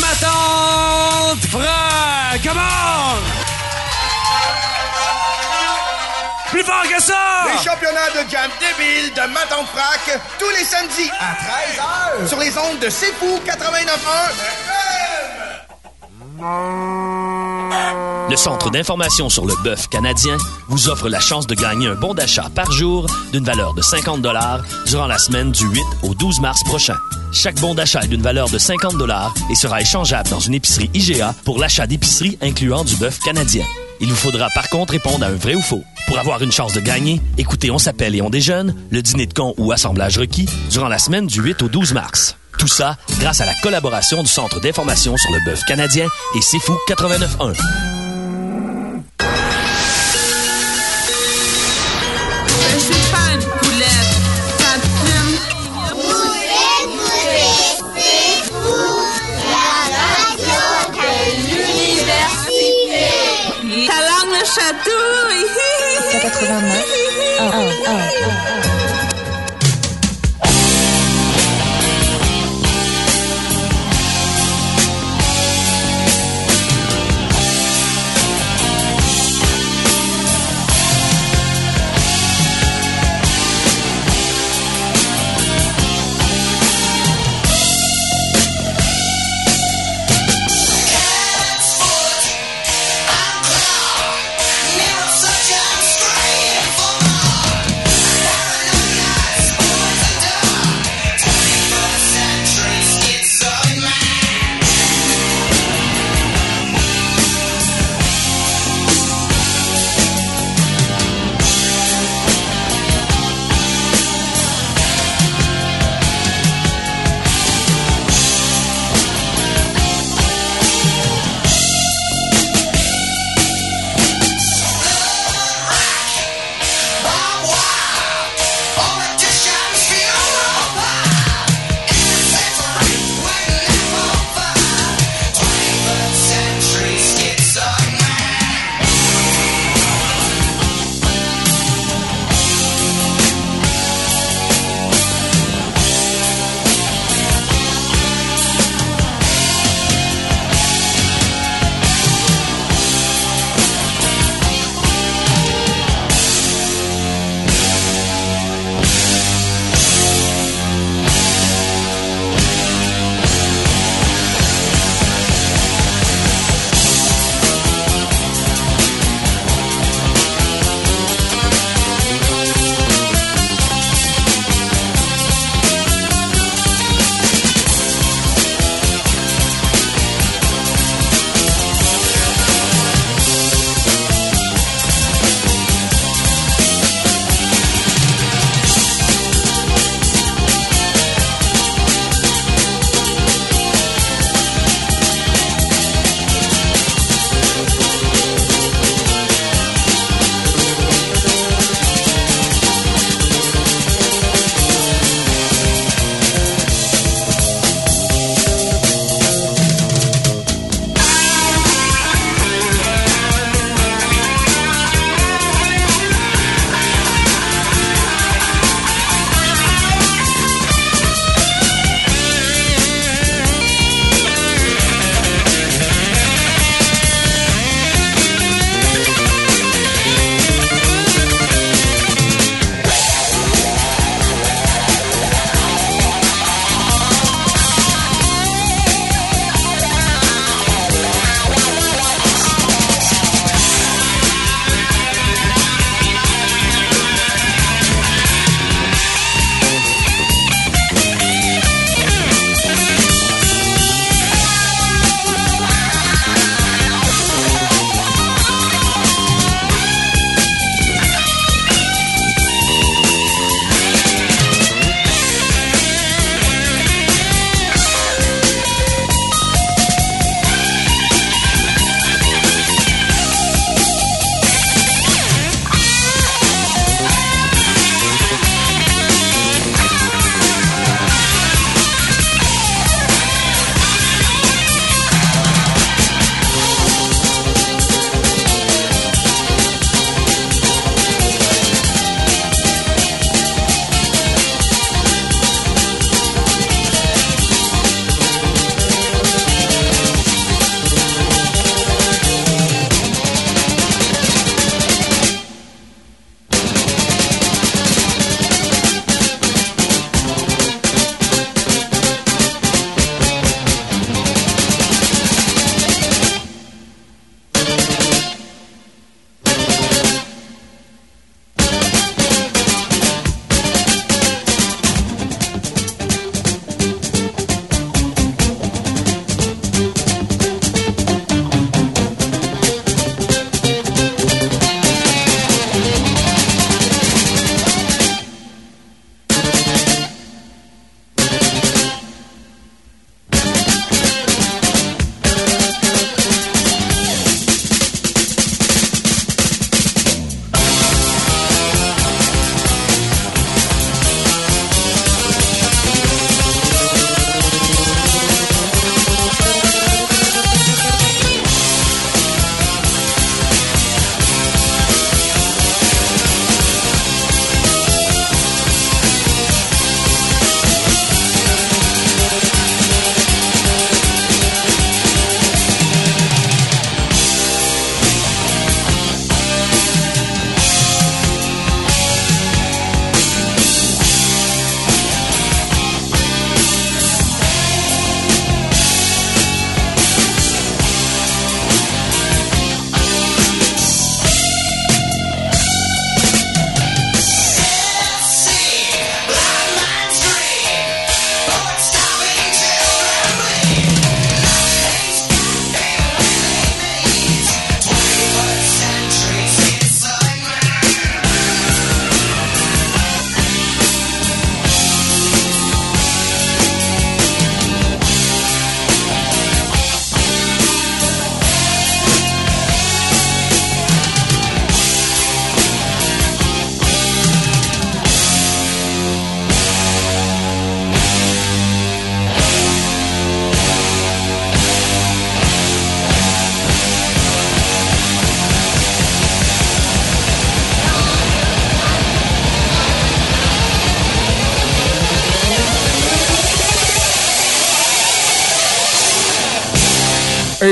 Ma tante Fra, comment? Plus fort que ça! Les championnats de jam débile de Maton Frac tous les samedis à 13h sur les ondes de C'est Fou 89.1 Le Centre d'information sur le bœuf canadien vous offre la chance de gagner un bon d'achat par jour d'une valeur de 50 durant la semaine du 8 au 12 mars prochain. Chaque bon d'achat est d'une valeur de 50 et sera échangeable dans une épicerie IGA pour l'achat d'épicerie incluant du bœuf canadien. Il vous faudra par contre répondre à un vrai ou faux. Pour avoir une chance de gagner, écoutez On s'appelle et on déjeune, le dîner de con ou assemblage requis durant la semaine du 8 au 12 mars. Tout ça grâce à la collaboration du Centre d'information sur le bœuf canadien et C'est Fou 89.1.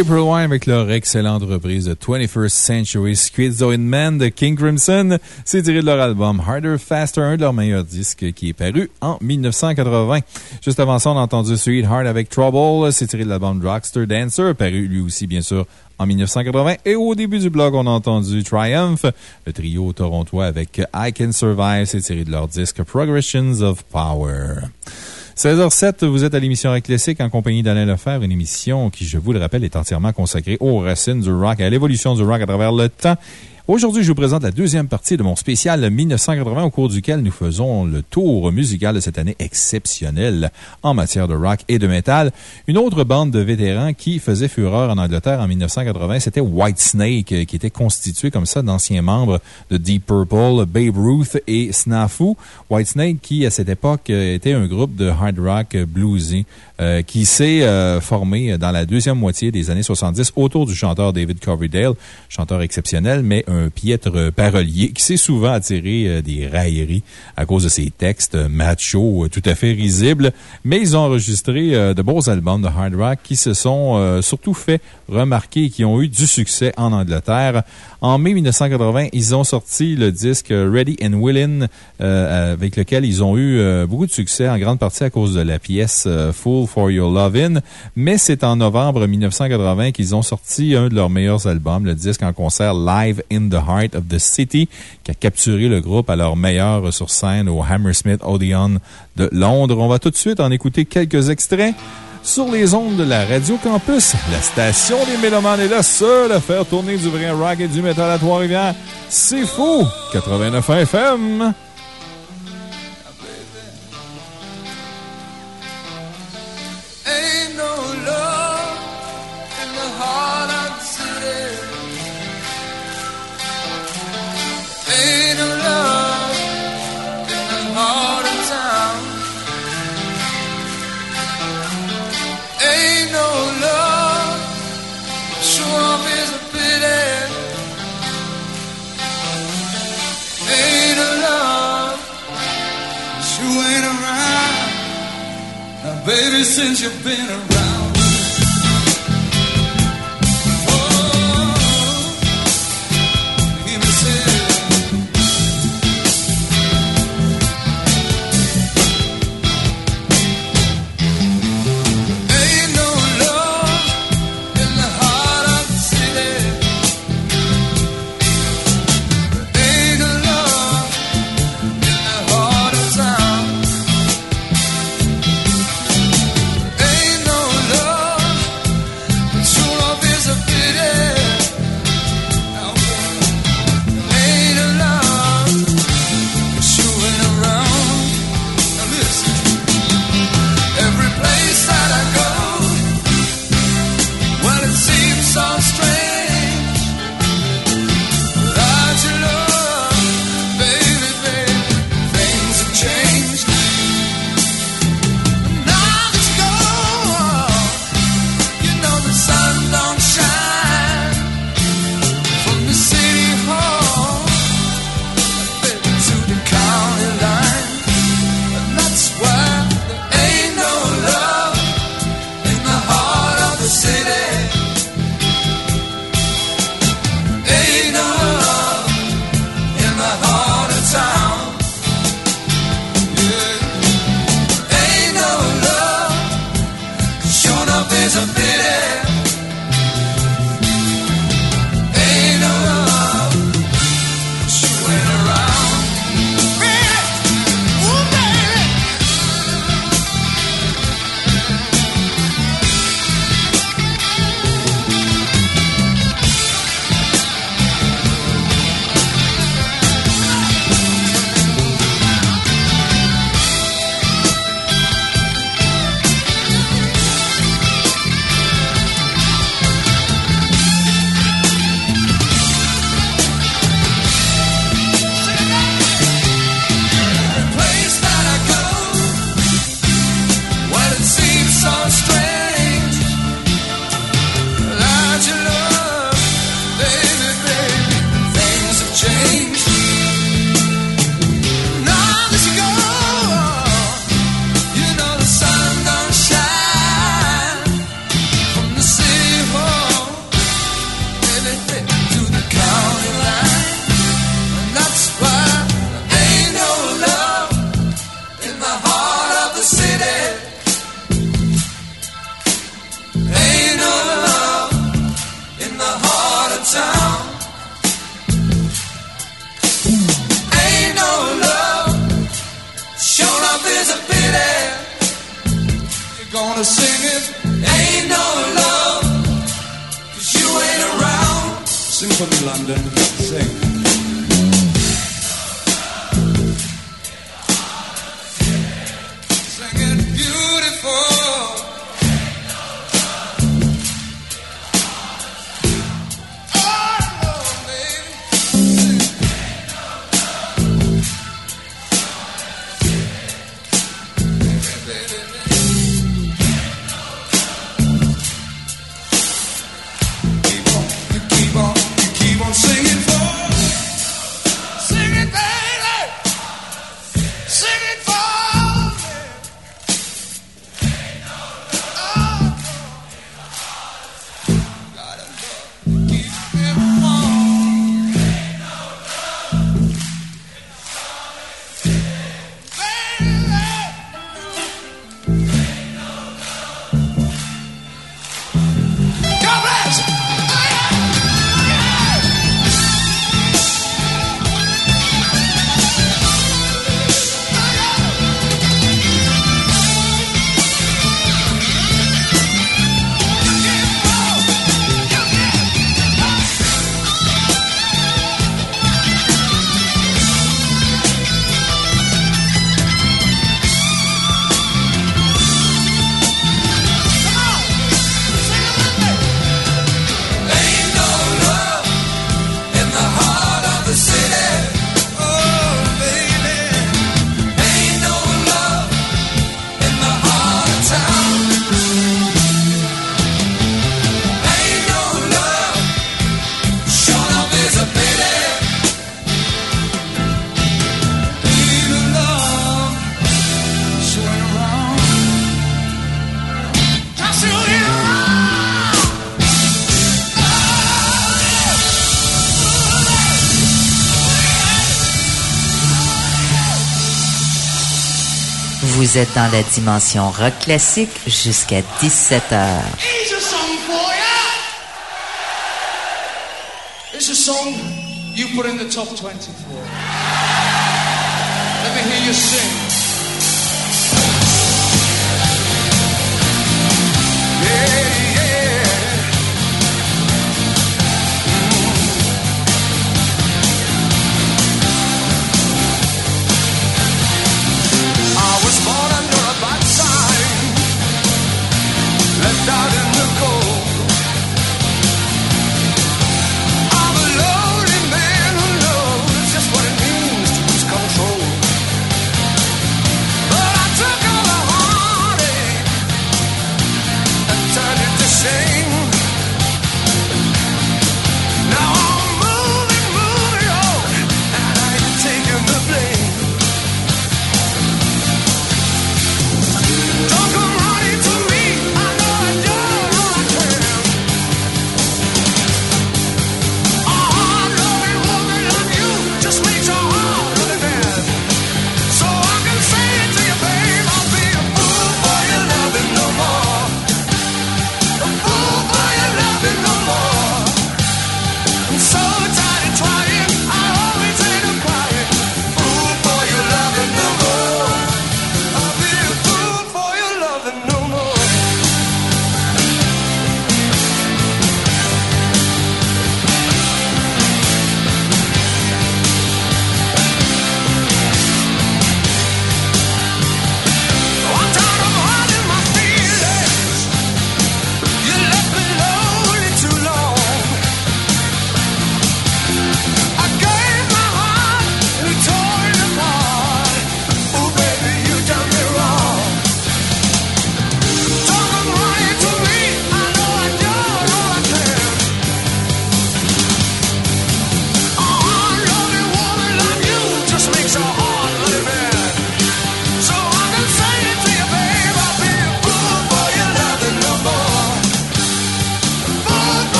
April Wine avec leur excellente reprise de 21st Century Schizoid Man de King Crimson. C'est tiré de leur album Harder, Faster, un de leurs meilleurs disques qui est paru en 1980. Juste avant ça, on a entendu Sweetheart avec Trouble. C'est tiré de l'album Dragster Dancer, paru lui aussi, bien sûr, en 1980. Et au début du blog, on a entendu Triumph, le trio torontois avec I Can Survive. C'est tiré de leur disque Progressions of Power. 16h07, vous êtes à l'émission Rock Classique en compagnie d'Alain Lefebvre, une émission qui, je vous le rappelle, est entièrement consacrée aux racines du rock et à l'évolution du rock à travers le temps. Aujourd'hui, je vous présente la deuxième partie de mon spécial 1980 au cours duquel nous faisons le tour musical de cette année exceptionnelle en matière de rock et de métal. Une autre bande de vétérans qui faisait fureur en Angleterre en 1980, c'était Whitesnake, qui était constitué comme ça d'anciens membres de Deep Purple, Babe Ruth et Snafu. Whitesnake qui, à cette époque, était un groupe de hard rock bluesy euh, qui s'est euh, formé dans la deuxième moitié des années 70 autour du chanteur David Coverdale, chanteur exceptionnel, mais un piètre parolier qui s'est souvent attiré euh, des railleries à cause de ses textes macho tout à fait risibles. Mais ils ont enregistré de beaux albums de hard rock qui se sont surtout fait remarquer et qui ont eu du succès en Angleterre. En mai 1980, ils ont sorti le disque Ready and Willin', avec lequel ils ont eu beaucoup de succès, en grande partie à cause de la pièce Full for Your Lovin'. Mais c'est en novembre 1980 qu'ils ont sorti un de leurs meilleurs albums, le disque en concert Live in the Heart of the City, qui a capturé le groupe à leur meilleur sur scène au Hammersmith Odeon de Londres. On va tout de suite en écouter quelques extraits sur les ondes de la Radio Campus. La station des Mélomanes est la seule à faire tourner du vrai rock et du métal à Trois-Rivières. C'est fou! 89 FM! Baby, since you've been around. Vous êtes dans la dimension rock classique jusqu'à 17h.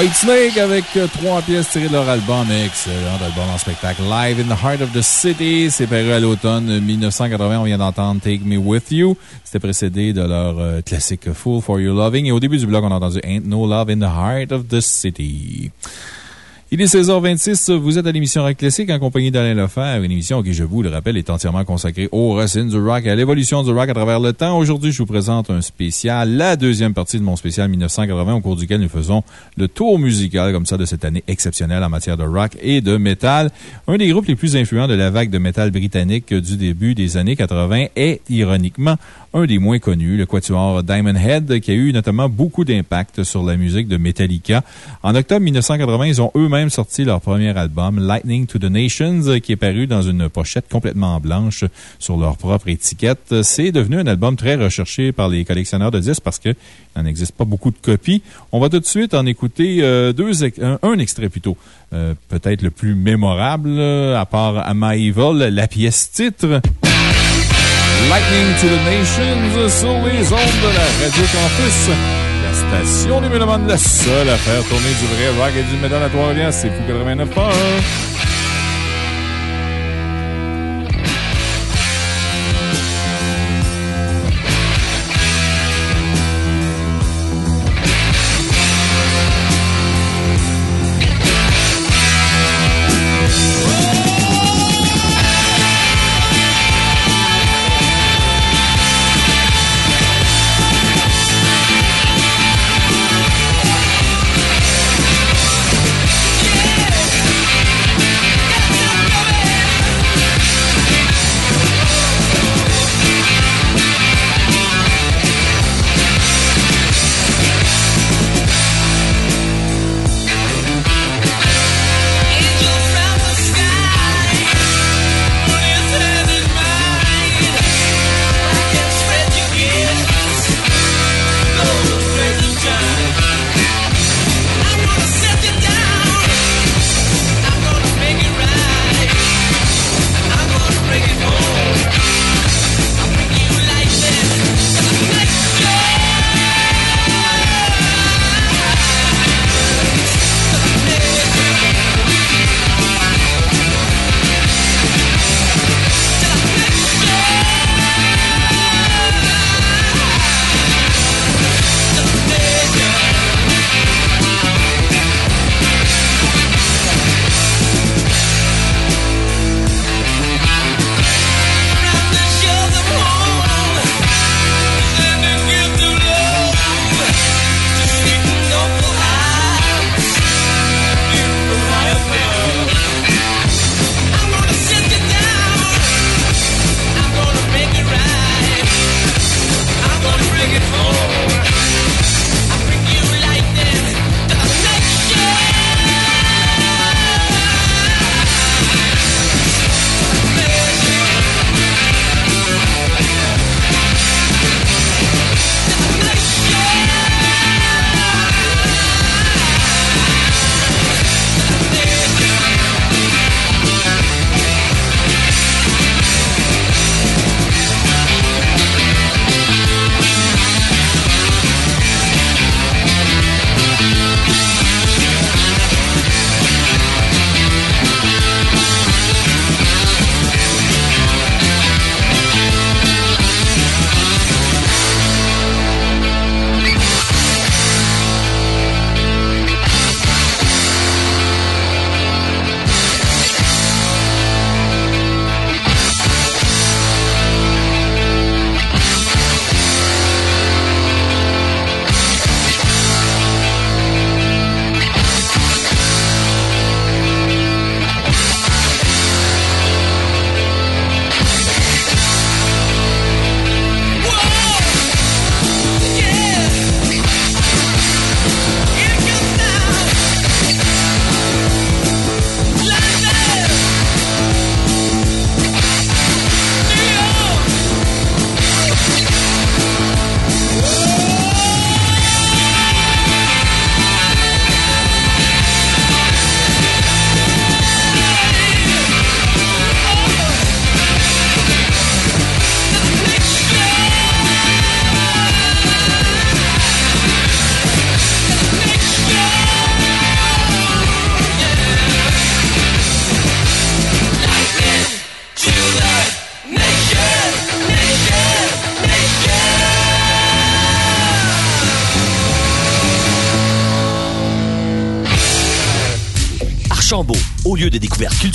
Whitesnake avec euh, trois pièces tirées de leur album, excellent album en spectacle. Live in the Heart of the City, c'est paru à l'automne 1980. On vient d'entendre Take Me With You. C'était précédé de leur euh, classique Fool for Your Loving. Et au début du blog, on a entendu Ain't No Love in the Heart of the City. Il est 16h26, vous êtes à l'émission Rock Classique en compagnie d'Alain Lefebvre, une émission qui, je vous le rappelle, est entièrement consacrée aux racines du rock et à l'évolution du rock à travers le temps. Aujourd'hui, je vous présente un spécial, la deuxième partie de mon spécial 1980, au cours duquel nous faisons le tour musical, comme ça, de cette année exceptionnelle en matière de rock et de métal. Un des groupes les plus influents de la vague de métal britannique du début des années 80 est, ironiquement, un des moins connus, le quatuor Diamond Head, qui a eu notamment beaucoup d'impact sur la musique de Metallica. En octobre 1980, ils ont eux-mêmes sorti leur premier album, Lightning to the Nations, qui est paru dans une pochette complètement blanche sur leur propre étiquette. C'est devenu un album très recherché par les collectionneurs de disques parce qu'il n'en existe pas beaucoup de copies. On va tout de suite en écouter euh, deux, un, extrait plutôt. Euh, peut-être le plus mémorable, à part Am I Evil, la pièce titre. Lightning to the Nations sur les ondes de la Radio Campus. La station des Mélomanes, la seule à faire tourner du vrai rock et du métal à Trois-Rivières, c'est Fou 89.1.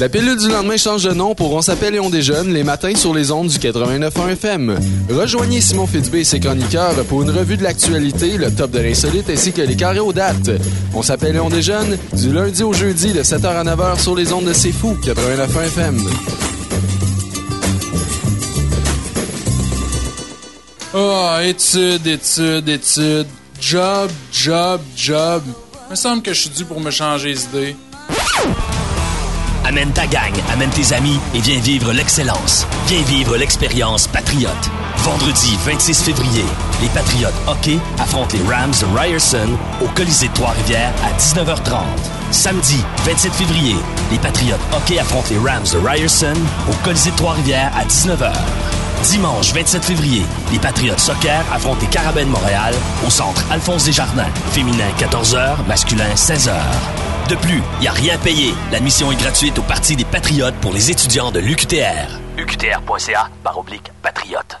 La pilule du lendemain change de nom pour On s'appelle et on déjeune les matins sur les ondes du 89.1 FM. Rejoignez Simon Fitzbé et ses chroniqueurs pour une revue de l'actualité, le top de l'insolite ainsi que les carrés aux dates. On s'appelle et on déjeune du lundi au jeudi de 7h à 9h sur les ondes de C'est Fou 89.1 FM. Ah, études, études, études. Job, job, job. Il me semble que je suis dû pour me changer les idées. Amène ta gang, amène tes amis et viens vivre l'excellence. Viens vivre l'expérience Patriote. Vendredi 26 février, les Patriotes hockey affrontent les Rams de Ryerson au Colisée de Trois-Rivières à 19h30. Samedi 27 février, les Patriotes hockey affrontent les Rams de Ryerson au Colisée de Trois-Rivières à 19h. Dimanche 27 février, les Patriotes soccer affrontent les Carabins Montréal au centre Alphonse Desjardins. Féminin 14h, masculin 16h. De plus, il n'y a rien payé. L'admission est gratuite au Parti des Patriotes pour les étudiants de l'UQTR. UQTR.ca par oblique patriote.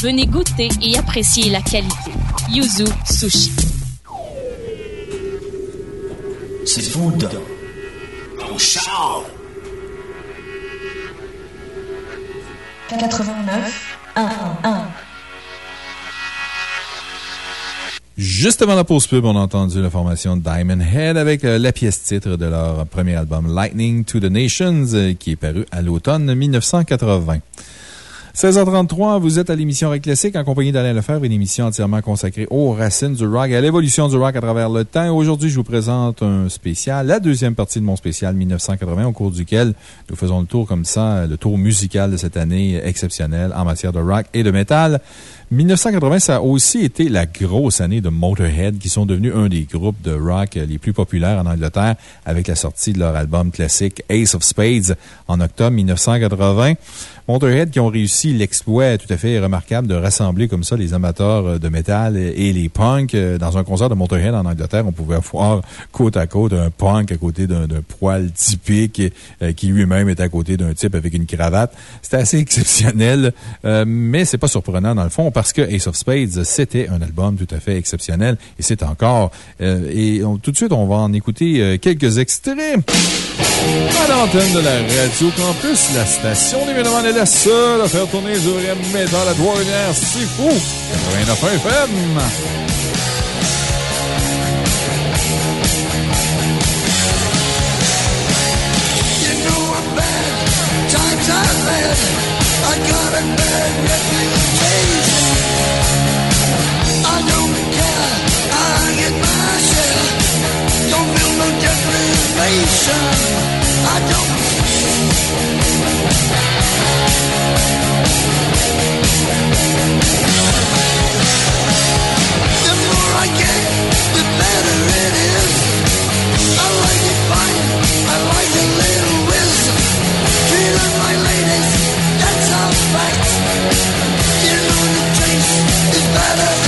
Venez goûter et apprécier la qualité. Yuzu Sushi. C'est food. On char. 89 1 1 Juste avant la pause pub, on a entendu la formation Diamond Head avec euh, la pièce titre de leur premier album Lightning to the Nations euh, qui est paru à l'automne 1980. 16h33, vous êtes à l'émission Rock Classique en compagnie d'Alain Lefebvre, une émission entièrement consacrée aux racines du rock et à l'évolution du rock à travers le temps. Aujourd'hui, je vous présente un spécial, la deuxième partie de mon spécial 1980, au cours duquel nous faisons le tour comme ça, le tour musical de cette année exceptionnelle en matière de rock et de métal. 1980, ça a aussi été la grosse année de Motorhead, qui sont devenus un des groupes de rock les plus populaires en Angleterre avec la sortie de leur album classique Ace of Spades en octobre 1980. Motorhead qui ont réussi l'exploit tout à fait remarquable de rassembler comme ça les amateurs de métal et les punks. Dans un concert de Motorhead en Angleterre, on pouvait voir côte à côte un punk à côté d'un poil typique euh, qui lui-même est à côté d'un type avec une cravate. C'était assez exceptionnel, euh, mais c'est pas surprenant dans le fond parce que Ace of Spades, c'était un album tout à fait exceptionnel et c'est encore. Euh, et tout de suite, on va en écouter quelques extraits. À l'antenne de la Radio Campus, la station 1 est la seule à faire tourner du vrai métal à Trois-Rivières. C'est fou! 89 FM! I got a bad I don't. The more I get, the better it is. I like it fine. I like a little my ladies. That's. You know the is better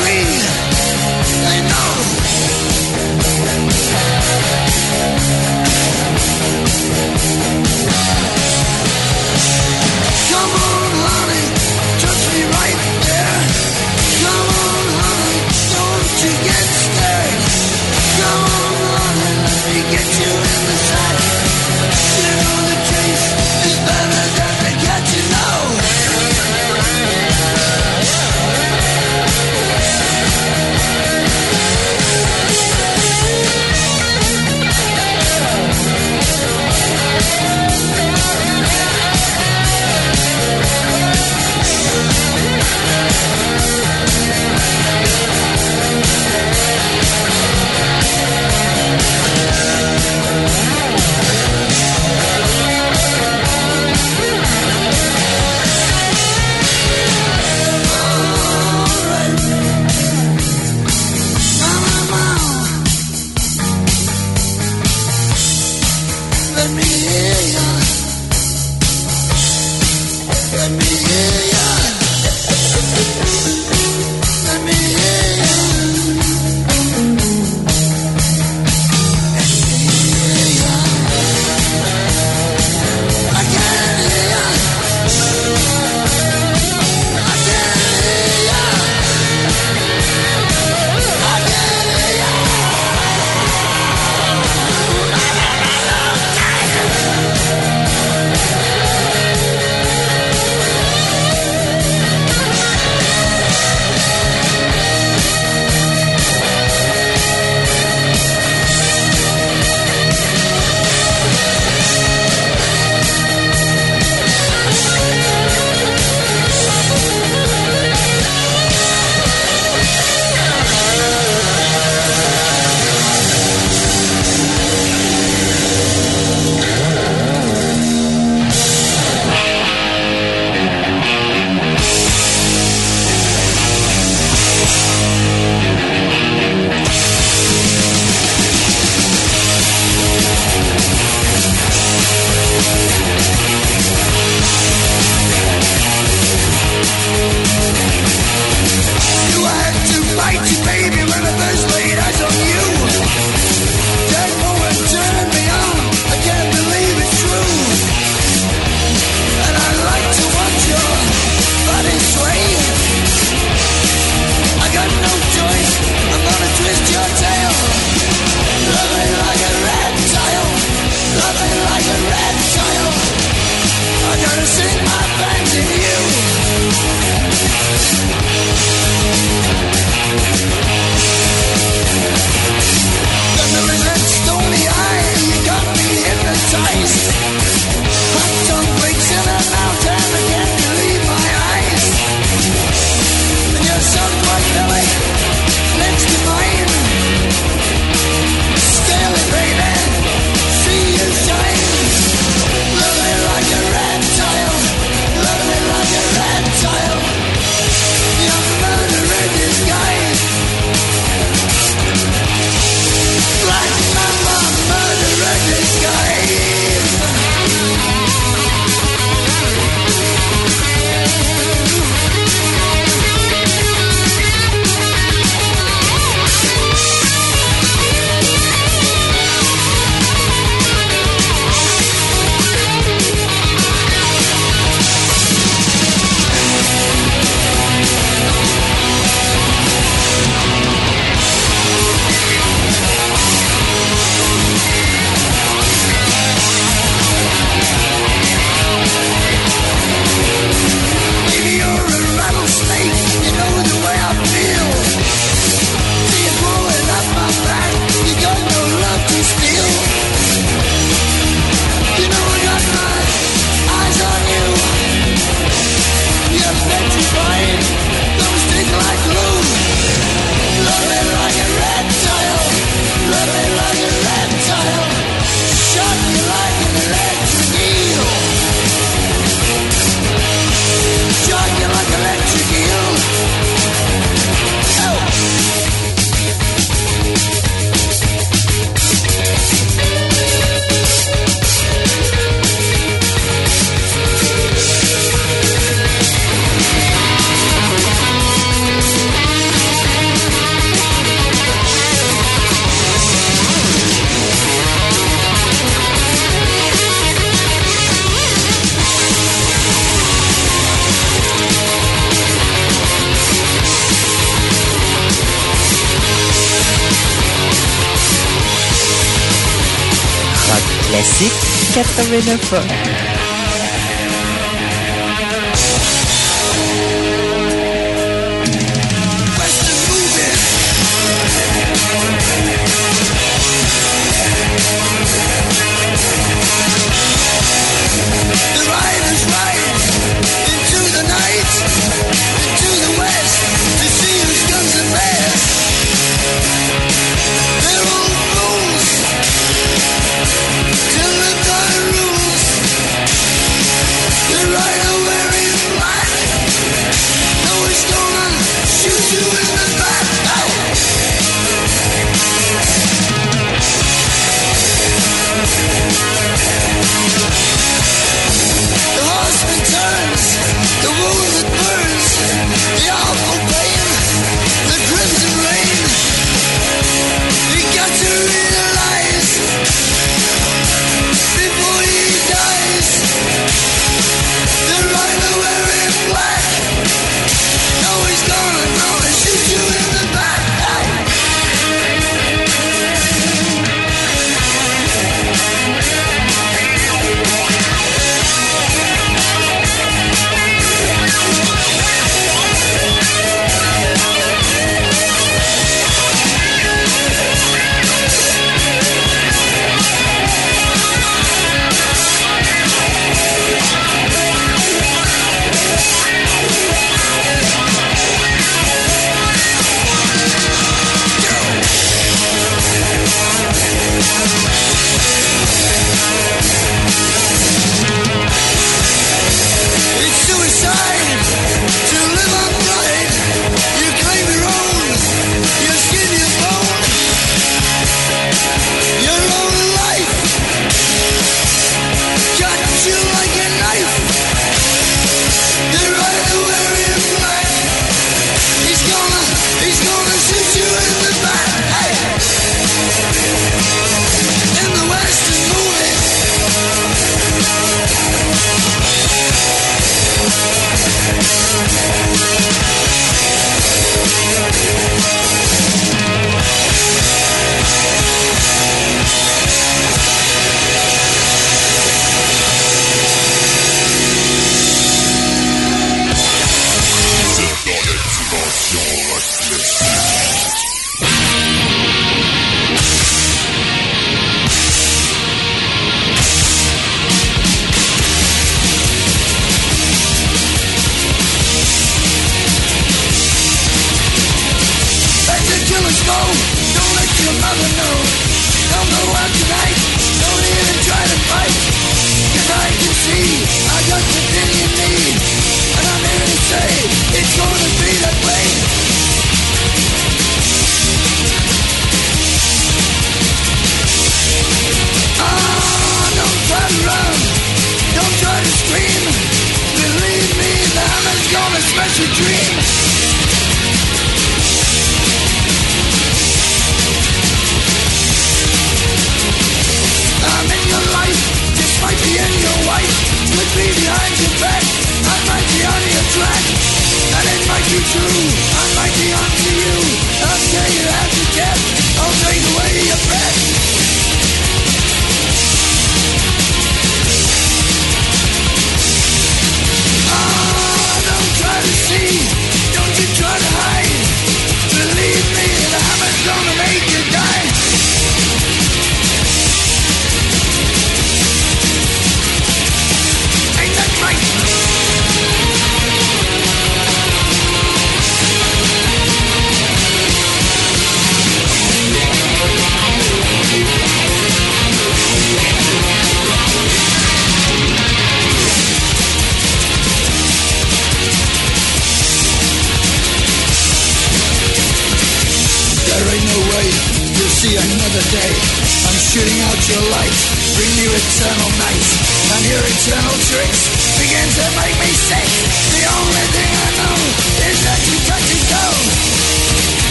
dream. Know. 89 ans. Motorhead avec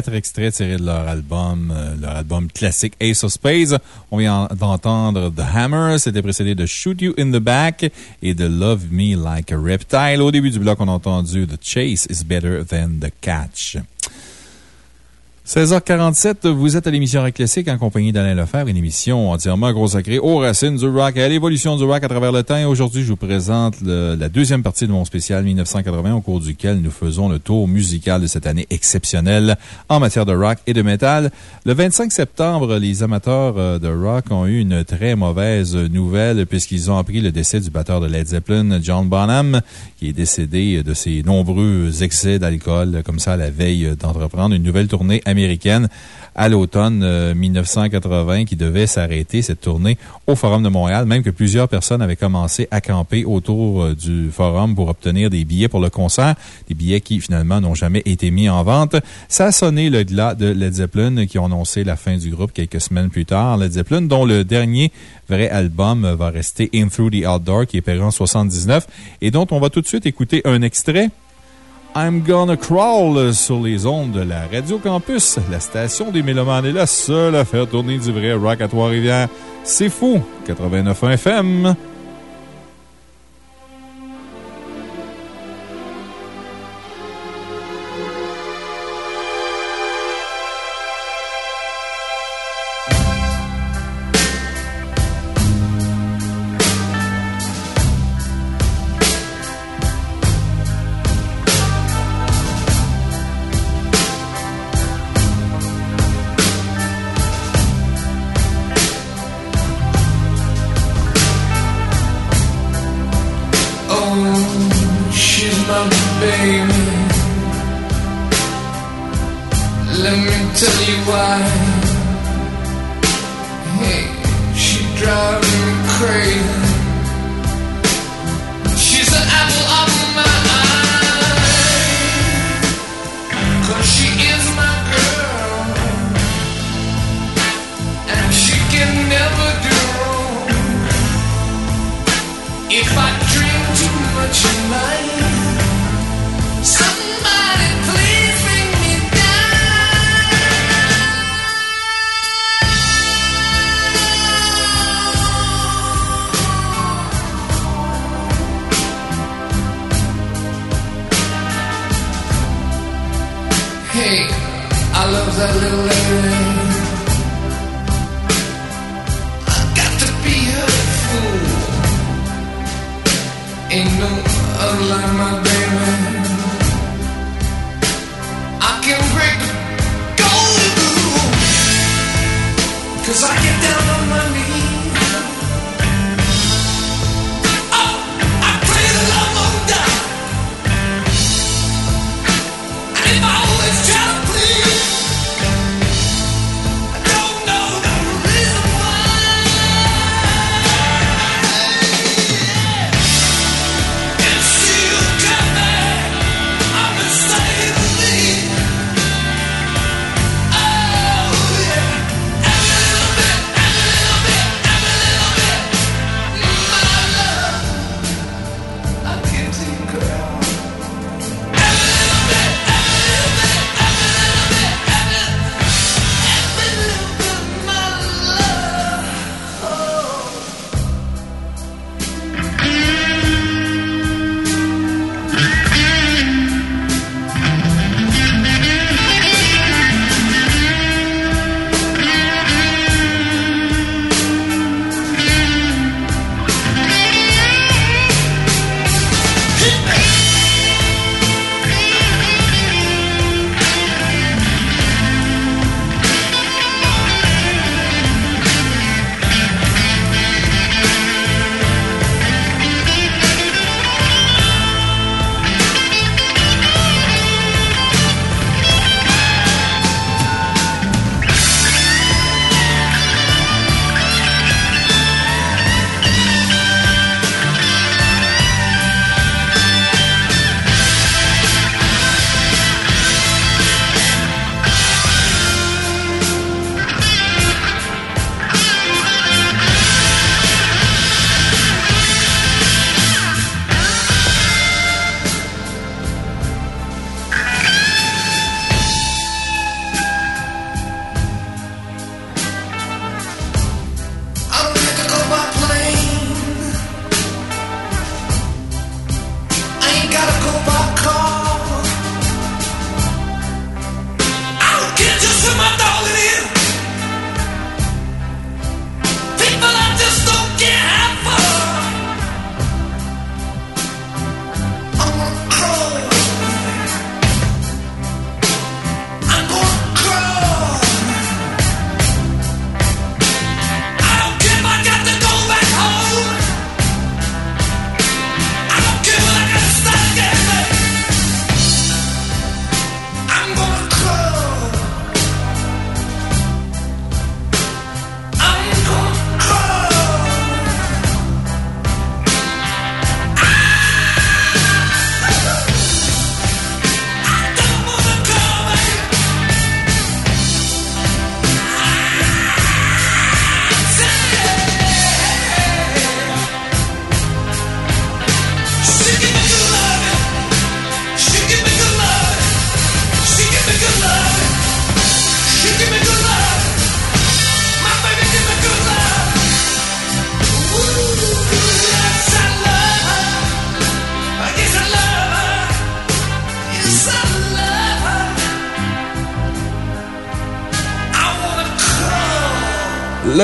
quatre extraits tirés de leur album, euh, leur album classique Ace of Spades. On vient d'entendre The Hammer, c'était précédé de Shoot You in the Back et de Love Me Like a Reptile. Au début du bloc, on a entendu The Chase is Better Than the Catch. 16h47, vous êtes à l'émission Rock Classique en compagnie d'Alain Lefebvre, une émission entièrement consacrée aux racines du rock et à l'évolution du rock à travers le temps. Aujourd'hui, je vous présente la deuxième partie de mon spécial 1980 au cours duquel nous faisons le tour musical de cette année exceptionnelle en matière de rock et de métal. Le 25 septembre, les amateurs euh, de rock ont eu une très mauvaise nouvelle puisqu'ils ont appris le décès du batteur de Led Zeppelin, John Bonham, qui est décédé de ses nombreux excès d'alcool, comme ça, à la veille d'entreprendre une nouvelle tournée américaine américaine à l'automne 1980 euh, qui devait s'arrêter cette tournée au Forum de Montréal, même que plusieurs personnes avaient commencé à camper autour euh, du Forum pour obtenir des billets pour le concert, des billets qui finalement n'ont jamais été mis en vente. Ça a sonné le glas de Led Zeppelin qui ont annoncé la fin du groupe quelques semaines plus tard. Led Zeppelin, dont le dernier vrai album va rester In Through the Outdoor, qui est paru en 79 et dont on va tout de suite écouter un extrait. I'm Gonna Crawl sur les ondes de la Radio Campus. La station des Mélomanes est la seule à faire tourner du vrai rock à Trois-Rivières. C'est fou! 89.1 FM.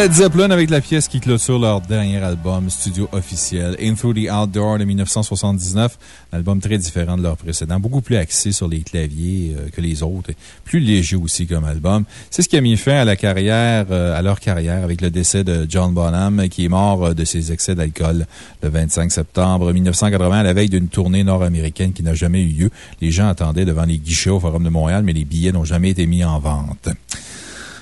Led Zeppelin avec la pièce qui clôture leur dernier album studio officiel, In Through the Outdoor de 1979. Un album très différent de leur précédent, beaucoup plus axé sur les claviers euh, que les autres, plus léger aussi comme album. C'est ce qui a mis fin à la carrière, euh, à leur carrière avec le décès de John Bonham, qui est mort euh, de ses excès d'alcool le 25 septembre 1980 à la veille d'une tournée nord-américaine qui n'a jamais eu lieu. Les gens attendaient devant les guichets au Forum de Montréal, mais les billets n'ont jamais été mis en vente.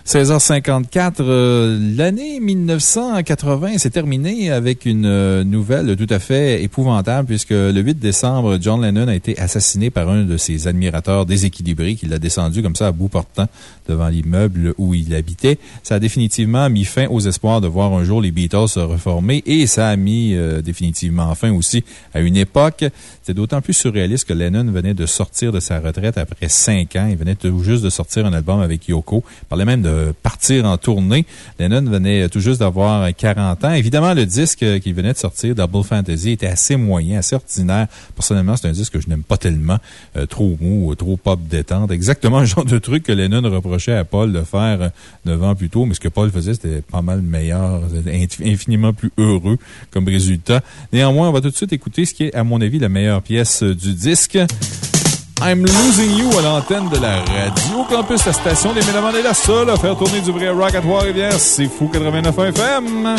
16h54, euh, l'année 1980 s'est terminée avec une euh, nouvelle tout à fait épouvantable puisque le 8 décembre, John Lennon a été assassiné par un de ses admirateurs déséquilibrés qui l'a descendu comme ça à bout portant devant l'immeuble où il habitait. Ça a définitivement mis fin aux espoirs de voir un jour les Beatles se reformer et ça a mis euh, définitivement fin aussi à une époque. C'est d'autant plus surréaliste que Lennon venait de sortir de sa retraite après cinq ans. Il venait tout juste de sortir un album avec Yoko. Parlait même de partir en tournée. Lennon venait tout juste d'avoir 40 ans. Évidemment, le disque qu'il venait de sortir, Double Fantasy, était assez moyen, assez ordinaire. Personnellement, c'est un disque que je n'aime pas tellement. Euh, trop mou, trop pop détente. Exactement le genre de truc que Lennon reprochait à Paul de faire neuf ans plus tôt. Mais ce que Paul faisait, c'était pas mal meilleur, infiniment plus heureux comme résultat. Néanmoins, on va tout de suite écouter ce qui est, à mon avis, la meilleure pièce du disque. I'm Losing You à l'antenne de la radio campus, la station des Mélomanes est la seule à faire tourner du vrai rock à Trois-Rivières. C'est fou 89 FM.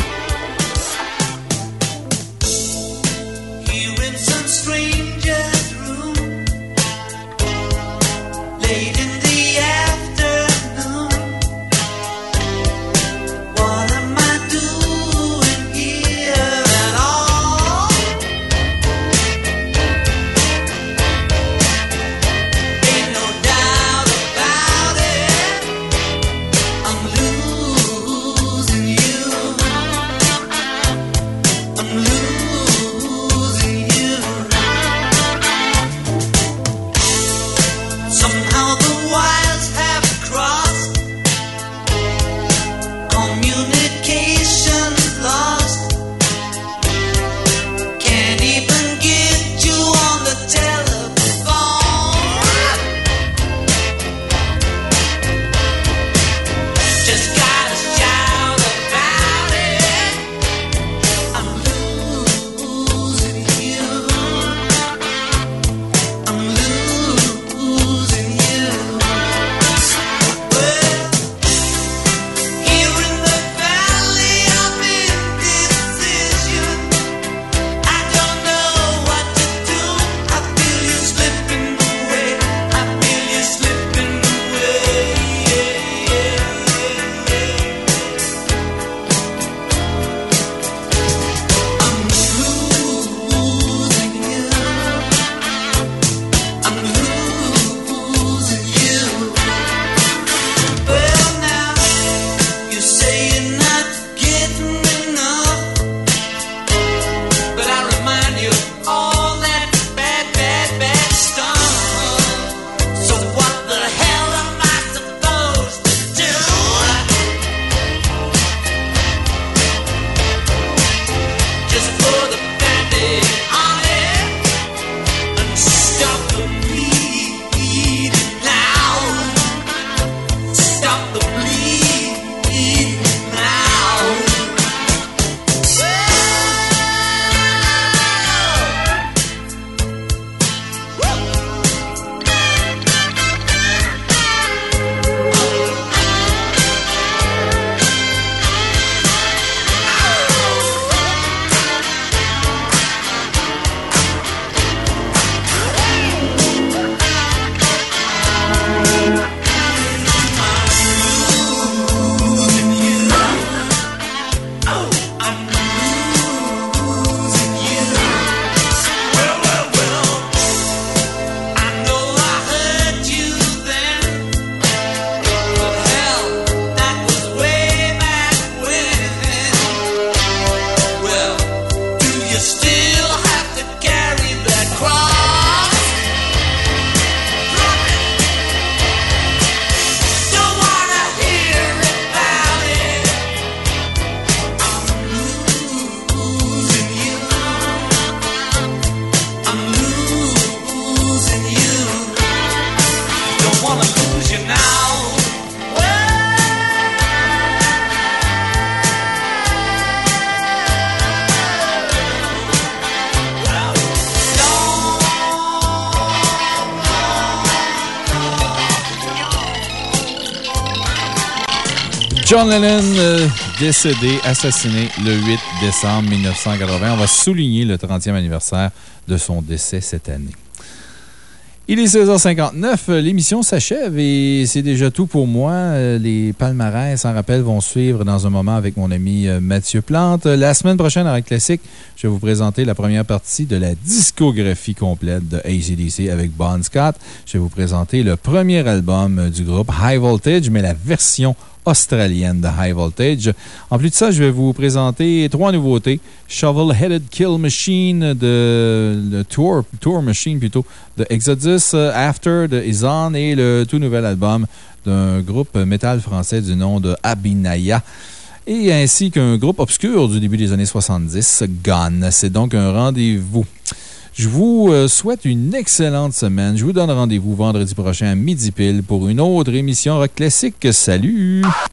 John Lennon, euh, décédé, assassiné le 8 décembre 1980. On va souligner le 30e anniversaire de son décès cette année. Il est 16h59, l'émission s'achève et c'est déjà tout pour moi. Euh, les palmarès, en rappel, vont suivre dans un moment avec mon ami euh, Mathieu Plante. La semaine prochaine, avec Classique, je vais vous présenter la première partie de la discographie complète de ACDC avec Bon Scott. Je vais vous présenter le premier album du groupe High Voltage, mais la version australienne de High Voltage. En plus de ça, je vais vous présenter trois nouveautés. Shovel-Headed Kill Machine de, Tour, Tour Machine plutôt, de Exodus, euh, After de Izan et le tout nouvel album d'un groupe métal français du nom de Abinaya et ainsi qu'un groupe obscur du début des années 70, Gone. C'est donc un rendez-vous. Je vous euh, souhaite une excellente semaine. Je vous donne rendez-vous vendredi prochain à midi pile pour une autre émission rock classique. Salut!